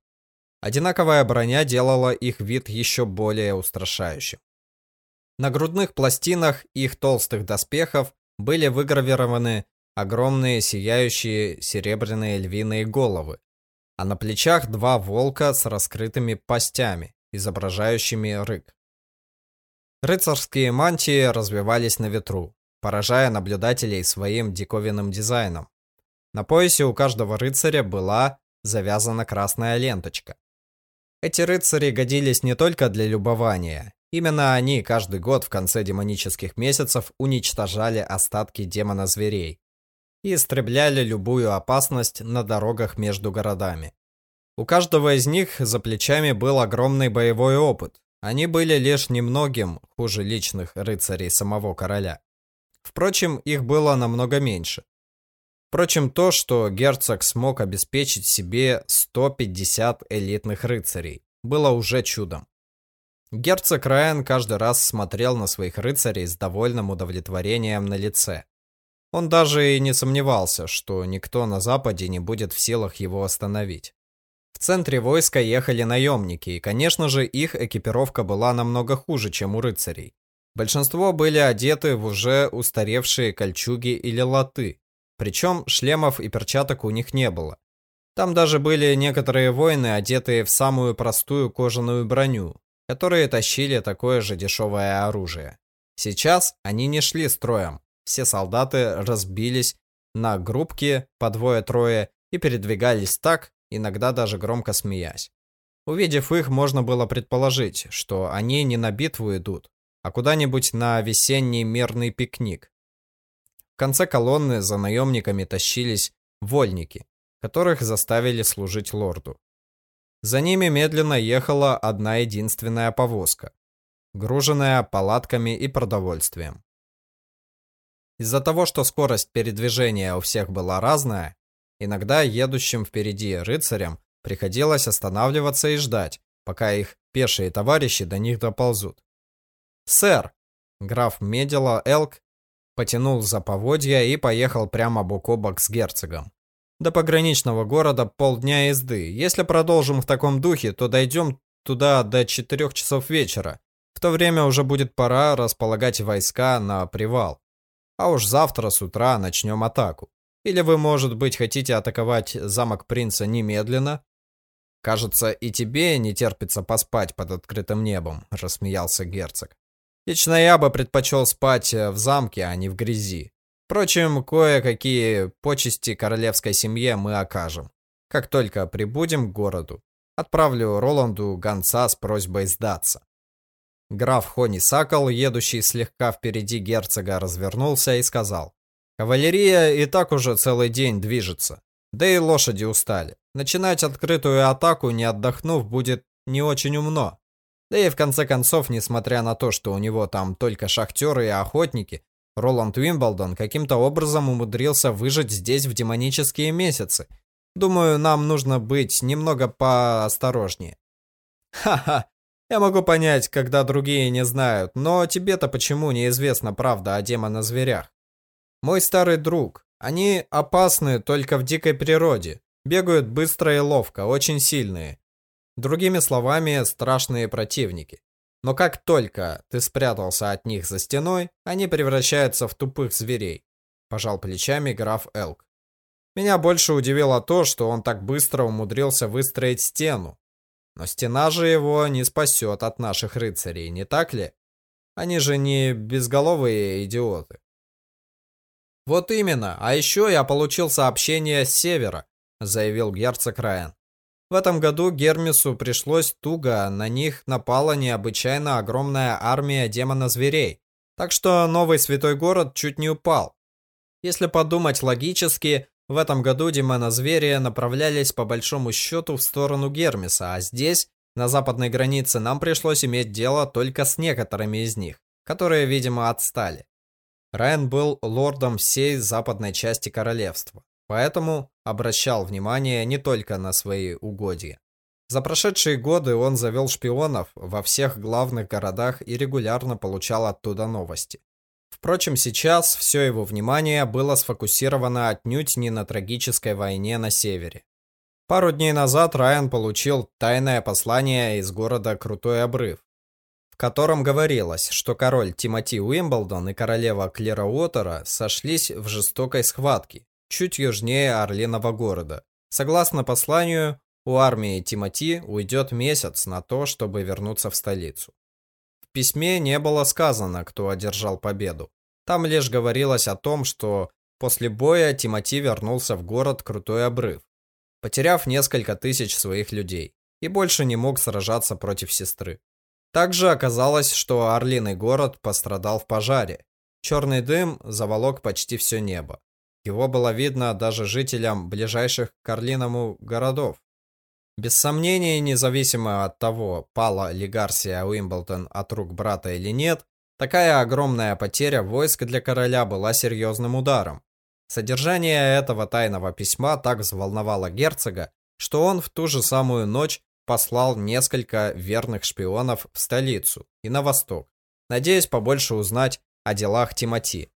Одинаковая броня делала их вид еще более устрашающим. На грудных пластинах их толстых доспехов были выгравированы огромные сияющие серебряные львиные головы, а на плечах два волка с раскрытыми пастями, изображающими рык. Рыцарские мантии развивались на ветру, поражая наблюдателей своим диковинным дизайном. На поясе у каждого рыцаря была завязана красная ленточка. Эти рыцари годились не только для любования. Именно они каждый год в конце демонических месяцев уничтожали остатки демона-зверей и истребляли любую опасность на дорогах между городами. У каждого из них за плечами был огромный боевой опыт. Они были лишь немногим хуже личных рыцарей самого короля. Впрочем, их было намного меньше. Впрочем, то, что герцог смог обеспечить себе 150 элитных рыцарей, было уже чудом. Герцог Райан каждый раз смотрел на своих рыцарей с довольным удовлетворением на лице. Он даже и не сомневался, что никто на Западе не будет в силах его остановить. В центре войска ехали наемники, и, конечно же, их экипировка была намного хуже, чем у рыцарей. Большинство были одеты в уже устаревшие кольчуги или латы, причем шлемов и перчаток у них не было. Там даже были некоторые воины, одетые в самую простую кожаную броню, которые тащили такое же дешевое оружие. Сейчас они не шли строем. Все солдаты разбились на группки по двое-трое и передвигались так, иногда даже громко смеясь. Увидев их, можно было предположить, что они не на битву идут, а куда-нибудь на весенний мирный пикник. В конце колонны за наемниками тащились вольники, которых заставили служить лорду. За ними медленно ехала одна единственная повозка, груженная палатками и продовольствием. Из-за того, что скорость передвижения у всех была разная, иногда едущим впереди рыцарям приходилось останавливаться и ждать, пока их пешие товарищи до них доползут. «Сэр!» Граф Медела Элк потянул за поводья и поехал прямо бок о бок с герцогом. До пограничного города полдня езды. Если продолжим в таком духе, то дойдем туда до 4 часов вечера. В то время уже будет пора располагать войска на привал. А уж завтра с утра начнем атаку. Или вы, может быть, хотите атаковать замок принца немедленно? Кажется, и тебе не терпится поспать под открытым небом, рассмеялся герцог. Лично я бы предпочел спать э, в замке, а не в грязи. Впрочем, кое-какие почести королевской семье мы окажем. Как только прибудем к городу, отправлю Роланду гонца с просьбой сдаться. Граф Хони Сакал, едущий слегка впереди герцога, развернулся и сказал. Кавалерия и так уже целый день движется. Да и лошади устали. Начинать открытую атаку, не отдохнув, будет не очень умно. Да и в конце концов, несмотря на то, что у него там только шахтеры и охотники, Роланд Уимблдон каким-то образом умудрился выжить здесь в демонические месяцы. Думаю, нам нужно быть немного поосторожнее. Ха-ха, я могу понять, когда другие не знают, но тебе-то почему неизвестна правда о демона-зверях? Мой старый друг, они опасны только в дикой природе, бегают быстро и ловко, очень сильные. Другими словами, страшные противники. Но как только ты спрятался от них за стеной, они превращаются в тупых зверей. Пожал плечами граф Элк. Меня больше удивило то, что он так быстро умудрился выстроить стену. Но стена же его не спасет от наших рыцарей, не так ли? Они же не безголовые идиоты. Вот именно, а еще я получил сообщение с севера, заявил герцог Райан. В этом году Гермесу пришлось туго, на них напала необычайно огромная армия демона-зверей, так что новый святой город чуть не упал. Если подумать логически, в этом году демона-звери направлялись по большому счету в сторону Гермеса, а здесь, на западной границе, нам пришлось иметь дело только с некоторыми из них, которые, видимо, отстали. Райан был лордом всей западной части королевства. Поэтому обращал внимание не только на свои угодья. За прошедшие годы он завел шпионов во всех главных городах и регулярно получал оттуда новости. Впрочем, сейчас все его внимание было сфокусировано отнюдь не на трагической войне на севере. Пару дней назад Райан получил тайное послание из города Крутой Обрыв, в котором говорилось, что король Тимоти Уимблдон и королева Клера Уотера сошлись в жестокой схватке, чуть южнее Орлиного города. Согласно посланию, у армии Тимати уйдет месяц на то, чтобы вернуться в столицу. В письме не было сказано, кто одержал победу. Там лишь говорилось о том, что После боя Тимати вернулся в город Крутой Обрыв, потеряв несколько тысяч своих людей, и больше не мог сражаться против сестры. Также оказалось, что Орлиный город пострадал в пожаре. Черный дым заволок почти все небо. Его было видно даже жителям ближайших к Орлиному городов. Без сомнения, независимо от того, пала ли Гарсия Уимблтон от рук брата или нет, такая огромная потеря войск для короля была серьезным ударом. Содержание этого тайного письма так взволновало герцога, что он в ту же самую ночь послал несколько верных шпионов в столицу и на восток, надеясь побольше узнать о делах Тимати.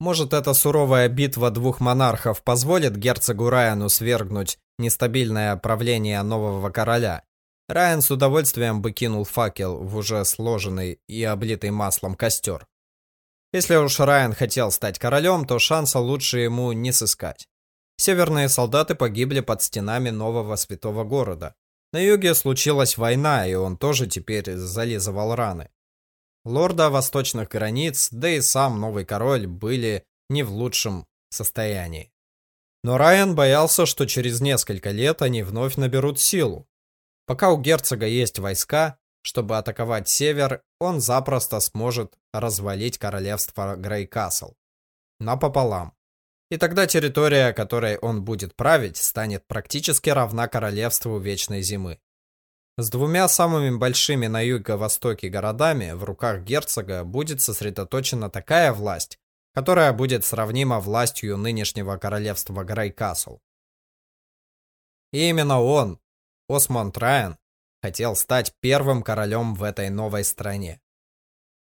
Может, эта суровая битва двух монархов позволит герцогу Райану свергнуть нестабильное правление нового короля. Райан с удовольствием бы кинул факел в уже сложенный и облитый маслом костер. Если уж Райан хотел стать королем, то шанса лучше ему не сыскать. Северные солдаты погибли под стенами нового святого города. На юге случилась война, и он тоже теперь зализывал раны. Лорда восточных границ, да и сам новый король были не в лучшем состоянии. Но Райан боялся, что через несколько лет они вновь наберут силу. Пока у герцога есть войска, чтобы атаковать север, он запросто сможет развалить королевство Грейкасл. Напополам. И тогда территория, которой он будет править, станет практически равна королевству Вечной Зимы. С двумя самыми большими на юго-востоке городами в руках герцога будет сосредоточена такая власть, которая будет сравнима властью нынешнего королевства Грейкасл. И именно он, Осмонд Райан, хотел стать первым королем в этой новой стране.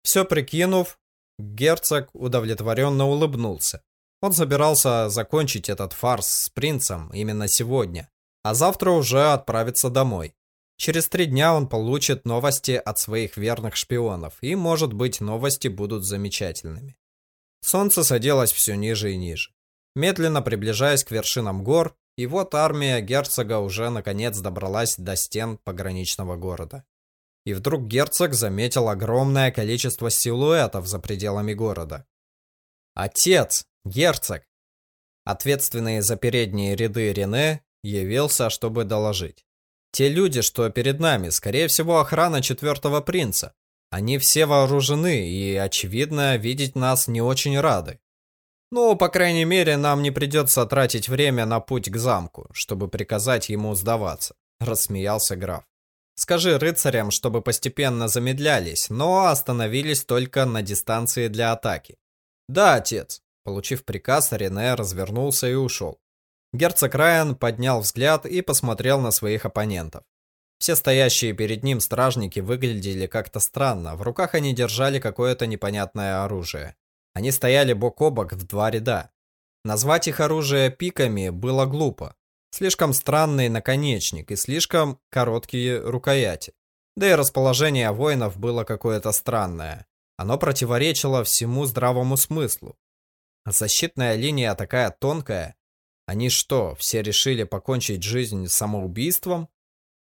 Все прикинув, герцог удовлетворенно улыбнулся. Он собирался закончить этот фарс с принцем именно сегодня, а завтра уже отправиться домой. Через три дня он получит новости от своих верных шпионов, и, может быть, новости будут замечательными. Солнце садилось все ниже и ниже, медленно приближаясь к вершинам гор, и вот армия герцога уже наконец добралась до стен пограничного города. И вдруг герцог заметил огромное количество силуэтов за пределами города. «Отец! Герцог!» Ответственный за передние ряды Рене явился, чтобы доложить. «Те люди, что перед нами, скорее всего, охрана четвертого принца. Они все вооружены и, очевидно, видеть нас не очень рады. Ну, по крайней мере, нам не придется тратить время на путь к замку, чтобы приказать ему сдаваться», – рассмеялся граф. «Скажи рыцарям, чтобы постепенно замедлялись, но остановились только на дистанции для атаки». «Да, отец». Получив приказ, Рене развернулся и ушел. Герцог Райан поднял взгляд и посмотрел на своих оппонентов. Все стоящие перед ним стражники выглядели как-то странно, в руках они держали какое-то непонятное оружие. Они стояли бок о бок в два ряда. Назвать их оружие пиками было глупо. Слишком странный наконечник и слишком короткие рукояти. Да и расположение воинов было какое-то странное. Оно противоречило всему здравому смыслу. Защитная линия такая тонкая. Они что, все решили покончить жизнь самоубийством?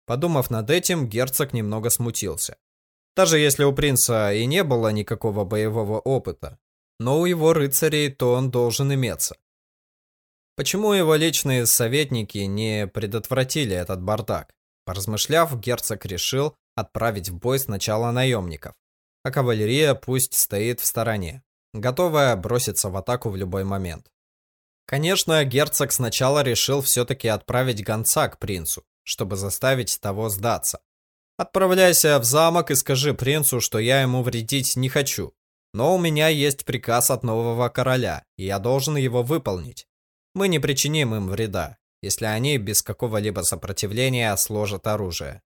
Подумав над этим, герцог немного смутился. Даже если у принца и не было никакого боевого опыта, но у его рыцарей то он должен иметься. Почему его личные советники не предотвратили этот бардак? Поразмышляв, герцог решил отправить в бой сначала наемников, а кавалерия пусть стоит в стороне, готовая броситься в атаку в любой момент. Конечно, герцог сначала решил все-таки отправить гонца к принцу, чтобы заставить того сдаться. Отправляйся в замок и скажи принцу, что я ему вредить не хочу, но у меня есть приказ от нового короля, и я должен его выполнить. Мы не причиним им вреда, если они без какого-либо сопротивления сложат оружие.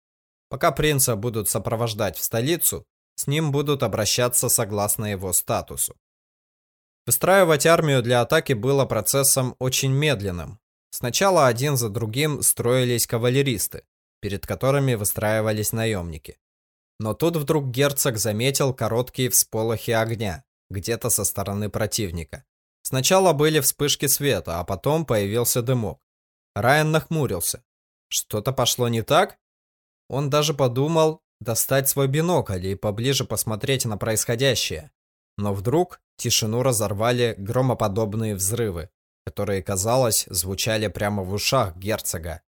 Пока принца будут сопровождать в столицу, с ним будут обращаться согласно его статусу. Выстраивать армию для атаки было процессом очень медленным. Сначала один за другим строились кавалеристы, перед которыми выстраивались наемники. Но тут вдруг герцог заметил короткие всполохи огня, где-то со стороны противника. Сначала были вспышки света, а потом появился дымок. Райан нахмурился. Что-то пошло не так? Он даже подумал достать свой бинокль и поближе посмотреть на происходящее. Но вдруг Тишину разорвали громоподобные взрывы, которые, казалось, звучали прямо в ушах герцога.